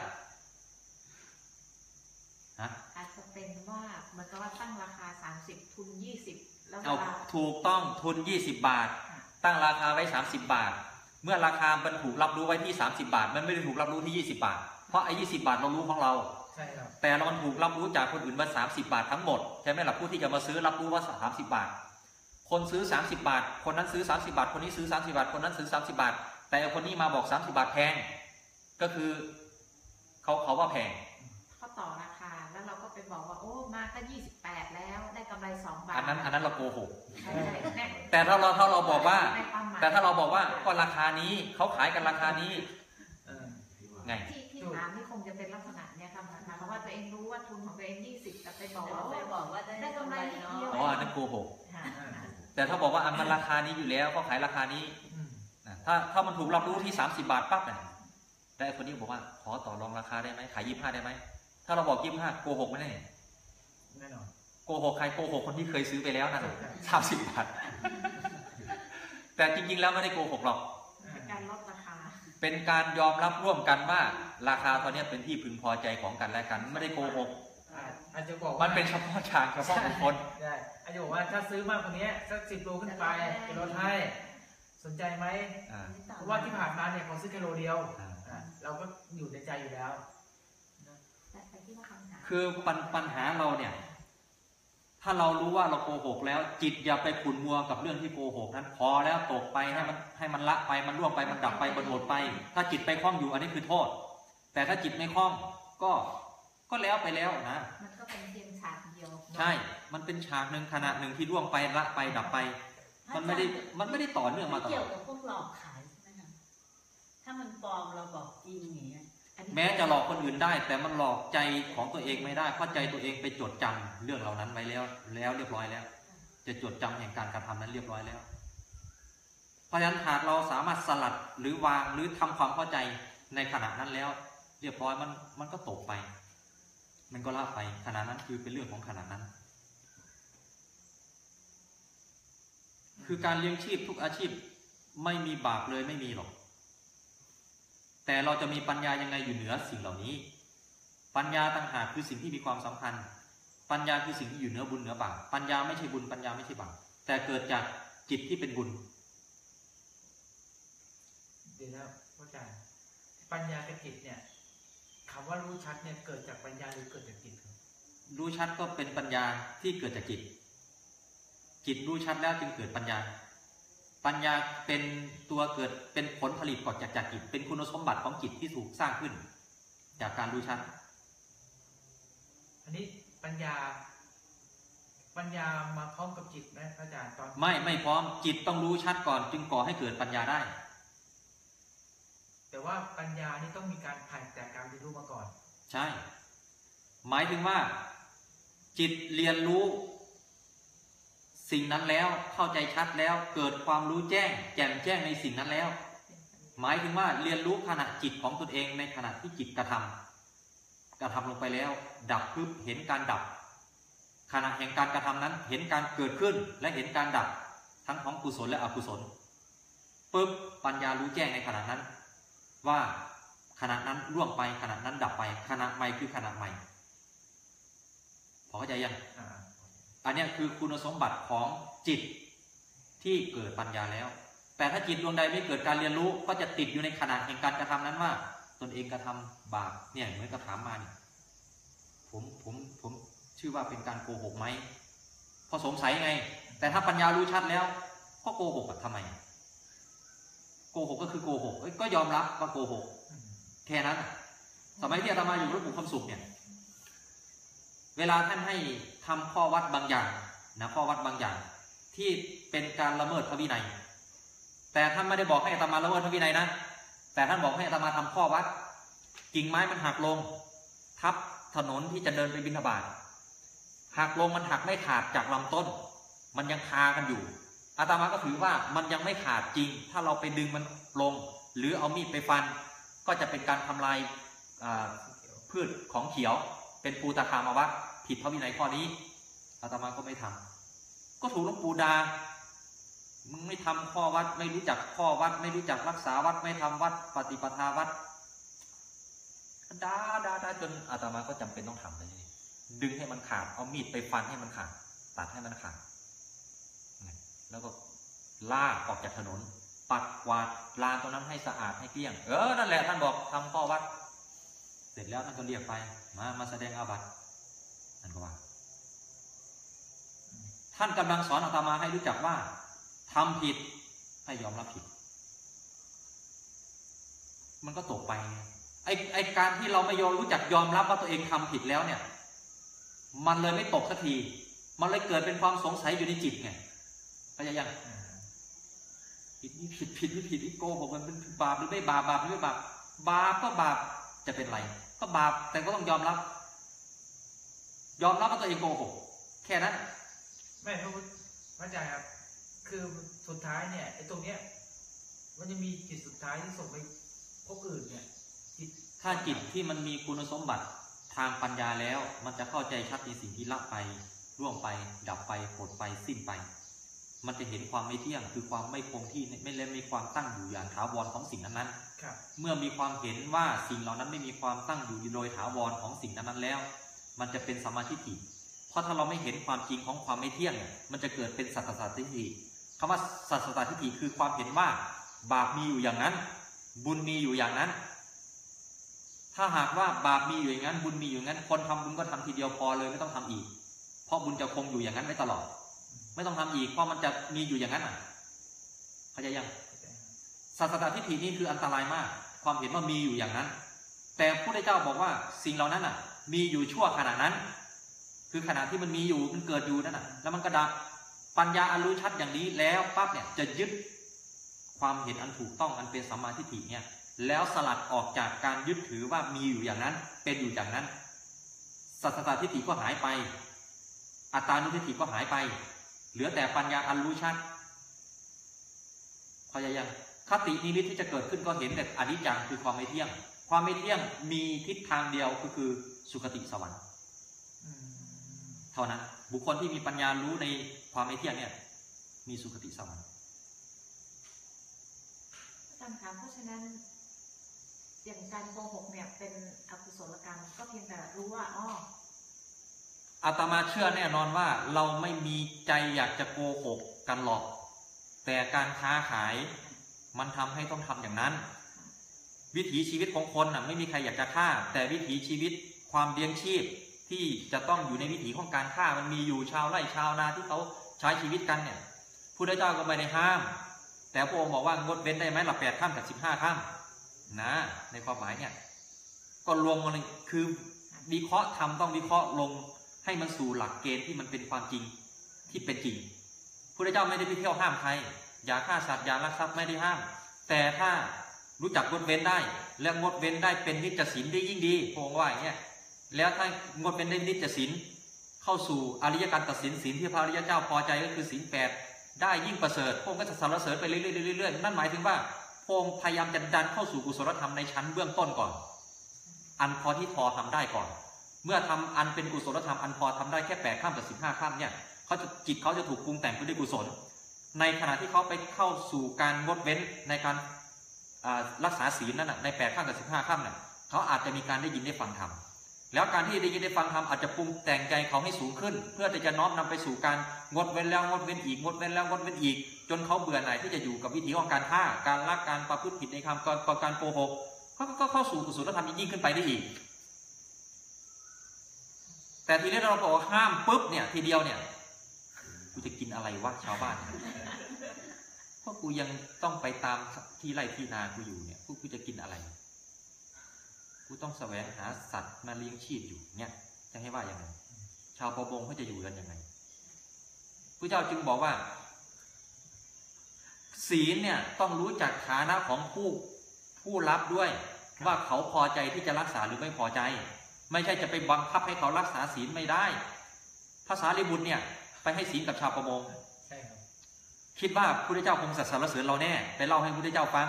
ฮะอาจจะเป็นว่าเหมือนกับว่าว่าตั้งราคาสามสิบทุนยี่สิบแล้วเวเอาลาถูกต้องทุน20บาทค่ะตั้งราคาไว้30บาท เมื่อราคามันถูกรับรู้ไว้ที่ 30 บาท มันไม่ได้ถูกรับรู้ที่ 20 บาท เพราะไอ้20บาทเรารู้ของเราใช่ครับแต่เรามันถูกรับรู้จากคนอื่นมา 30 บาททั้งหมดใช่ไหมล่ะผู้ที่จะมาซื้อรับรู้ว่า 30 บาท คนซื้อ 30 บาท คนนั้นซื้อ 30 บาท คนนี้ซื้อ 30 บาท คนนั้นซื้อ 30 บาท แต่คนนี้มาบอก 30 บาทแพงก็คือเขาเขาว่าแพงเขาต่อราคาแล้วเราก็ไปบอกว่าโอ้มาก็ยี่สิบแปดแล้ว ได้กำไรสองบาทอันนั้นอันนั้นเราโกหกใช่ใช่แน่แต่ถ้าเราถ้าเราบอกว่าในความหมายแต่ถ้าเราบอกว่าก็ราคานี้เขาขายกันราคานี้เออไงที่ที่ถามนี่คงจะเป็นลักษณะเนี่ยค่ะหมายความว่าตัวเองรู้ว่าทุนของตัวเองยี่สิบแต่ไปบอกแต่ว่าไปบอกว่าได้ได้กำไรนิดเดียวอ๋ออันนั้นโกหกค่ะแต่ถ้าบอกว่าอันมันราคานี้อยู่แล้วเขาขายราคานี้อืมนะถ้าถ้ามันถูกรับรู้ที่30บาทปั๊บเนี่ยแต่ไอ้คนนี้บอกว่าขอต่อรองราคาได้ไหมขายยี่ห้าได้ไหมถ้าเราบอกยี่ห้าโกหกไม่ได้แน่นอน โกหกใครโกหกคนที่เคยซื้อไปแล้วนั่นใช่สามสิบบาทแต่จริงๆแล้วไม่ได้โกหกหรอกเป็นการลดราคาเป็นการยอมรับร่วมกันว่า ราคาตอนนี้เป็นที่พึงพอใจของกันและกันไม่ได้โกหกอาจอาจจะบอกว่ามันเป็นเฉพาะฉากเฉพาะบุคคลใช่อาจจะบอกว่าถ้าซื้อมากกว่านี้สักสิบโลขึ้นไปจะลดให้สนใจไหมอ่าเพราะว่าที่ผ่านมาเนี่ยเขาซื้อแค่โลเดียวอ่าอะเราก็อยู่ในใจอยู่แล้วนะแต่แต่ที่ว่าปัญหาคือปัญปัญหาเราเนี่ย ถ้าเรารู้ว่าเราโกหกแล้ว จิตอย่าไปขุนมัวกับเรื่องที่โกหกนั้น พอแล้วตกไปให้มันให้มันละไปมันล่วงไปมันดับไปมันหมดไป ถ้าจิตไปคล้องอยู่อันนี้คือโทษ แต่ถ้าจิตไม่คล้องก็ก็แล้วไปแล้วนะมันก็เป็นเพียงฉากเดียวใช่ มันเป็นฉากหนึ่งขณะหนึ่งที่ล่วงไปละไปดับไป มันไม่ได้มันไม่ได้ต่อเนื่องมาตลเกี่ยอวดกับพวกหลอกขายใช่ไหมคะถ้ามันปลอมเราบอกจริงอย่างเงี้ยอันนี้ แม้จะหลอกคนอื่นได้ แต่มันหลอกใจของตัวเองไม่ได้เพราะใจตัวเองไปจดจำเรื่องเหล่านั้นไว้แล้ว แล้วเรียบร้อยแล้ว จะจดจำแห่งการกระทำนั้นเรียบร้อยแล้ว เพราะฉะนั้นหากเราสามารถสลัดหรือวางหรือทำความเข้าใจในขณะนั้นแล้ว เรียบร้อยมันมันก็ตกไป มันก็ละไปขณะนั้นคือเป็นเรื่องของขณะนั้น คือการเลี้ยงชีพทุกอาชีพไม่มีบาปเลยไม่มีหรอก แต่เราจะมีปัญญายังไงอยู่เหนือสิ่งเหล่านี้ ปัญญาต่างหากคือสิ่งที่มีความสำคัญ ปัญญาคือสิ่งที่อยู่เหนือบุญเหนือบาปปัญญาไม่ใช่บุญปัญญาไม่ใช่บาปแต่เกิดจากจิตที่เป็นบุญเดี๋ยวนะพ่ออาจารย์ปัญญากับจิตเนี่ยคำว่ารู้ชัดเนี่ยเกิดจากปัญญาหรือเกิดจากจิตครับรู้ชัดก็เป็นปัญญาที่เกิดจากจิต จิตรู้ชัดแล้วจึงเกิดปัญญา ปัญญาเป็นตัวเกิดเป็นผลผลิตก่อนจากจากจิต เป็นคุณสมบัติของจิตที่ถูกสร้างขึ้น จากการรู้ชัด อันนี้ปัญญา ปัญญามาพร้อมกับจิตไหมพระอาจารย์ตอน ไม่ไม่พร้อมจิตต้องรู้ชัดก่อน จึงก่อให้เกิดปัญญาได้ แต่ว่าปัญญานี่ต้องมีการผ่านจากการเรียนรู้มาก่อน ใช่ หมายถึงว่า จิตเรียนรู้ สิ่งนั้นแล้วเข้าใจชัดแล้วเกิดความรู้แจ้ง แจ่มแจ้งในสิ่งนั้นแล้ว หมายถึงว่าเรียนรู้ขณะจิตของตนเองในขณะที่จิตกระทำกระทำลงไปแล้ว ดับพึบเห็นการดับ ขณะแห่งการกระทำนั้นเห็นการเกิดขึ้นและเห็นการดับทั้งของกุศลและอกุศลปุ๊บปัญญารู้แจ้งในขณะนั้น ว่าขณะนั้นล่วงไปขณะนั้นดับไปขณะใหม่คือขณะใหม่พอเข้าใจยัง อันนี้คือคุณสมบัติของจิตที่เกิดปัญญาแล้ว แต่ถ้าจิตดวงใดไม่เกิดการเรียนรู้ก็จะติดอยู่ในขณะแห่งการกระทำนั้นว่า ตนเองกระทำบาปเนี่ยเหมือนกระถามมาเนี่ยผมผมผมชื่อว่าเป็นการโกหกไหมพอสงสัยไง แต่ถ้าปัญญารู้ชัดแล้ว ก็โกหกอะทำไมโกหกก็คือโกหกก็ยอมรับว่าโกหกแค่นั้น สมัยที่อาตมาอยู่รถบุคคำสุขเนี่ย เวลาท่านให้ทำข้อวัดบางอย่างนะข้อวัดบางอย่าง ที่เป็นการละเมิดพระวินัย แต่ท่านไม่ได้บอกให้อาตมาละเมิดพระวินัยนะ แต่ท่านบอกให้อาตมาทำข้อวัด กิ่งไม้มันหักลง ทับถนนที่จะเดินไปบิณฑบาตหักลงมันหักไม่ขาดจากลำต้น มันยังคากันอยู่อาตมาก็ถือว่ามันยังไม่ขาดจริง ถ้าเราไปดึงมันลง หรือเอามีดไปฟัน ก็จะเป็นการทำลายพืชของเขียว เป็นปูตะคามวัดผิดพระวินัยข้อนี้อาตมาก็ไม่ทำก็ถูกหลวงปู่ดามึงไม่ทำข้อวัด ไม่รู้จักข้อวัด ไม่รู้จักรักษาวัด ไม่ทำวัด ปฏิปทาวัดด่าด่าด่าจนอาตมาก็จำเป็นต้องทำเลยดึงให้มันขาดเอามีดไปฟันให้มันขาดตัดให้มันขาดแล้วก็ลากออกจากถนน ปัดกวาดลานตรงนั้นให้สะอาดให้เกลี้ยง เออ นั่นแหละท่านบอกทำข้อวัด เสร็จแล้วท่านก็เรียกไป มามาแสดงอาบัติท่านก็ว่า ท่านกำลังสอนอาตมาให้รู้จักว่าทำผิดให้ยอมรับผิด มันก็ตกไปไงไอไอการที่เราไม่ยอมรู้จักยอมรับว่าตัวเองทำผิดแล้วเนี่ย มันเลยไม่ตกสักที มันเลยเกิดเป็นความสงสัยอยู่ในจิตไงเข้ายังผิดนี่ผิดผิดนี่ผิดนี่โกหกมันเป็นบาปหรือไม่บาปบาปหรือไม่บาปบาปก็บาปจะเป็นไร ก็บาปแต่ก็ต้องยอมรับ ยอมรับว่าตัวเองโกหกแค่นั้นไม่พระพุทธพระอาจารย์ครับ คือสุดท้ายเนี่ยไอ้ตรงเนี้ย มันจะมีจิตสุดท้ายที่ส่งไปพบอื่นเนี่ยจิตถ้าจิตที่มันมีคุณสมบัติทางปัญญาแล้ว มันจะเข้าใจชัดในสิ่งที่ละไปร่วงไป ดับไปหมดไปสิ้นไป มันจะเห็นความไม่เที่ยงคือความไม่คงที่ไม่และมีความตั้งอยู่อย่างถาวรของสิ่งนั้นๆครับ เมื่อมีความเห็นว่าสิ่งเหล่านั้นไม่มีความตั้งอยู่โดยถาวรของสิ่งนั้นๆแล้ว มันจะเป็นสมมาธิฏฐิเพราะถ้าเราไม่เห็นความจริงของความไม่เที่ยง มันจะเกิดเป็นสัตตสัตทิฏฐิคำว่าสัตตสัตทิฏฐิคือความเห็นว่าบาปมีอยู่อย่างนั้น บุญมีอยู่อย่างนั้น ถ้าหากว่าบาปมีอยู่อย่างนั้น บุญมีอยู่อย่างนั้น คนทำบุญก็ทำทีเดียวพอเลยไม่ต้องทำอีก เพราะบุญจะคงอยู่อย่างนั้นไว้ตลอด ไม่ต้องทำอีกเพราะมันจะมีอยู่อย่างนั้นอะเข้าใจยัง ศาสัตตทิฏฐินี่คืออันตรายมาก ความเห็นว่ามีอยู่อย่างนั้น แต่พระพุทธเจ้าบอกว่าสิ่งเหล่านั้นอะ มีอยู่ชั่วขณะนั้น คือขณะที่มันมีอยู่มันเกิดอยู่นั่นน่ะ แล้วมันก็ดับปัญญาอันรู้ชัดอย่างนี้แล้วปั๊บเนี่ยจะยึดความเห็นอันถูกต้องอันเป็นสัมมาทิฏฐิเนี่ยแล้วสลัดออกจากการยึดถือว่ามีอยู่อย่างนั้น เป็นอยู่อย่างนั้นสัตตทิฏฐิก็หายไป อัตตานุทิฏฐิก็หายไป เหลือแต่ปัญญาอันรู้ชัดพยายาม คตินิมิตที่จะเกิดขึ้นก็เห็นแต่อนิจจังคือความไม่เที่ยง ความไม่เที่ยงมีทิศทางเดียวก็คือสุคติสวรรค์อืมเท่านั้น บุคคลที่มีปัญญารู้ในความไม่เที่ยงเนี่ย มีสุคติสวรรค์อาจารย์คะเพราะฉะนั้น อย่างการโกหกเนี่ยเป็นอกุศลกรรมก็เพียงแต่รู้ว่าอ๋ออาตมาเชื่อแน่นอนว่าเราไม่มีใจอยากจะโกหกกันหรอก แต่การค้าขาย มันทำให้ต้องทำอย่างนั้น วิถีชีวิตของคนน่ะไม่มีใครอยากจะฆ่า แต่วิถีชีวิตความเลี้ยงชีพที่จะต้องอยู่ในวิถีของการฆ่ามันมีอยู่ชาวไร่ชาวนาที่เขาใช้ชีวิตกันเนี่ยพุทธเจ้าก็ไม่ได้ห้าม แต่พระองค์บอกว่างดเว้นได้ไหมหลับแปดข้ามกับสิบห้าข้ามนะ ในความหมายเนี่ยก็รวมกันคือวิเคราะห์ทำต้องวิเคราะห์ลงให้มันสู่หลักเกณฑ์ที่มันเป็นความจริงที่เป็นจริงพุทธเจ้าไม่ได้ไปเที่ยวห้ามใคร อย่าฆ่าสัตว์อย่าลักทรัพย์ไม่ได้ห้าม แต่ถ้ารู้จักงดเว้นได้ และงดเว้นได้เป็นนิจศีลได้ยิ่งดีพระองค์ว่าอย่างเงี้ยแล้วถ้างดเว้นได้นิจศีลเข้าสู่อริยการตัดสินศีลที่พระอริยเจ้าพอใจก็คือศีลแปดได้ยิ่งประเสริฐพระองค์ก็จะสรรเสริญไปเรื่อยๆนั่นหมายถึงว่าพระองค์พยายามจะดันเข้าสู่กุศลธรรมในชั้นเบื้องต้นก่อน อันพอที่พอทำได้ก่อน เมื่อทำอันเป็นกุศลธรรมอันพอทำได้แค่แปดข้ามกับสิบห้าข้ามเนี่ยเขาจะจิตเขาจะถูกปรุงแต่งไปด้วยกุศล ในขณะที่เขาไปเข้าสู่การงดเว้นในการรักษาศีลนั่นนะในแปดข้ามกับสิบห้าข้ามเนี่ยเขาอาจจะมีการได้ยินได้ฟังธรรมแล้วการที่ได้ยินได้ฟังธรรมอาจจะปรุงแต่งใจเขาให้สูงขึ้น เพื่อที่จะน้อมนำไปสู่การงดเว้นแล้วงดเว้นอีกงดเว้นแล้วงดเว้นอีก จนเขาเบื่อหน่ายที่จะอยู่กับวิถีของการฆ่าการลักการประพฤติผิดในคำการการโกหกเขาก็เข้าสู่กุศลธรรมยิ่งขึ้นไปได้อีก แต่ทีนี้เราบอกว่าห้ามปุ๊บเนี่ยทีเดียวเนี่ย กูจะกินอะไรวะชาวบ้าน เพราะกูยังต้องไปตามที่ไร่ที่นากูอยู่เนี่ยพวกกูจะกินอะไร กูต้องแสวงหาสัตว์มาเลี้ยงชีพอยู่เนี่ยจะให้ว่าอยังไงชาวประมงเขาจะอยู่กันยังไงพระเจ้าจึงบอกว่า ศีลเนี่ยต้องรู้จักฐานะของผู้ผู้รับด้วย ว่าเขาพอใจที่จะรักษาหรือไม่พอใจ ไม่ใช่จะไปบังคับให้เขารักษาศีลไม่ได้ ภาษาลิบุตรเนี่ย ไปให้ศีลกับชาวประมงใช่ครับ คิดว่าพระเจ้าคงสรรเสริญเราแน่ ไปเล่าให้พระเจ้าฟัง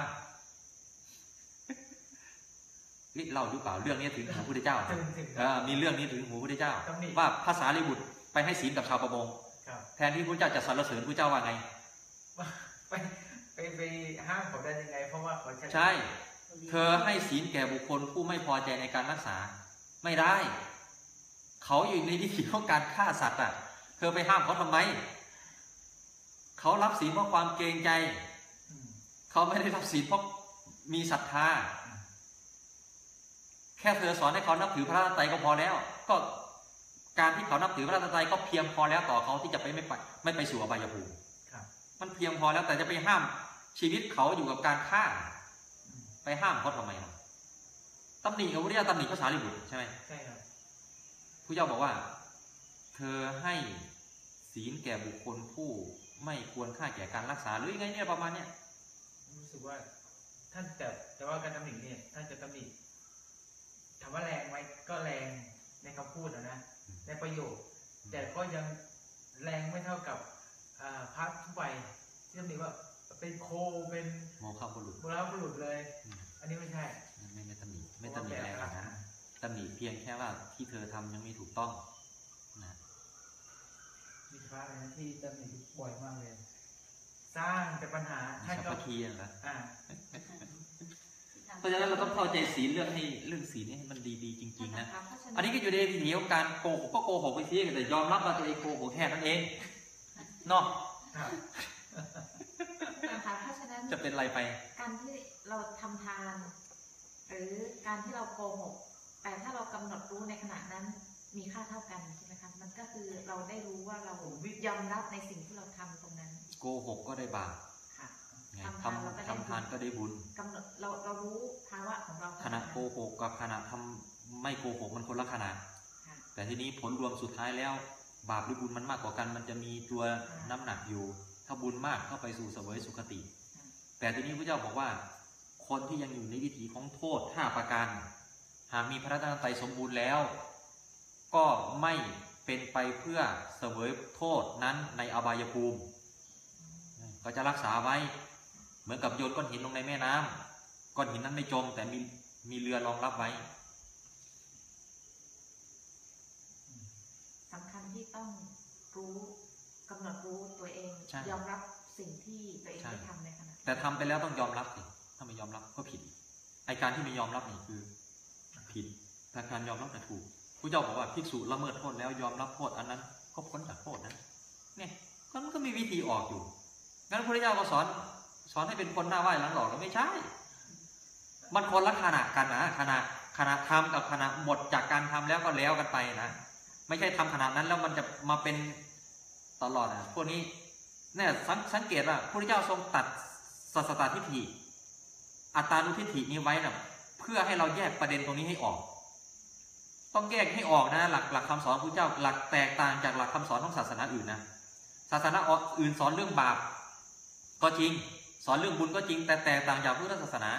นี่เล่าหรือเปล่าเรื่องนี้ถึงหูพระเจ้าถึงถึงเออมีเรื่องนี้ถึงหูพระเจ้าตำหนิว่าภาษาลิบุตรไปให้ศีลกับชาวประมงครับแทนที่พระเจ้าจะสรรเสริญพระเจ้าว่าไงไปไปไปห้ามเขาได้ยังไง เพราะว่าเขาใช่ เธอให้ศีลแก่บุคคลผู้ไม่พอใจในการรักษา ไม่ได้ เขาอยู่ในวิถีของการฆ่าสัตว์อะเธ อไปห้ามเขาทำไม เขารับศีลเพราะความเกรงใจอืมเขาไม่ได้รับศีลเพราะมีศรัทธา แค่เธอสอนให้เขานับถือพระรัตนตรัยก็พอแล้ว ก็การที่เขานับถือพระรัตนตรัยก็เพียงพอแล้วต่อเขาที่จะไปไม่ไปไม่ไปสู่อบายภูมิครับมันเพียงพอแล้วแต่จะไปห้ามชีวิตเขาอยู่กับการฆ่าอืมไปห้ามเขาทำไมล่ะตำหนิกับวิทยาตำหนิภาษาลิบุตรใช่ไหมใช่ครับผู้เจ้าบอกว่า เธอให้ ศีลแก่บุคคลผู้ไม่ควรค่าแก่การรักษาหรือยังไงเนี่ยประมาณเนี้ยรู้สึกว่าท่านแต่แต่ว่าการตำหนิเนี่ยท่านจะตำหนิถามว่าแรงไหมก็แรงในคำพูดอะนะ ในประโยค แต่ก็ยังแรงไม่เท่ากับอ่าพระทุกใบที่ตำหนิว่าเป็นโคเป็นโมฆะบุรุษโบราณบุรุษเลยอืมอันนี้ไม่ใช่ ไม่ไม่ตำหนิไม่ตำหนิแรงขนาดนั้นตำหนิเพียงแค่ว่าที่เธอทำยังไม่ถูกต้องนะมีพ ระอะไรนะที่ตำหนิบ่อยมากเลย สร้างแต่ปัญหาท่านสัพก็พคีนะอ่าเพราะฉะนั้นเราต้องเข้าใจศีลเรื่องให้เรื่องศีลให้มันดีๆจริงๆนะเพราะฉะอันนี้ก็อยู่ในวิถีของการโกหกก็โกหกไปทีแต่ยอมรับว่าตัวเองโกหกแค่นั้นเองเนาะครับนะคะเพราะฉะนั้นจะเป็นอะไรไป การที่เราทำทาน หรือการที่เราโกหก แต่ถ้าเรากำหนดรู้ในขณะนั้นมีค่าเท่ากันใช่ไหมคะ มันก็คือเราได้รู้ว่าเรายอมรับในสิ่งที่เราทำตรงนั้น โกหกก็ได้บาปค่ะไงทำทานเราก็ทำได้ทำทานก็ได้บุญกำหนดเราเรารู้ภาวะของเราขณะโกหกกับขณะทำไม่โกหกมันคนละขนาดค่ะแต่ทีนี้ผลรวมสุดท้ายแล้ว บาปหรือบุญมันมากกว่ากัน มันจะมีตัวน้ำหนักอยู่ ถ้าบุญมากเข้าไปสู่เสวยสุคติ แต่ทีนี้พระเจ้าบอกว่า คนที่ยังอยู่ในวิถีของโทษห้าประการหากมีพระรัตนตรัยสมบูรณ์แล้ว ก็ไม่ เป็นไปเพื่อเสวยโทษนั้นในอบายภูมิ ก็จะรักษาไว้ เหมือนกับโยนก้อนหินลงในแม่น้ำก้อนหินนั้นไม่จม แต่มีมีเรือรองรับไว้สำคัญที่ต้องรู้กำหนดรู้ตัวเองใช่ยอมรับสิ่งที่ตัวเองใช่ได้ทำในขณะแต่ทำไปแล้วต้องยอมรับสิถ้าไม่ยอมรับก็ผิดอีกไอการที่ไม่ยอมรับนี่คือ ผิดแต่การยอมรับน่ะถูก ผู้เจ้าบอกว่าภิกษุละเมิดโทษแล้วยอมรับโทษอันนั้น ก็พ้นจากโทษนะเนี่ยมันก็มีวิธีออกอยู่งั้นพระเจ้าก็สอนสอนให้เป็นคนหน้าไหว้หลังหลอกแล้วไม่ใช่ มันคนละขณะกันนะขณะขณะทำกับขณะหมดจากการทำแล้วก็แล้วกันไปนะไม่ใช่ทำขนาดนั้นแล้วมันจะมาเป็นตลอดอะพวกนี้เนี่ยสังสังเกตว่าพระเจ้าทรงตัดสัสตตทิฏฐิอัตตานุทิฏฐินี้ไว้นะเพื่อให้เราแยกประเด็นตรงนี้ให้ออก ต้องแยกให้ออกนะหลักหลักคำสอนพระเจ้าหลักแตกต่างจากหลักคำสอนของศาสนาอื่นนะศาสนาอื่นสอนเรื่องบาป ก็จริง สอนเรื่องบุญก็จริง แต่แตกต่างจากพุทธศาสนา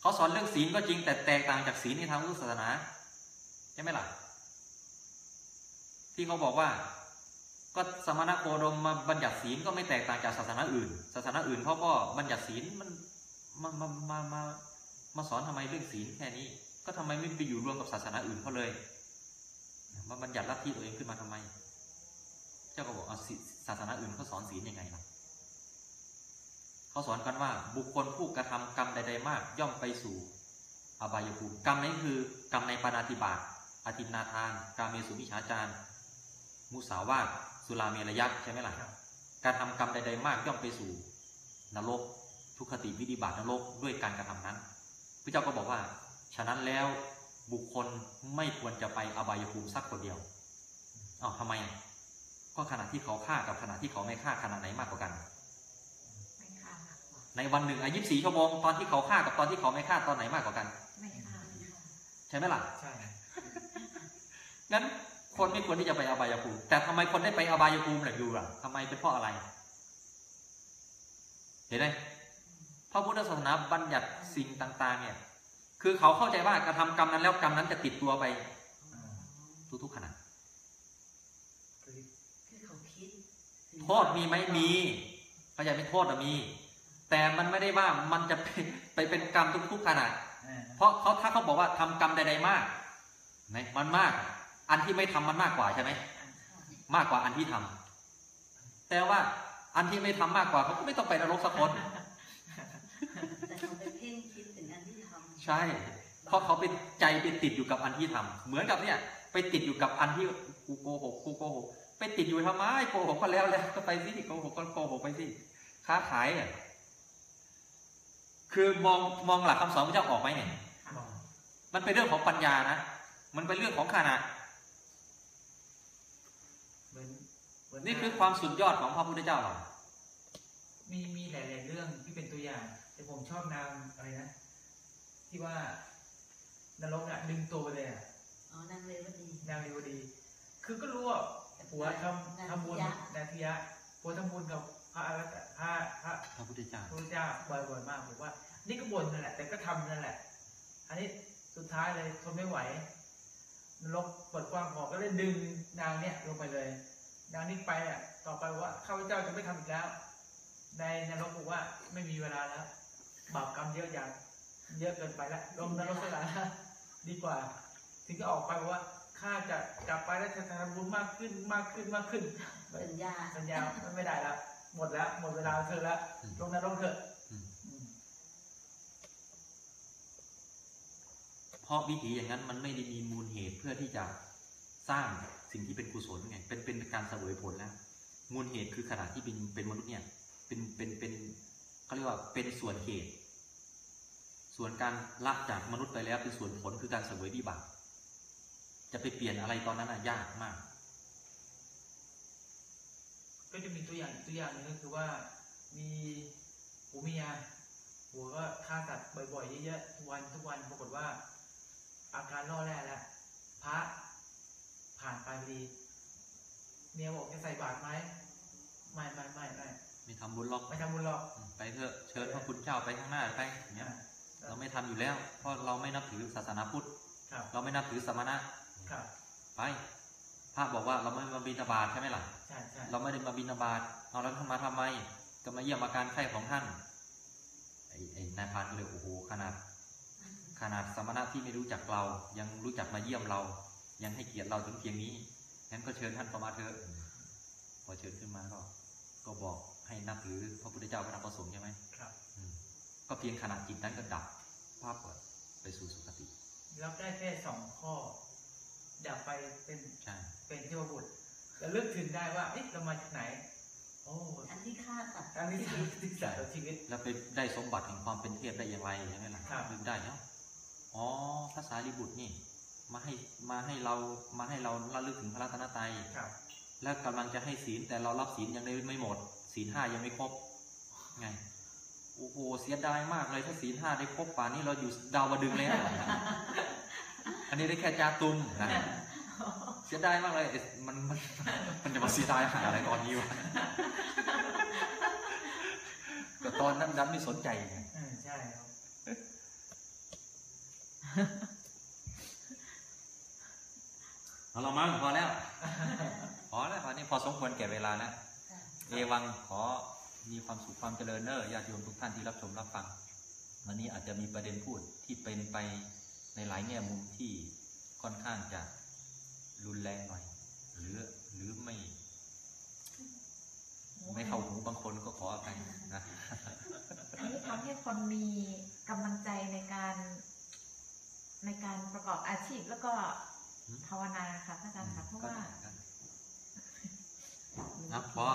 เขาสอนเรื่องศีลก็จริง แต่แตกต่างจากศีลในทางพุทธศาสนาใช่ไหมล่ะที่เขาบอกว่า ก็สมณโคดมมาบัญญัติศีลก็ไม่แตกต่างจากศาสนาอื่น ศาสนาอื่นเขาก็บัญญัติศีลมันมามามามามาสอนทำไมเรื่องศีลแค่นี้ ก็ทำไมไม่ไปอยู่รวมกับศาสนาอื่นเขาเลยมาบัญญัติลัทธิตัวเองขึ้นมาทำไม เจ้าก็บอกเอาศาสนาอื่นเขาสอนศีลยังไงล่ะเขาสอนกันว่า บุคคลผู้กระทำกรรมใด ๆ มาก ย่อมไปสู่อบายภูมิกรรมนั้คือกรรมในปานาติบาตอธินาทาน กาเมสุมิฉาจารมุสาวาทสุราเมรยักษ์ใช่ไหมล่ะการทำกรรมใด ๆ มากย่อมไปสู่นรกทุกขติวิธิบาตนรกด้วยการกระทำนั้นพระเจ้าก็บอกว่า ฉะนั้นแล้วบุคคลไม่ควรจะไปอบายภูมิสักคนเดียวอ้าวทำไมอะก็ขณะที่เขาฆ่ากับขณะที่เขาไม่ฆ่าขณะไหนมากกว่ากันไม่ฆ่ามากกว่าในวันหนึ่งอายุสี่ชั่วโมงตอนที่เขาฆ่ากับตอนที่เขาไม่ฆ่าตอนไหนมากกว่ากันไม่ฆ่าใช่ไหมล่ะใช่งั้นคนไม่ควรที่จะไปอบายภูมิ แต่ทำไมคนได้ไปอบายภูมิล่ะอยู่อะทำไมเป็นเพราะอะไร เห็นไหมพระพุทธศาสนาบัญญัติสิ่งต่าง ๆ เนี่ย คือเขาเข้าใจว่ากระทำกรรมนั้นแล้วกรรมนั้นจะติดตัวไปอ่าทุกๆขณะคือคือเขาคิดโทษมีไหมมีเข้าใจไหมโทษอะมี แต่มันไม่ได้ว่ามันจะเป็นไปเป็นกรรมทุกๆขณะเพราะเขาถ้าเขาบอกว่าทำกรรมใดๆมากไหนมันมาก อันที่ไม่ทำมันมากกว่าใช่ไหมมากกว่าอันที่ทำแต่ว่าอันที่ไม่ทำมากกว่าเขาก็ไม่ต้องไปนรกสักคน ใช่ เพราะเขาเป็นใจเป็นติดอยู่กับอันที่ทำเหมือนกับเนี่ย ไปติดอยู่กับอันที่กูโกหกกูโกหกไปติดอยู่ทำไมโกหกก็แล้วแล้วก็ไปสิโกหกก็โกหกไปสิค้าขายอะคือมองมองหลักคำสอนพระเจ้าออกไหมเนี่ยมองมันเป็นเรื่องของปัญญานะมันเป็นเรื่องของขนาดเหมือนเหมือนนี่คือความสุดยอดของพระพุทธเจ้าเรามีมีหลาย ๆ เรื่องที่เป็นตัวอย่าง แต่ผมชอบนางอะไรนะ ที่ว่านรกอะดึงตัวไปเลยอะอ๋อนางเรวดีนางเรวดี คือก็รู้ว่าผัวทำทำบุญนานาทิยะผัวทำบุญกับพระอรหันต์พระพระพระพุทธเจ้าพระเจ้าบ่อยๆมากผมว่า นี่ก็บ่นนั่นแหละ แต่ก็ทำนั่นแหละ อันนี้สุดท้ายเลยทนไม่ไหวนรกเปิดกว้างพอก็เลยดึงนางเนี่ยลงไปเลย นางนี้ไปอะ ต่อไปว่าข้าพเจ้าจะไม่ทำอีกแล้ว ในนรกบอกว่าไม่มีเวลาแล้วบาปกรรมเยอะอย่าง เยอะเกินไปแล้วลงนรกสลาดีกว่า ถึงจะออกไปบอกว่าข้าจะกลับไปแล้วจะทำบุญมากขึ้นมากขึ้นมากขึ้นสัญญาสัญญาไม่ได้แล้วหมดแล้ว หมดเวลาเธอแล้วอืมลงนรกเถอะอืมอืมเพราะวิถีอย่างนั้นมันไม่ได้มีมูลเหตุเพื่อที่จะสร้างสิ่งที่เป็นกุศลไงเป็นเป็นการเสวยผลแล้วมูลเหตุคือขนาดที่เป็นเป็นมนุษย์เนี่ย เป็นเป็นเป็นเขาเรียกว่าเป็นส่วนเหตุ ส่วนการละจากมนุษย์ไปแล้วเป็นส่วนผลคือการเสวยวิบาก จะไปเปลี่ยนอะไรตอนนั้นน่ะยากมาก ก็จะมีตัวอย่างอีกตัวอย่างหนึงก็คือว่ามีผัวเมียผัวก็ฆ่าสัตว์บ่อยๆเยอะๆทุกวันทุกวันปรากฏว่า อาการล่อแร่แล้วพระผ่านไปพอดีเมียบอกจะใส่บาตรไหมไม่ไม่ไม่ไม่ไม่ทำบุญหรอกไม่ทำบุญหรอกอืมไปเถอะเชิญพระคุณเจ้าไปข้างหน้าไปอย่างเงี้ย เราไม่ทำอยู่แล้ว เพราะเราไม่นับถือศาสนาพุทธครับเราไม่นับถือสมณะครับไปพระบอกว่าเราไม่มาบิณฑบาตใช่ไหมล่ะใช่ใช่เราไม่ได้มาบิณฑบาตเอาแล้วท่านมาทำไม ก็มาเยี่ยมอาการไข้ของท่านไอ้ไอ้นายพรานก็เลยโอ้โหขนาด ขนาดสมณะที่ไม่รู้จักเรา ยังรู้จักมาเยี่ยมเรา ยังให้เกียรติเราถึงเพียงนี้งั้นก็เชิญท่านเข้ามาเถอะพอเชิญขึ้นมาก็ ก็บอกให้นับถือพระพุทธเจ้าพระธรรมพระสงฆ์ใช่ไหมครับอืม ก็เพียงขนาดจิตนั้นก็ดับภาพไปสู่สุคติ รับได้แค่สองข้อ ดับไปเป็นใช่เป็นเทวบุตรแล้วลึกถึงได้ว่าเอ๊ะเรามาจากไหนโอ้อันที่ฆ่าสัตว์การที่ศึกษาต่อชีวิตแล้วไปได้สมบัติแห่งความเป็นเทพได้อย่างไรใช่ไหมล่ะครับลืมได้เนาะอ๋อภาษาลิบุตรนี่ มาให้มาให้เรามาให้เราระลึกถึงพระรัตนตรัยครับแล้วกำลังจะให้ศีลแต่เรารับศีลยังไม่หมด ศีลห้ายังไม่ครบไงโอ้โหเสียดายมากเลยถ้าศีลห้าได้ครบป่านนี้เราอยู่ดาวดึงส์แล้ว อันนี้ได้แค่จาตุมนะเสียดายมากเลยเอ๊ะมันมันมันจะมาเสียดายหาอะไรตอนนี้วะแต่ตอนนั้นดันไม่สนใจไงอืมใช่ครับเอาเรามั้งพอแล้ว พอแล้วพอนี้พอสมควรแก่เวลาแล้วค่ะเอวังขอ มีความสุขความเจริญเนอะญาติโยมทุกท่านที่รับชมรับฟัง วันนี้อาจจะมีประเด็นพูดที่เป็นไปในหลายแง่มุมที่ค่อนข้างจะรุนแรงหน่อย หรือหรือไม่ ไม่เข้าหูบางคนก็ขออภัยนะอันนี้ทำให้คนมีกำลังใจในการในการประกอบอาชีพแล้วก็อืมภาวนาค่ะพระอาจารย์ค่ะเพราะว่านะพอ